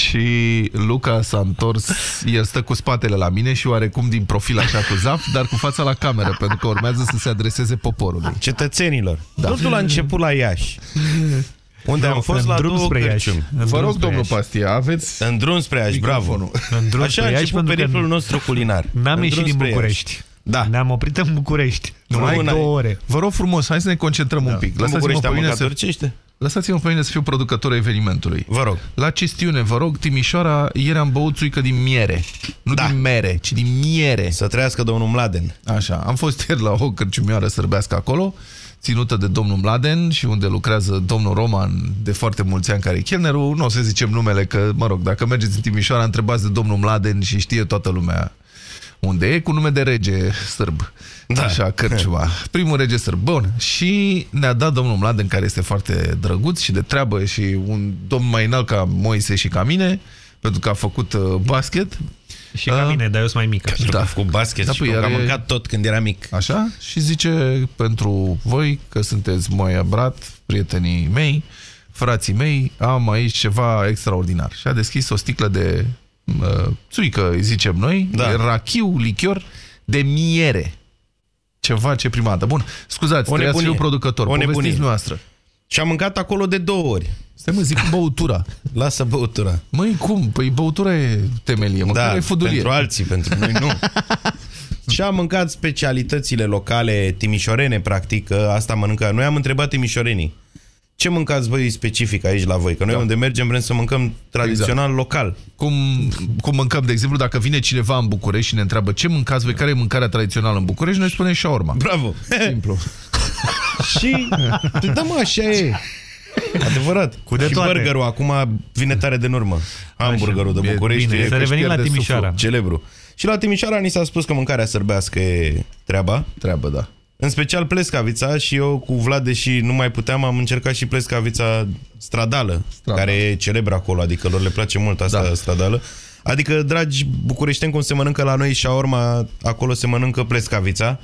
și Luca s-a întors, el stă cu spatele la mine și oarecum din profil așa cu zaf, dar cu fața la cameră, pentru că urmează să se adreseze poporului. Cetățenilor. Da. Totul a început la Iași. Unde Da, am fost în la drum două spre Iași. cârciumi. În Vă drum rog, spre domnul Iași. Pastia, aveți În drum spre Iași, bravo. microfonul. În drum Așa spre a Iași, început pentru că periplul nostru culinar. N-am În ieșit drum din spre București. Iași. Da. Ne-am oprit în București. Numai Nu, două ore. Vă rog frumos, hai să ne concentrăm un pic. În București am mâncat turcește? Lăsați-mă pe mine să fiu producătorul evenimentului. Vă rog. La chestiune, vă rog, Timișoara, ieri am băut țuică din miere. Nu da. din mere, ci din miere. Să trăiască domnul Mladen. Așa, am fost ieri la o cărciumioară sărbească acolo, ținută de domnul Mladen și unde lucrează domnul Roman de foarte mulți ani, care e chelnerul. Nu o să zicem numele, că, mă rog, dacă mergeți în Timișoara, întrebați de domnul Mladen și știe toată lumea unde e, cu nume de rege sârb. Da. Așa, cărciuma. Primul rege sârb. Bun. Și ne-a dat domnul Mladen, care este foarte drăguț și de treabă și un domn mai înalt ca Moise și ca mine, pentru că a făcut uh, basket. Și ca mine, dar eu sunt mai mic. Așa. Da. Cu basket Da, și păi, cu... are- am mâncat tot când era mic. Așa? Și zice pentru voi că sunteți Moia Brat, prietenii mei, frații mei, am aici ceva extraordinar. Și a deschis o sticlă de uh, țuică, îi zicem noi, Da. de rachiu, lichior de miere. Ceva ce prima dată. Bun, scuzați, O trebuia să fiu nebunie. producător. O Povestiți nebunie. noastră. Și am mâncat acolo de două ori. Stai mă, zic cu băutura. Lasă băutura. Măi, cum? Păi băutura e temelie, măcar Da, e fudulie. pentru alții, pentru noi nu. și am mâncat specialitățile locale timișorene, practic, că asta mănâncă. Noi am întrebat timișorenii. Ce mâncați voi specific aici la voi? Că noi Da. unde mergem vrem să mâncăm tradițional Exact. local. Cum, cum mâncăm, de exemplu, dacă vine cineva în București și ne întreabă ce mâncați voi, care e mâncarea tradițională în București, noi spunem shawarma. Bravo! Simplu. și, da mă, așa e. Adevărat. Cu de și toate. burgerul acum vine tare de în urmă. Hamburgerul de E București. bine, e Să că revenim își la pierde Timișoara. suflul. celebru. Și la Timișoara ni s-a spus că mâncarea sărbească e treaba. Treabă, da. În special plescavița și eu cu Vlad, deși nu mai puteam, am încercat și plescavița stradală, Stradală. care e celebră acolo, adică lor le place mult asta Da. stradală. Adică, dragi bucureșteni, cum se mănâncă la noi shawarma, acolo se mănâncă plescavița,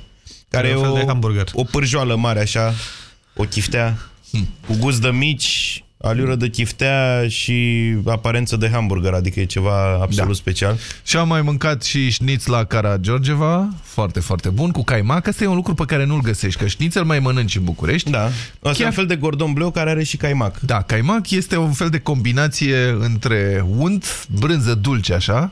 care E e un fel o, de hamburger. o pârjoală mare așa, o chiftea, cu gust de mici, aliură de chiftea și aparență de hamburger, adică e ceva absolut Da. special. Și am mai mâncat și șniț la Cara Georgeva, foarte, foarte bun, cu caimac. Asta e un lucru pe care nu-l găsești, că șnițel mai mănânci în București. Da, asta Chiar- e un fel de gordon bleu care are și caimac. Da, caimac este un fel de combinație între unt, brânză dulce, așa,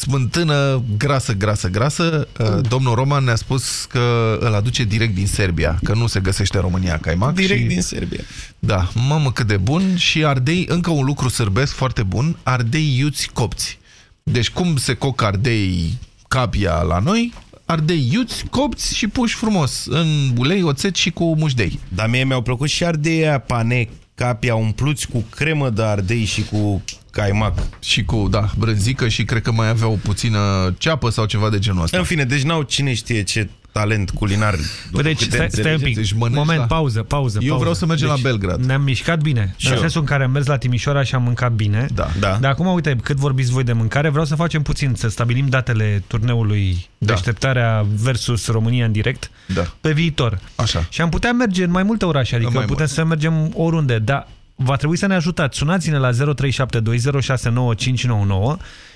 smântână grasă, grasă, grasă. Uh, Domnul Roman ne-a spus că îl aduce direct din Serbia, că nu se găsește în România caimac. Direct și... din Serbia. Da, mamă cât de bun și ardei, încă un lucru sârbesc foarte bun, ardei iuți copți. Deci cum se coc ardei capia la noi, ardei iuți, copți și puși frumos în ulei, oțet și cu mușdei. Dar mie mi-au plăcut și ardeia pane, capia umpluți cu cremă de ardei și cu caimac. Și cu, da, brânzică și cred că mai avea o puțină ceapă sau ceva de genul ăsta. În fine, deci n-au cine știe ce talent culinar. Bă, deci, câte stai, stai un înțelegeți. pic. Deci mănânci Moment, la- pauză, pauză. Eu pauză. vreau să mergem la Belgrad. Ne-am mișcat bine. Și în eu. sensul în care am mers la Timișoara și am mâncat bine. Da. Da. Dar acum, uite, cât vorbiți voi de mâncare, vreau să facem puțin, să stabilim datele turneului Da. Deșteptarea versus România în direct Da. pe viitor. Așa. Și am putea merge în mai multe orașe, adică mai putem mult. să mergem oriunde, dar va trebui să ne ajutați. Sunați-ne la 0372069599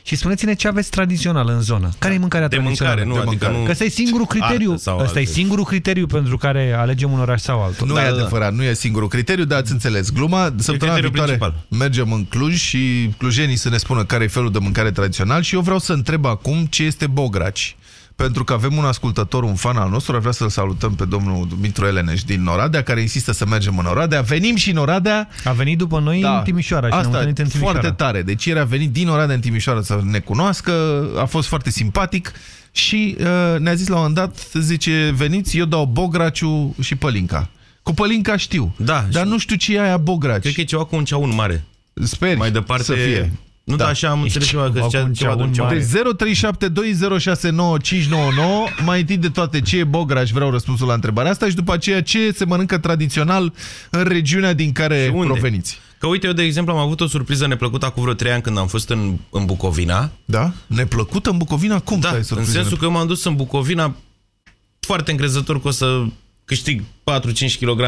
și spuneți-ne ce aveți tradițional în zonă. Care e mâncarea De tradițională? mâncare, nu, De adică mâncare. nu... Că ăsta e singurul criteriu, Artă sau ăsta e alte. singurul criteriu pentru care alegem un oraș sau altul. Nu Da, e da, da. adevărat, nu e singurul criteriu, dar ați înțeles. Gluma, săptămâna criteriul viitoare principal. mergem în Cluj și clujenii să ne spună care e felul de mâncare tradițional și eu vreau să întreb acum ce este bograci. Pentru că avem un ascultător, un fan al nostru, ar vrea să-l salutăm pe domnul Dumitru Eleneș din Noradea, care insistă să mergem în Oradea. Venim și în Oradea. A venit după noi în Timișoara și ne-am Da. Asta întâlnit în Timișoara. foarte tare. Deci ieri a venit din Oradea în Timișoara să ne cunoască, a fost foarte simpatic și uh, ne-a zis la un moment dat, zice, veniți, eu dau bograciu și pălinca. Cu pălinca știu, Da, dar și- nu știu ce e aia bograci. Cred că e ceva cu un ceaun mare. Sper Mai departe... să fie. Nu, da, așa am înțeles ceva, că ceva zicea cu un ceva de un ceaun ceaun. Deci 0372069599 Mai întâi de toate, ce e bograș? Vreau răspunsul la întrebarea asta și după aceea ce se mănâncă tradițional în regiunea din care Și unde? proveniți. Că uite, eu de exemplu am avut o surpriză neplăcută acum vreo 3 ani când am fost în, în Bucovina. Da? Neplăcută în Bucovina? Cum Da, stai în surpriză? sensul că eu m-am dus în Bucovina foarte încrezător că o să câștig 4-5 kg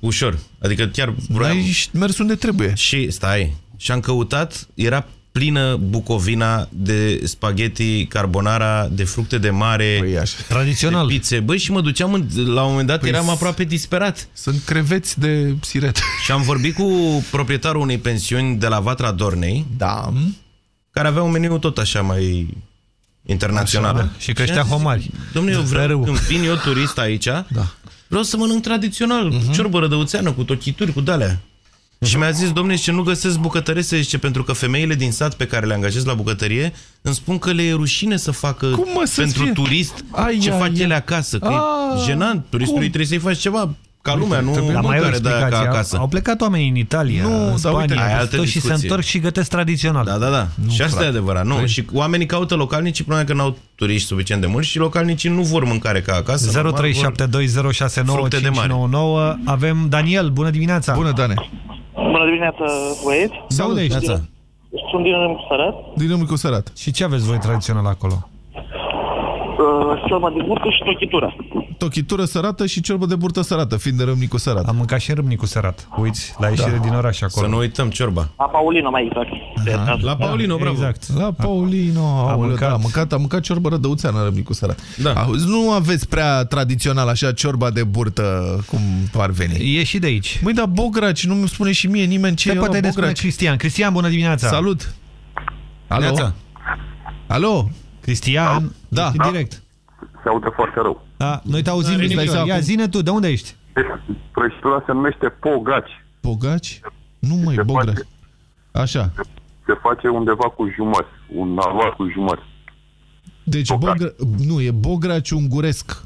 ușor. Adică chiar vreau. Ai mers unde trebuie. Și stai, și am căutat, era plină Bucovina de spaghetti carbonara, de fructe de mare, Păi așa. Tradițional. de pizze. Băi, și mă duceam, în, la un moment dat Păi eram s- aproape disperat. Sunt creveți de siret. Și am vorbit cu proprietarul unei pensiuni de la Vatra Dornei, Da. care avea un meniu tot așa mai internațională. Așa, da. Și creștea homari. Domnule, eu vreau, când vin eu turist aici, da. vreau să mănânc tradițional, Mhm. cu ciorbă rădăuțeană, cu tochituri, cu dalea. Și mi-a zis, domnule, ce nu găsesc bucătărese, zice, pentru că femeile din sat pe care le angajez la bucătărie îmi spun că le e rușine să facă Cum, mă, să pentru fie? turist Ai, ce ai, fac ai. ele acasă. Că Ah, e jenant, turistului cum? trebuie să-i faci ceva ca lumea, nu Dar mai e o mâncare de aia ca explicație. acasă. Au plecat oamenii în Italia, Nu, în dar uite, Spania, ai altă tot și se discuție. întorc și gătesc tradițional. Da, da, da. Nu, și asta frate. e adevărat. Nu, Păi- și oamenii caută localnicii, problema e că n-au turiști suficient de mulți și localnicii nu vor mâncare ca acasă. normal, vor fructe de mare. 0372069599. Avem Daniel, bună dimineața! Bună, Dane! Bună dimineața, băieți! De unde ești? Sunt din Sărat. Dinamicul Sărat. Și ce aveți voi tradițional acolo? Uh, ciorba de burtă și tochitura. Tochitură sărată și ciorbă de burtă sărată, fiind de râmnicu sărat. Am mâncat și în râmnicu sărat. Uiți, la ieșire Da. din oraș acolo. Să nu uităm ciorba. La Paulino mai exact. La Paulino, bravo. Exact. La Paulino, Am aoleu, mâncat. da, am mâncat, am mâncat ciorbă rădăuțeană în râmnicu sărat. Da. Auzi, nu aveți prea tradițional așa ciorba de burtă cum ar veni. E și de aici. Măi, dar Bograci, nu mi spune și mie nimeni ce Ce e poate ăla ne spune Bograci. Cristian? Cristian, bună dimineața! Salut! Alo? Neața. Alo? Cristian, Da. ești în direct. Se aude foarte rău. Da, noi te auzim Da, bine. stai să Ia, acum. zine tu, de unde ești? Prăjitura se numește pogaci. Pogaci? Nu mai, Se Bograci. face- Așa. Se face undeva cu jumări. Un aluat cu jumări. Deci, Bogra... nu, e Bograci unguresc.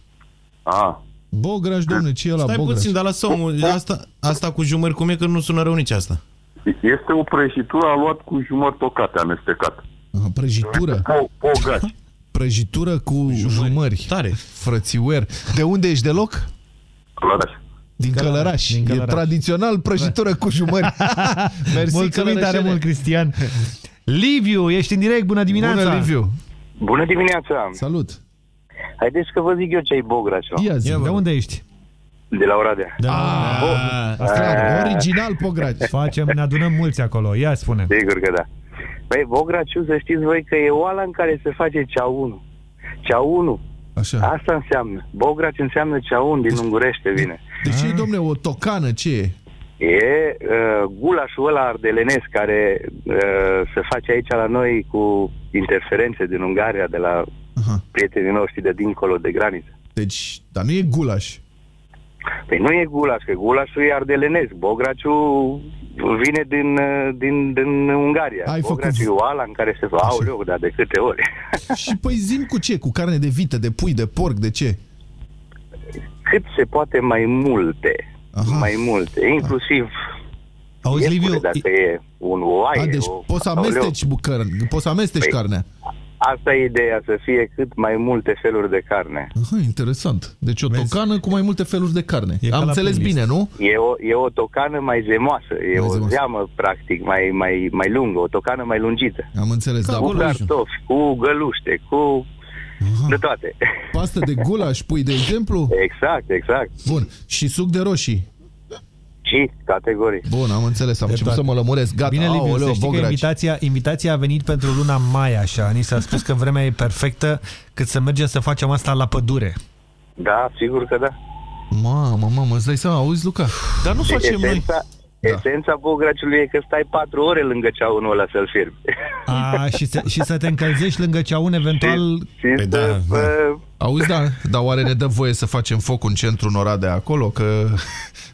A, Bograci, domne, ce e la Stai Bograci? puțin, dar lasă omul. Asta, asta cu jumări cum e că nu sună rău nici asta. este o prăjitură aluat cu jumări tocate, amestecat. Aha, Prăjitură? Po, pogaci. Prăjitură cu jumări. Tare. Frățiuer. De unde ești deloc? Călăraș. Din Călăraș. Din Călăraș. E tradițional prăjitură cu jumări. Mersi, Mulțumim tare Călărășene. mult, Cristian. Liviu, ești în direct, bună dimineața! Bună, Liviu. Bună dimineața! Salut. Haideți că vă zic eu ce-i Bograș. Ia zi. De unde ești? De la Oradea. Da. Asta, original Bograci. Facem, ne adunăm mulți acolo. Ia spune. Sigur că da. Păi, Bograciu, să știți voi că e oala în care se face ceaunul. Ceaunul. Așa. Asta înseamnă. Bograci înseamnă ceaun, din ungurește vine. De ce e, domne, o tocană? Ce e? E uh, gulașul ăla ardelenesc care uh, se face aici la noi cu interferențe din Ungaria, de la Aha. prietenii noștri de dincolo de graniță. Deci, dar nu e gulaș. Păi nu e gulaș, că gulașul e ardelenesc. Bograciu vine din, uh, din, din Ungaria. Ai Bograciu făcut- e oala în care se face. Aoleu, dar de câte ori? Și păi zim cu ce? Cu carne de vită, de pui, de porc, de ce? Cât se poate mai multe. Aha. Mai multe. Inclusiv Auzi, iepure, Liviu, dacă e un oaie. A, deci o, poți să aoleu. amesteci, bucăr, poți să amesteci Păi- carnea. Asta e ideea, să fie cât mai multe feluri de carne. Aha, interesant. Deci o tocană cu mai multe feluri de carne. E ca Am la înțeles playlist. bine, nu? E o, e o tocană mai zemoasă, e Mai o zemoasă. zeamă, practic, mai, mai, mai lungă, o tocană mai lungită. Am înțeles, da. Cu cartofi, cu găluște, cu... de toate. Pastă de gulaș, pui, de exemplu? Exact, exact. Bun. Și suc de roșii. Și categorii. Bun, am înțeles. Am început să mă lămuresc. Gata, Bine, Liviu, aoleu, să știi că bograci. invitația, invitația a venit pentru luna mai, așa. Ni s-a spus că vremea e perfectă cât să mergem să facem asta la pădure. Da, sigur că da. Mamă, mamă, îți dai seama, auzi, Luca? Dar nu facem noi. esența, esența bograciului e că stai patru ore lângă ceaunul ăla să-l fierbi. A, și, să, și să te încălzești lângă ceaun, eventual... Și Păi da, să, da. uh, Auzi, da, dar oare ne dă voie să facem foc în centrul Oradea acolo? Că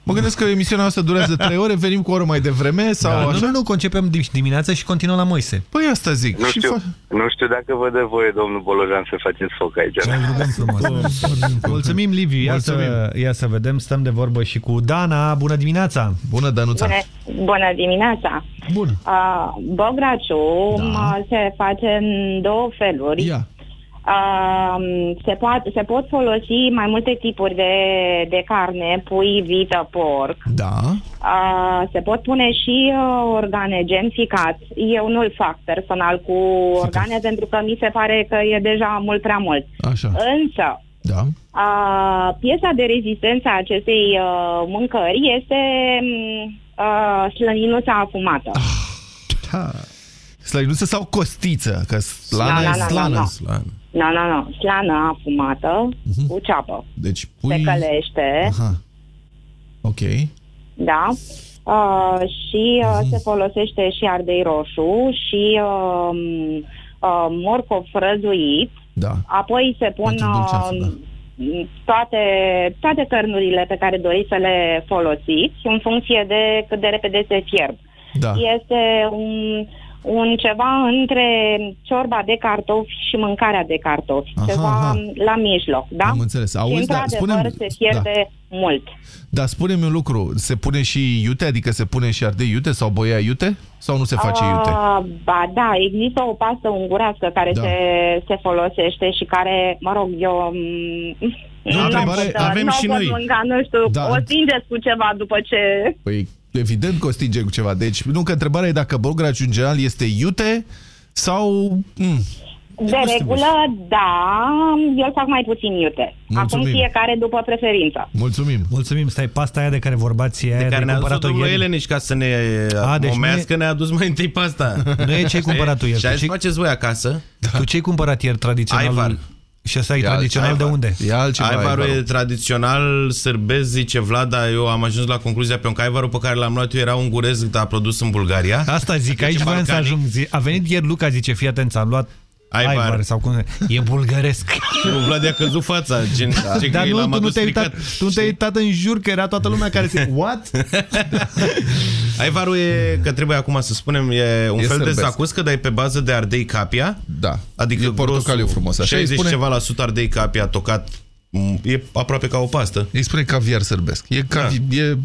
mă gândesc că emisiunea noastră durează 3 ore, venim cu o oră mai devreme sau Da, nu, așa? nu, nu, concepem dim- dimineața și continuăm la Moise. Păi asta zic. nu, și știu, fa- nu știu dacă vă dă voie, domnul Bolojan, să faceți foc aici. Îl rugăm frumos. Mulțumim, Liviu. Ia să, ia să vedem, stăm de vorbă și cu Dana. Bună dimineața! Bună, Danuța! Bună, bună dimineața! Bun. Uh, Bograciu da. se face în două feluri. Ia. Uh, se, poate, se pot folosi mai multe tipuri de, de carne, pui, vită, porc. Da. Uh, se pot pune și uh, organe gen ficat. Eu nu-l fac personal cu organe pentru că mi se pare că e deja mult prea mult. Așa. Însă, Da. Uh, piesa de rezistență a acestei uh, mâncări este mm, uh, slăninuța afumată. Ha. Slăinuță sau costiță? Că slana Da, e da, da, slană. da, da. slană. Nu, nu, nu. Slană afumată cu ceapă. Deci Se pui... călește, Aha. Ok. da? Uh, și uh, se folosește și ardei roșu și uh, uh, morcov răzuit, Da. apoi se pun Pentru dulceață, uh, da. toate, toate cărnurile pe care doriți să le folosiți în funcție de cât de repede se fierb. Da. Este un, un ceva între ciorba de cartofi și mâncarea de cartofi. Aha, ceva aha. la mijloc, da? Am înțeles. și Auzi, da, într-adevăr spune-mi- se fierbe mult. Dar spune-mi un lucru, se pune și iute, adică se pune și ardei iute sau boia iute? Sau nu se face iute? Ah, Ba da, există o pastă ungurească care Da. se, se folosește și care, mă rog, eu... mm, Nu, întrebare- avem nu și pot noi. mânca, nu știu, Da. o stingeți cu ceva după ce... Păi, evident că o stinge cu ceva. Deci, nu, că întrebarea e dacă bolgraciul în general este iute sau... Mm, De regulă, da, eu fac mai puțin iute. Acum Mulțumim. fiecare după preferință. Mulțumim. Mulțumim. Stai, pasta aia de care vorbați e aia De care de ne-a adus cumpărat-o domnul ieri? Elenici ca să ne A, deci nu omească, ne-a adus mai întâi pasta. Nu e ce ai cumpărat tu ieri. Și hai Tu să ce- faceți voi acasă. Tu ce ai cumpărat ieri tradițional? Aivar. Și ăsta e E tradițional alt- de unde? E altceva. Aivarul e tradițional sârbez, zice Vlad, dar eu am ajuns la concluzia pe că aivarul pe care l-am luat eu era ungurez, dar produs în Bulgaria. Asta zic, Deci aici e voiam să balcanic. ajung. Zi- A venit ieri Luca, zice, fii atent, am luat Aivar. Aivar sau cum e bulgăresc. Nu, Vlad i-a căzut fața, gen, ce Dar că nu, l-am tu nu adus te-ai uitat, stricat. tu nu te-ai uitat în jur că era toată lumea care se... What? Aivarul e, că trebuie acum să spunem, e un E fel de sârbesc. zacuscă, dar e pe bază de ardei capia. Da. Adică E portocaliu grosul, frumos, așa îi 60 spune? ceva la sută ardei capia tocat. M, E aproape ca o pastă. Îi spune caviar sârbesc. E, cavi, da. e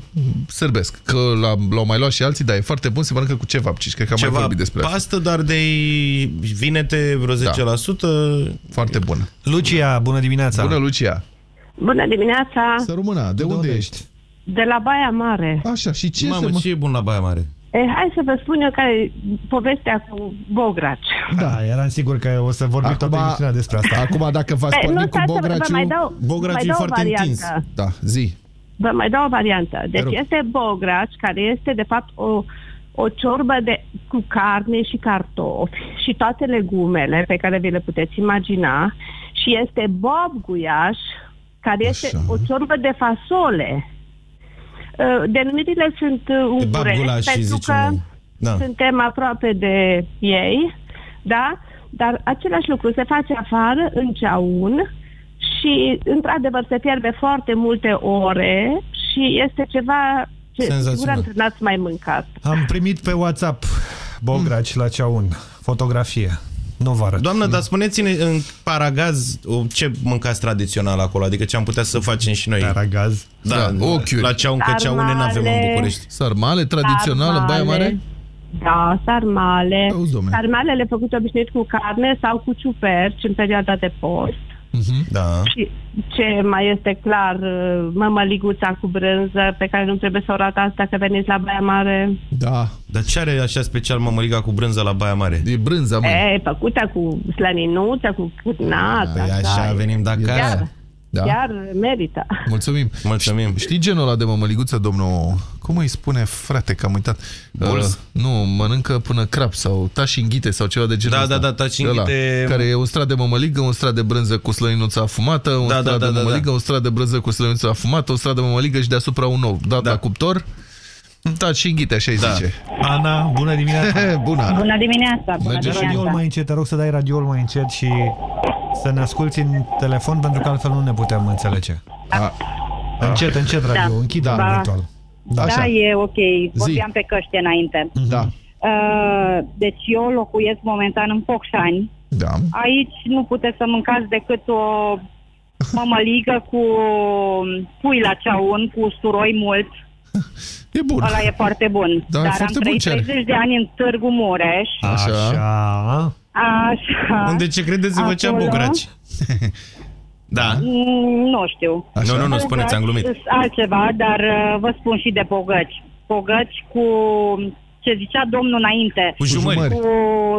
sârbesc. Că l-am- l-au mai luat și alții, dar e foarte bun, se mănâncă cu cevapcici. Cred că am mai Ceva vorbit despre asta. pastă, dar de vinete vreo 10%. Foarte bună. Lucia, bună dimineața! Bună, Lucia! Bună dimineața! Să rămână, de unde ești? De la Baia Mare. Așa, și ce Mamă, ce e bun la Baia Mare? E, hai să vă spun eu care e povestea cu Bograci. Da, eram sigur că o să vorbim toată emisiunea despre asta. Acum, dacă v-ați Păi, pornit nu, cu stați să vă- vă Bograciu... mai dau- Bograciu mai e dau o foarte variantă. întins. Da, zi. Vă mai dau o variantă. Deci rog. este bograci, care este de fapt o, o ciorbă de, cu carne și cartofi și toate legumele pe care vi le puteți imagina și este bob guiaș, care este o ciorbă de fasole. Uh, Denumirile sunt uh, ungurești gulaș și pentru zicem că noi. Da. suntem aproape de ei, da? Dar același lucru se face afară, în ceaun, și, într-adevăr, se pierde foarte multe ore și este ceva ce Senzațional. siguranță n-ați mai mâncat. Am primit pe WhatsApp Bograci la Ceaun, fotografie. Nu vă arăt. Doamnă, dar spuneți-ne în Paragaz o, ce mâncați tradițional acolo, adică ce am putea să facem și noi. Paragaz? Da, Da, ochiuri. la ceaun, că ceaune n-avem în București. Sarmale tradițional în Baia Mare? Da, sarmale. Auzi, dom'le. Sarmalele făcute obișnuit cu carne sau cu ciuperci în perioada de post. Da. Și ce mai este clar, uh, mămăliguța cu brânză pe care nu trebuie să o ratați dacă veniți la Baia Mare. Da. Dar ce are așa special mămăliga cu brânza la Baia Mare? E brânza, E, făcută cu slăninuță, cu cârnat. Păi așa venim de acasă. Chiar, Da. chiar merită. Mulțumim. Mulțumim. Știi genul ăla de mămăliguță, domnul... Cum îi spune, frate, că am uitat? Bulz? Uh, nu, mănâncă până crap sau tașinghite sau ceva de genul Da, ăsta. da, da, tașinghite- Ăla, care e un strat de mămăligă, un strat de brânză cu slăninuța afumată, un Da, da, strat da, de da, mămăligă, da. un strat de brânză cu slăninuța afumată, un strat de mămăligă și deasupra un ou. Dat da. la cuptor, tașinghite, așa îi Da. zice. Ana, bună dimineața! Bună, Ana. Bună dimineața! Bună Dai radioul dimineața! mai încet, te rog să dai radioul mai încet și să ne asculti în telefon, pentru că altfel nu ne putem înțelege. A, Încet, încet radio, Da. închide Da. eventual. Da, Așa. e ok. Vorbeam pe căști înainte. Da. Uh, deci eu locuiesc momentan în Focșani. Da. Aici nu puteți să mâncați decât o mămăligă cu pui la ceaun, cu usturoi mult. E bun. Ăla e foarte bun. Da, e Dar foarte am bun trăit ce are. 30 de ani în Târgu Mureș. Așa. Așa. Unde ce credeți vă cea Acolo? bograci? da. Mm, Nu știu. Așa? Nu, nu, nu, spuneți, am glumit. Sunt altceva, dar uh, vă spun și de pogăci. Pogăci cu ce zicea domnul înainte. Cu jumări. Cu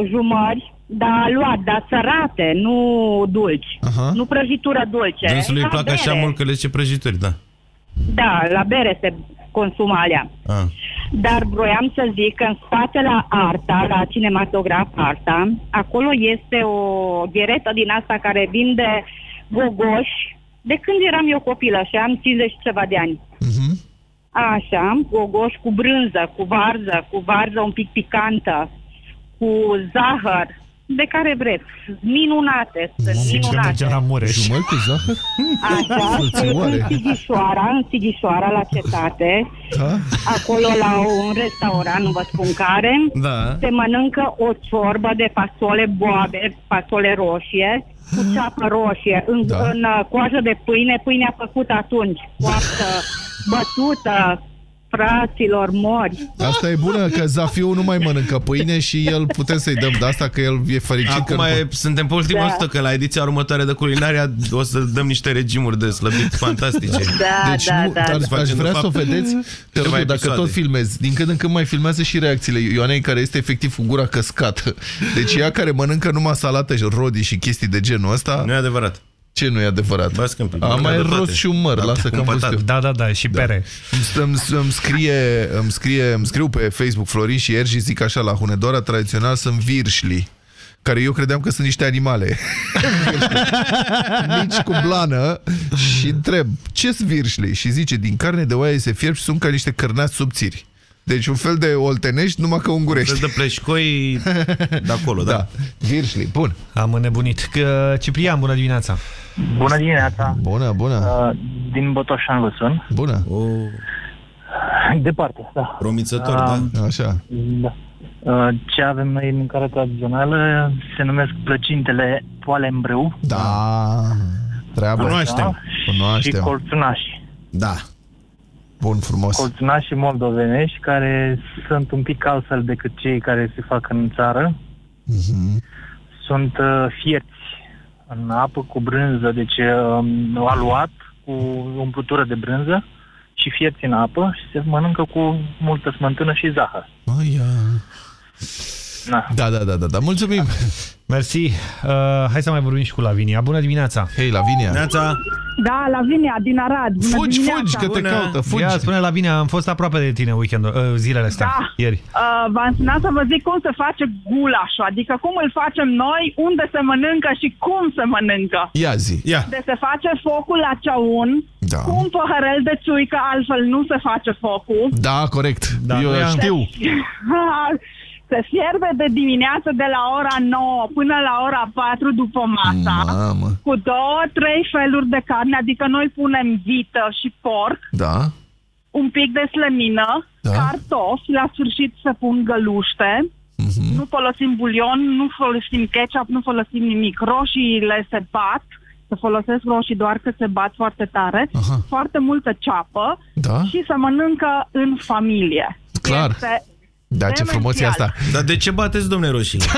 jumări, dar luat, dar sărate, nu dulci. Aha. Nu prăjitură dulce. Dânsului îi La plac așa bere. mult că le zice prăjituri, da. Da, la bere se consumă alea. Ah. Dar vroiam să zic că în spate la Arta, la cinematograf Arta, acolo este o gheretă din asta care vinde gogoși de când eram eu copilă și am 50 și ceva de ani. Așa, gogoși cu brânză, cu varză, cu varză un pic picantă, cu zahăr. De care vreți. Minunate, sunt minunate. merge la Mureș. Jumări cu zahăr? Așa, în Frățioare. Sighișoara, în Sighișoara, la cetate, Da? acolo la un restaurant, nu vă spun care, Da. se mănâncă o ciorbă de fasole boabe, fasole roșie, cu ceapă roșie, în, Da. în uh, coajă de pâine, pâinea făcută atunci, coaptă, bătută, fraților mori. Asta e bună, că Zafiu nu mai mănâncă pâine și el putem să-i dăm de asta, că el e fericit Acum că... nu- e, suntem pe ultima Da. sută, că la ediția următoare de culinaria o să dăm niște regimuri de slăbit fantastice. Da, Deci da, nu, da. dar Facem, aș de vrea fapt, să o vedeți, te rog, câteva eu, dacă episoade. tot filmezi, din când în când mai filmează și reacțiile Ioanei, care este efectiv cu gura căscată. Deci ea care mănâncă numai salată și rodii și chestii de genul ăsta... Nu e adevărat. Ce nu e adevărat? Ba, scâmpe, A, măcar mai de e toate. rost și un măr, Da, lasă că am cu văzut patat. eu. Da, da, da, și pere. Îmi, îmi, îmi, scrie, îmi, scrie, îmi scriu pe Facebook Florin și Ergi și zic așa, la Hunedoara tradițional sunt virșli care eu credeam că sunt niște animale. Mici cu blană și întreb, ce sunt virșli? Și zice, din carne de oaie se fierb și sunt ca niște cărnați subțiri. Deci un fel de oltenești, numai că ungurești. Fel de pleșcoi de acolo, da. da. Virșli, bun. Am înnebunit. Că, Ciprian, bună dimineața. Bună dimineața! Bună, bună! Uh, din Botoșan vă sun. Bună! Oh, Departe, da. promițător, Ah. da. Așa. da. Uh, ce avem noi în mâncare tradițională se numesc plăcintele poale în brâu. Da, treabă. Da? Și Cunoaștem. colțunași. Da. Bun, frumos. Colțunașii moldovenești care sunt un pic altfel decât cei care se fac în țară. Mhm. Sunt uh, fierți în apă cu brânză, deci uh, aluat cu umplutură de brânză și fierți în apă și se mănâncă cu multă smântână și zahăr. Aia. Da. Da, da, da, da, da. Mulțumim. Mersi. Uh, hai să mai vorbim și cu Lavinia. Bună dimineața. Hei, Lavinia. Neața. Da, Lavinia, din Arad. Bună Fugi, dimineața. fugi, că te caută, fugi. Ia, spune Lavinia, am fost aproape de tine weekendul, uh, zilele astea, Da. ieri. Uh, v-am sunat să vă zic cum se face gulașul, adică cum îl facem noi, unde se mănâncă și cum se mănâncă. Ia zi. Ia. De se face focul la ceaun, Da. cu un păhărel de țuică, altfel nu se face focul. Da, corect. Da, Eu noi am- știu. se fierbe de dimineață de la ora 9 până la ora 4 după masa. Mamă. Cu două, trei feluri de carne, adică noi punem vită și porc, Da. un pic de slănină, Da. cartofi, la sfârșit se pun găluște, Mhm. nu folosim bulion, nu folosim ketchup, nu folosim nimic. Roșiile se bat, se folosesc roșii doar că se bat foarte tare, Aha. foarte multă ceapă Da. și se mănâncă în familie. Clar. Este Da, ce frumos e asta. Dar de ce bateți, domne Roșii?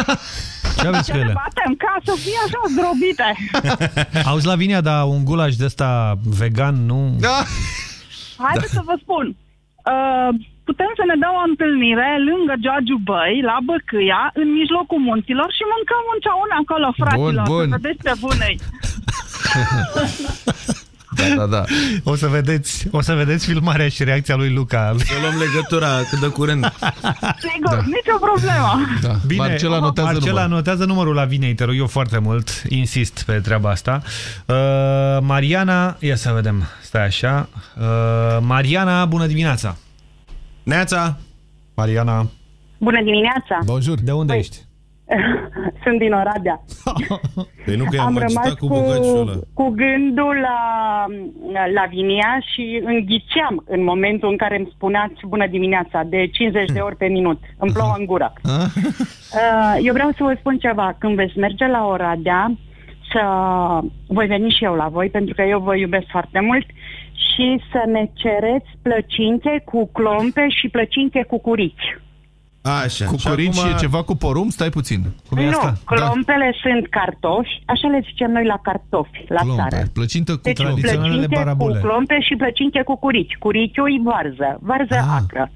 Ce aveți cu ce le ele? batem ca să fie așa zdrobite. Auzi, Lavinia, dar un gulaș de ăsta vegan, nu? Da. Haideți să vă spun. Uh, putem să ne dăm o întâlnire lângă Giorgiu Băi, la Băcâia, în mijlocul munților și mâncăm un ceaun acolo, fraților. bun. Să vedeți pe bunei. Da, da, da. O să vedeți, o să vedeți filmarea și reacția lui Luca. Să luăm legătura cât de curând. Sigur, da. nicio problemă. da. Bine, Marcela notează Marcela numărul. notează numărul Lavinei, te rog eu foarte mult, insist pe treaba asta. Uh, Mariana, ia să vedem, stai așa. Uh, Mariana, bună dimineața. Neața. Mariana, Bună dimineața! Bonjour. de unde ești? Sunt din Oradea. Păi nu că i-am Am rămas agitat cu cu, bucăciul ăla. cu gândul la, la Vinia și înghiceam în momentul în care îmi spuneați bună dimineața de 50 de ori pe minut. Îmi plouă în gură. Ah? Uh, Eu vreau să vă spun ceva. Când veți merge la Oradea, să voi veni și eu la voi, pentru că eu vă iubesc foarte mult, și să ne cereți plăcinte cu clompe și plăcinte cu curici. Așa. Cu Și corici acum- e ceva cu porumb? Stai puțin. Cum e nu, asta? clompele sunt cartofi, așa le zicem noi la cartofi, la țară. Clompe. Plăcintă cu Deci clompe. Tradiționalele plăcinte barabule. cu clompe și plăcinte cu curici. Curiciul e varză, varză Ah. acră.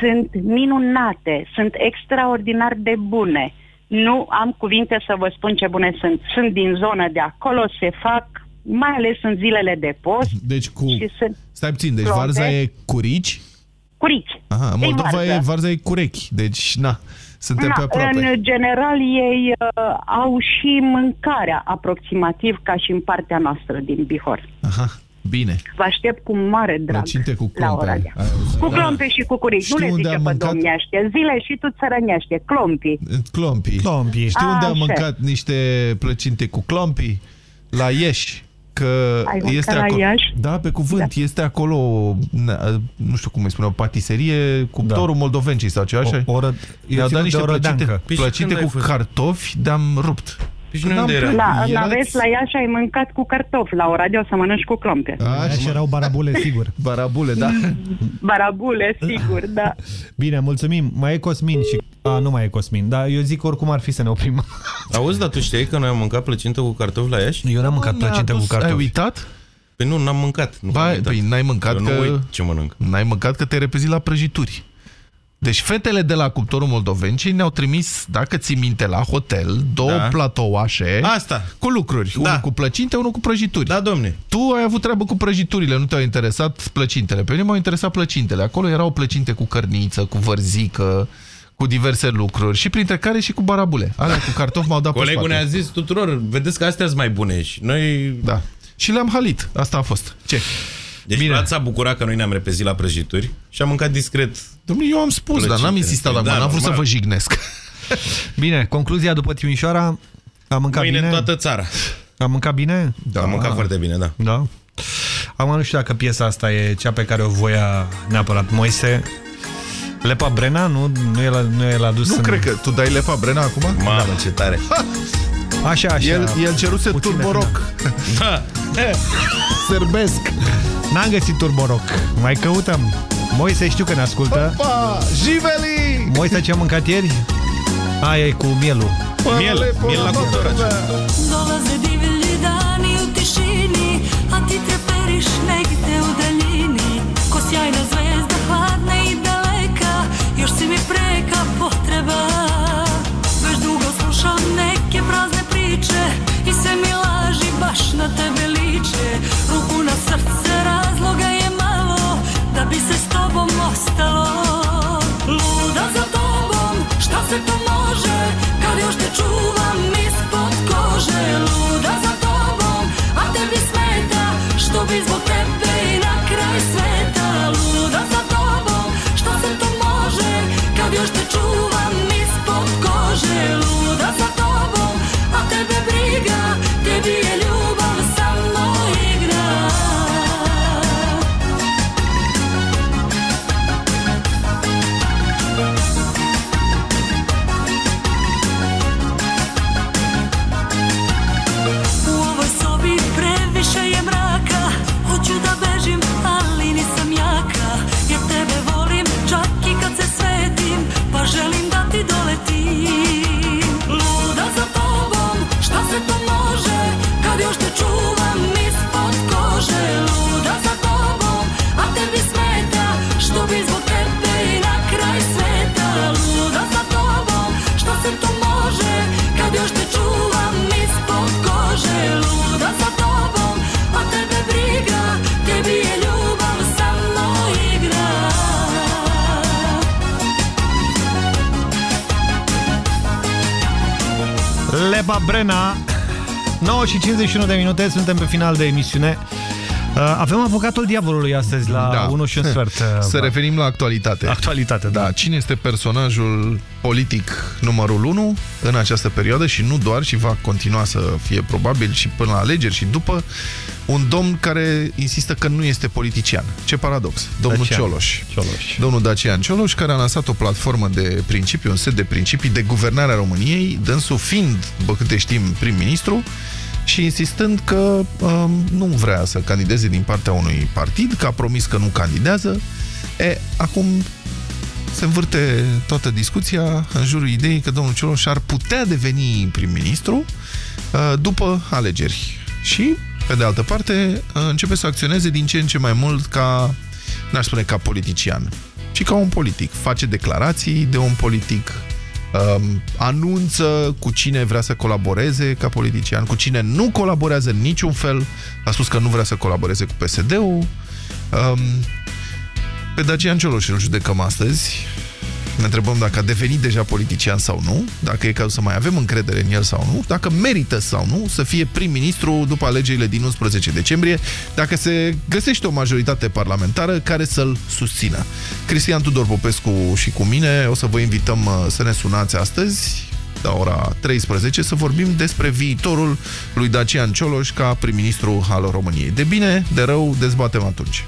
Sunt minunate, sunt extraordinar de bune. Nu am cuvinte să vă spun ce bune sunt. Sunt din zonă de acolo, se fac, mai ales în zilele de post. Deci cu... Și sunt Stai puțin, deci clompe. varza e curici? Curici. Aha, E Moldova varză. e, varza e curechi. Deci, na, suntem pe Na, aproape. în general, ei uh, au și mâncarea aproximativ ca și în partea noastră din Bihor. Aha. Bine. Vă aștept cu mare drag Plăcinte cu la clompe. Oradea. Ai auzit? Cu Da. clompe și cu curici. Nu Știu le unde zice am pe mâncat- domnește. Zile și tu țărănește. Clompi. Clompi. Clompi. Știi A, unde am așa. mâncat niște plăcinte cu clompi? La Ieși. Că Ai mâncat este la acolo. Iași? Da, pe cuvânt. Da. Este acolo, na, nu știu cum îi spune, o patiserie cu da. torul moldovencii sau ceva așa. O, oră, Mi-au dat niște plăcinte, Păi și plăcinte când ai cu fost? cartofi, de-am rupt. Păi și noi unde N-am era? La, Erați- la vest, la Iași ai mâncat cu cartofi. La Oradea o să mănânci cu clompe. Așa erau barabule, sigur. Barabule, da. Barabule, sigur, da. Bine, mulțumim. Mai e Cosmin și... A, nu mai e Cosmin, dar eu zic oricum ar fi să ne oprim. Auzi, dar tu știai că noi am mâncat plăcintă cu cartofi la Iași? Eu n-am mâncat plăcintă cu cartofi. Ai uitat? Păi nu, n-am mâncat. Nu Ba, am uitat. păi n-ai mâncat Eu că... nu uit ce mănânc. N-ai mâncat că te repezi la prăjituri. Deci fetele de la cuptorul Moldovencii ne-au trimis, dacă ții minte, la hotel, două Da. platouașe Asta. cu lucruri. Da. Unul cu plăcinte, unul cu prăjituri. Da, domne. Tu ai avut treabă cu prăjiturile, nu te-au interesat plăcintele. Pe mine m-au interesat plăcintele. Acolo erau plăcinte cu cărniță, cu vărzică, cu diverse lucruri și printre care și cu barabule. Alea cu cartofi m-au dat pe Colegul spate. ne-a zis tuturor, vedeți că astea sunt mai bune și noi... Da. Și le-am halit. Asta a fost. Ce? Deci Bine. Vlad s-a bucurat că noi ne-am repezit la prăjituri și am mâncat discret. Domnule, eu am spus, dar Plăcintele. n-am insistat acum, Da, n-am vrut să normal. vă jignesc. Bine, concluzia după Timișoara, am mâncat Mâine bine? în toată țara. Am mâncat bine? Da. Am mâncat foarte bine, da. Da. Acum nu știu dacă piesa asta e cea pe care o voia neapărat Moise. Lepa Brena, nu, nu e la, nu e la dus Nu în... cred că tu dai lepa Brena acum? Mamă, ce tare. Așa, așa. El, el ceruse puțin Turbo Rock. Da. Serbesc. N-am găsit Turbo Rock. Mai căutăm. Moise știu că ne ascultă. Opa! Jiveli! Moise ce am mmâncat ieri? Aia e cu mielul. Miel, miel la cuptor. Dolaze divlji dani u tišini A ti treperiš negde u daljini Wciąż nie czuwa Brena 9 și 51 de minute, suntem pe final de emisiune. Uh, Avem avocatul diavolului astăzi la Da. 1 și un sfert. uh, Să referim la actualitate. Actualitate, da. da. Cine este personajul politic numărul 1 în această perioadă și nu doar, și va continua să fie probabil și până la alegeri și după, un domn care insistă că nu este politician. Ce paradox. Domnul Dacian Cioloș. Cioloș. Domnul Dacian Cioloș, care a lansat o platformă de principii, un set de principii de guvernare a României, dânsul fiind, după câte știm, prim-ministru, și insistând că um, nu vrea să candideze din partea unui partid, că a promis că nu candidează. E, acum se învârte toată discuția în jurul ideii că domnul Cioloș ar putea deveni prim-ministru uh, după alegeri. Și, pe de altă parte, uh, începe să acționeze din ce în ce mai mult ca, n-aș spune ca politician, ci ca un politic. Face declarații de un politic, um, anunță cu cine vrea să colaboreze ca politician, cu cine nu colaborează în niciun fel. A spus că nu vrea să colaboreze cu PSD-ul. Um, pe Dacian Cioloș îl judecăm astăzi Ne întrebăm dacă a devenit deja politician sau nu, dacă e cazul să mai avem încredere în el sau nu, dacă merită sau nu să fie prim-ministru după alegerile din 11 decembrie, dacă se găsește o majoritate parlamentară care să-l susțină. Cristian Tudor Popescu și cu mine o să vă invităm uh, să ne sunați astăzi la ora 13 să vorbim despre viitorul lui Dacian Cioloș ca prim-ministru al României. De bine, de rău, dezbatem atunci.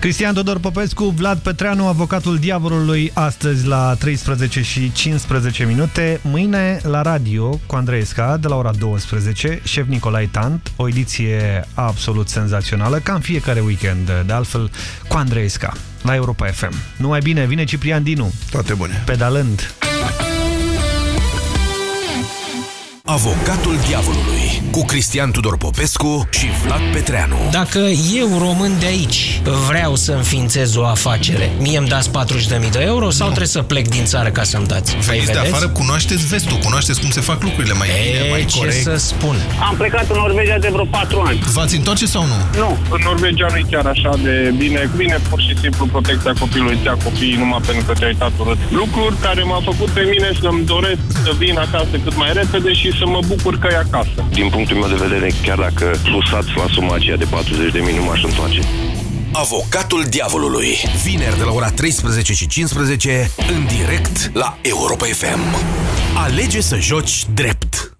Cristian Tudor Popescu, Vlad Petreanu, avocatul diavolului, astăzi la 13 și 15 minute. Mâine la radio cu Andreesca de la ora 12, șef Nicolae Tant, o ediție absolut senzațională, ca în fiecare weekend, de altfel, cu Andreesca la Europa FM. Numai bine, vine Ciprian Dinu. Toate bune. Pedalând. Avocatul diavolului cu Cristian Tudor Popescu și Vlad Petreanu. Dacă eu, român de aici, vreau să înființez o afacere, mie îmi dați 40.000 de euro sau nu. trebuie să plec din țară ca să-mi dați? Veniți de afară, cunoașteți vestul, cunoașteți cum se fac lucrurile mai e, bine, mai ce corect. să spun? Am plecat în Norvegia de vreo 4 ani. V-ați întoarce sau nu? Nu. În Norvegia nu e chiar așa de bine. Bine, pur și simplu, protecția copilului îți ia copiii numai pentru că te-ai uitat urât. Lucruri care m-au făcut pe mine să-mi doresc să vin acasă cât mai repede și să mă bucur că e acasă. Din punctul meu de vedere, chiar dacă plusați la suma aceea de 40 de mii, nu m-aș întoarce. Avocatul diavolului. Vineri de la ora 13 și 15 în direct la Europa FM. Alege să joci drept.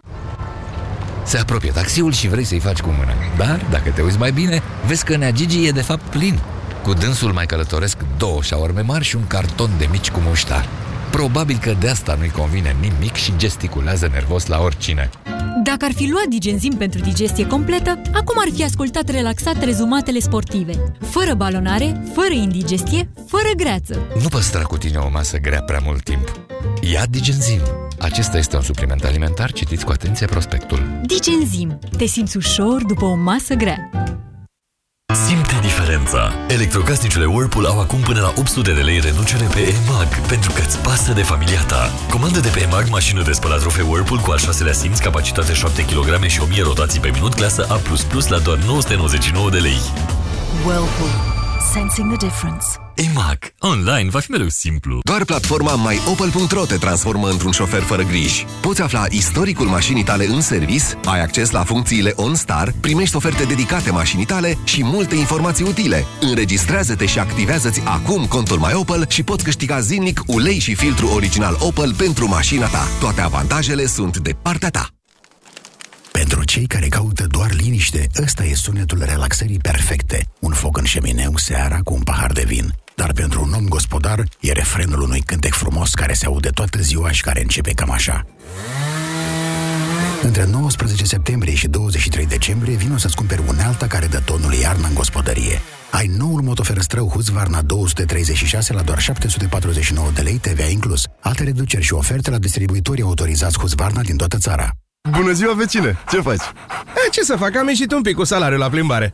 Se apropie taxiul și vrei să-i faci cu mână. Dar, dacă te uiți mai bine, vezi că Nea Gigi e de fapt plin. Cu dânsul mai călătoresc două șaorme mari și un carton de mici cu muștar. Probabil că de asta nu-i convine nimic și gesticulează nervos la oricine. Dacă ar fi luat Digenzim pentru digestie completă, acum ar fi ascultat relaxat rezumatele sportive. Fără balonare, fără indigestie, fără greață. Nu păstra cu tine o masă grea prea mult timp. Ia Digenzim. Acesta este un supliment alimentar, citiți cu atenție prospectul. Digenzim. Te simți ușor după o masă grea. Simte diferența! Electrocasnicele Whirlpool au acum până la 800 de lei reducere pe EMAG, pentru că îți pasă de familia ta. Comandă de pe EMAG mașină de spălat rufe Whirlpool cu al șaselea simț, capacitate 7 kg și 1000 rotații pe minut, clasă A++ la doar 999 de lei. Whirlpool. Sensing the difference. EMAG. Online va fi mereu simplu. Doar platforma myopel.ro te transformă într-un șofer fără griji. Poți afla istoricul mașinii tale în servis, ai acces la funcțiile OnStar, primești oferte dedicate mașinii tale și multe informații utile. Înregistrează-te și activează-ți acum contul MyOpel și poți câștiga zilnic ulei și filtru original Opel pentru mașina ta. Toate avantajele sunt de partea ta. Pentru cei care caută doar liniște, ăsta e sunetul relaxării perfecte. Un foc în șemineu seara cu un pahar de vin. Dar pentru un om gospodar, e refrenul unui cântec frumos care se aude toată ziua și care începe cam așa. Între 19 septembrie și 23 decembrie vino să-ți cumperi unealta care dă tonul iarnă în gospodărie. Ai noul motoferăstrău Husqvarna 236 la doar 749 de lei TVA inclus. Alte reduceri și oferte la distribuitorii autorizați Husqvarna din toată țara. Bună ziua, vecine! Ce faci? E, ce să fac? Am ieșit un pic cu salariul la plimbare.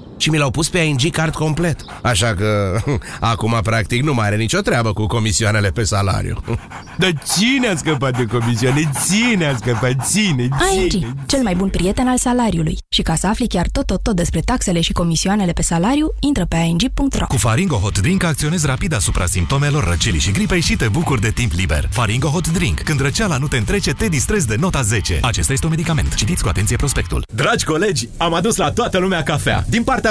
Și mi l-au pus pe ING card complet. Așa că acum practic nu mai are nicio treabă cu comisioanele pe salariu. Dar cine a scăpat de comisioane? Ține a scăpat, ține, ține. ING, cel mai bun prieten al salariului. Și ca să afli chiar tot, tot, tot despre taxele și comisioanele pe salariu, intră pe ing.ro. Cu Faringo Hot Drink acționezi rapid asupra simptomelor răcelii și gripei și te bucuri de timp liber. Faringo Hot Drink. Când răceala nu te întrece, te distrezi de nota 10. Acesta este un medicament. Citiți cu atenție prospectul. Dragi colegi, am adus la toată lumea cafea. Din partea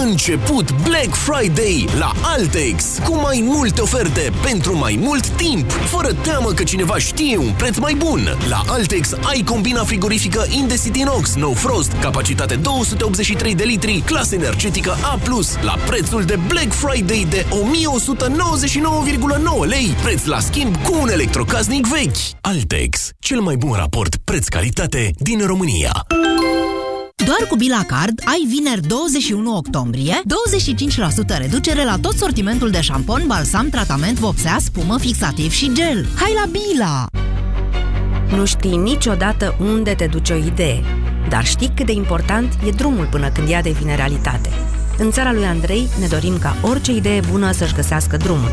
A început Black Friday la Altex cu mai multe oferte pentru mai mult timp, fără teamă că cineva știe un preț mai bun. La Altex ai combina frigorifică Indesit Inox No Frost, capacitate 283 de litri, clasă energetică A+, la prețul de Black Friday de 1199,9 lei, preț la schimb cu un electrocasnic vechi. Altex, cel mai bun raport preț-calitate din România. Doar cu Bila Card ai vineri 21 octombrie 25% reducere la tot sortimentul de șampon, balsam, tratament, vopsea, spumă, fixativ și gel. Hai la Bila! Nu știi niciodată unde te duce o idee, dar știi cât de important e drumul până când ea devine realitate. În țara lui Andrei ne dorim ca orice idee bună să-și găsească drumul.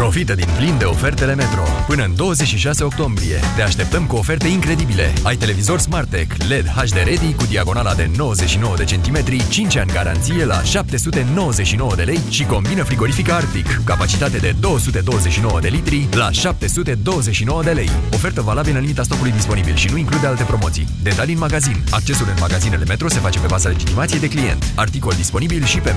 Profită din plin de ofertele Metro. Până în 26 octombrie te așteptăm cu oferte incredibile. Ai televizor SmartTech LED HD Ready cu diagonala de 99 de centimetri, 5 ani garanție la 799 de lei și combină frigorifică Arctic, capacitate de 229 de litri la 729 de lei. Ofertă valabilă în limita stocului disponibil și nu include alte promoții. Detalii în magazin. Accesul în magazinele Metro se face pe baza legitimației de client. Articol disponibil și pe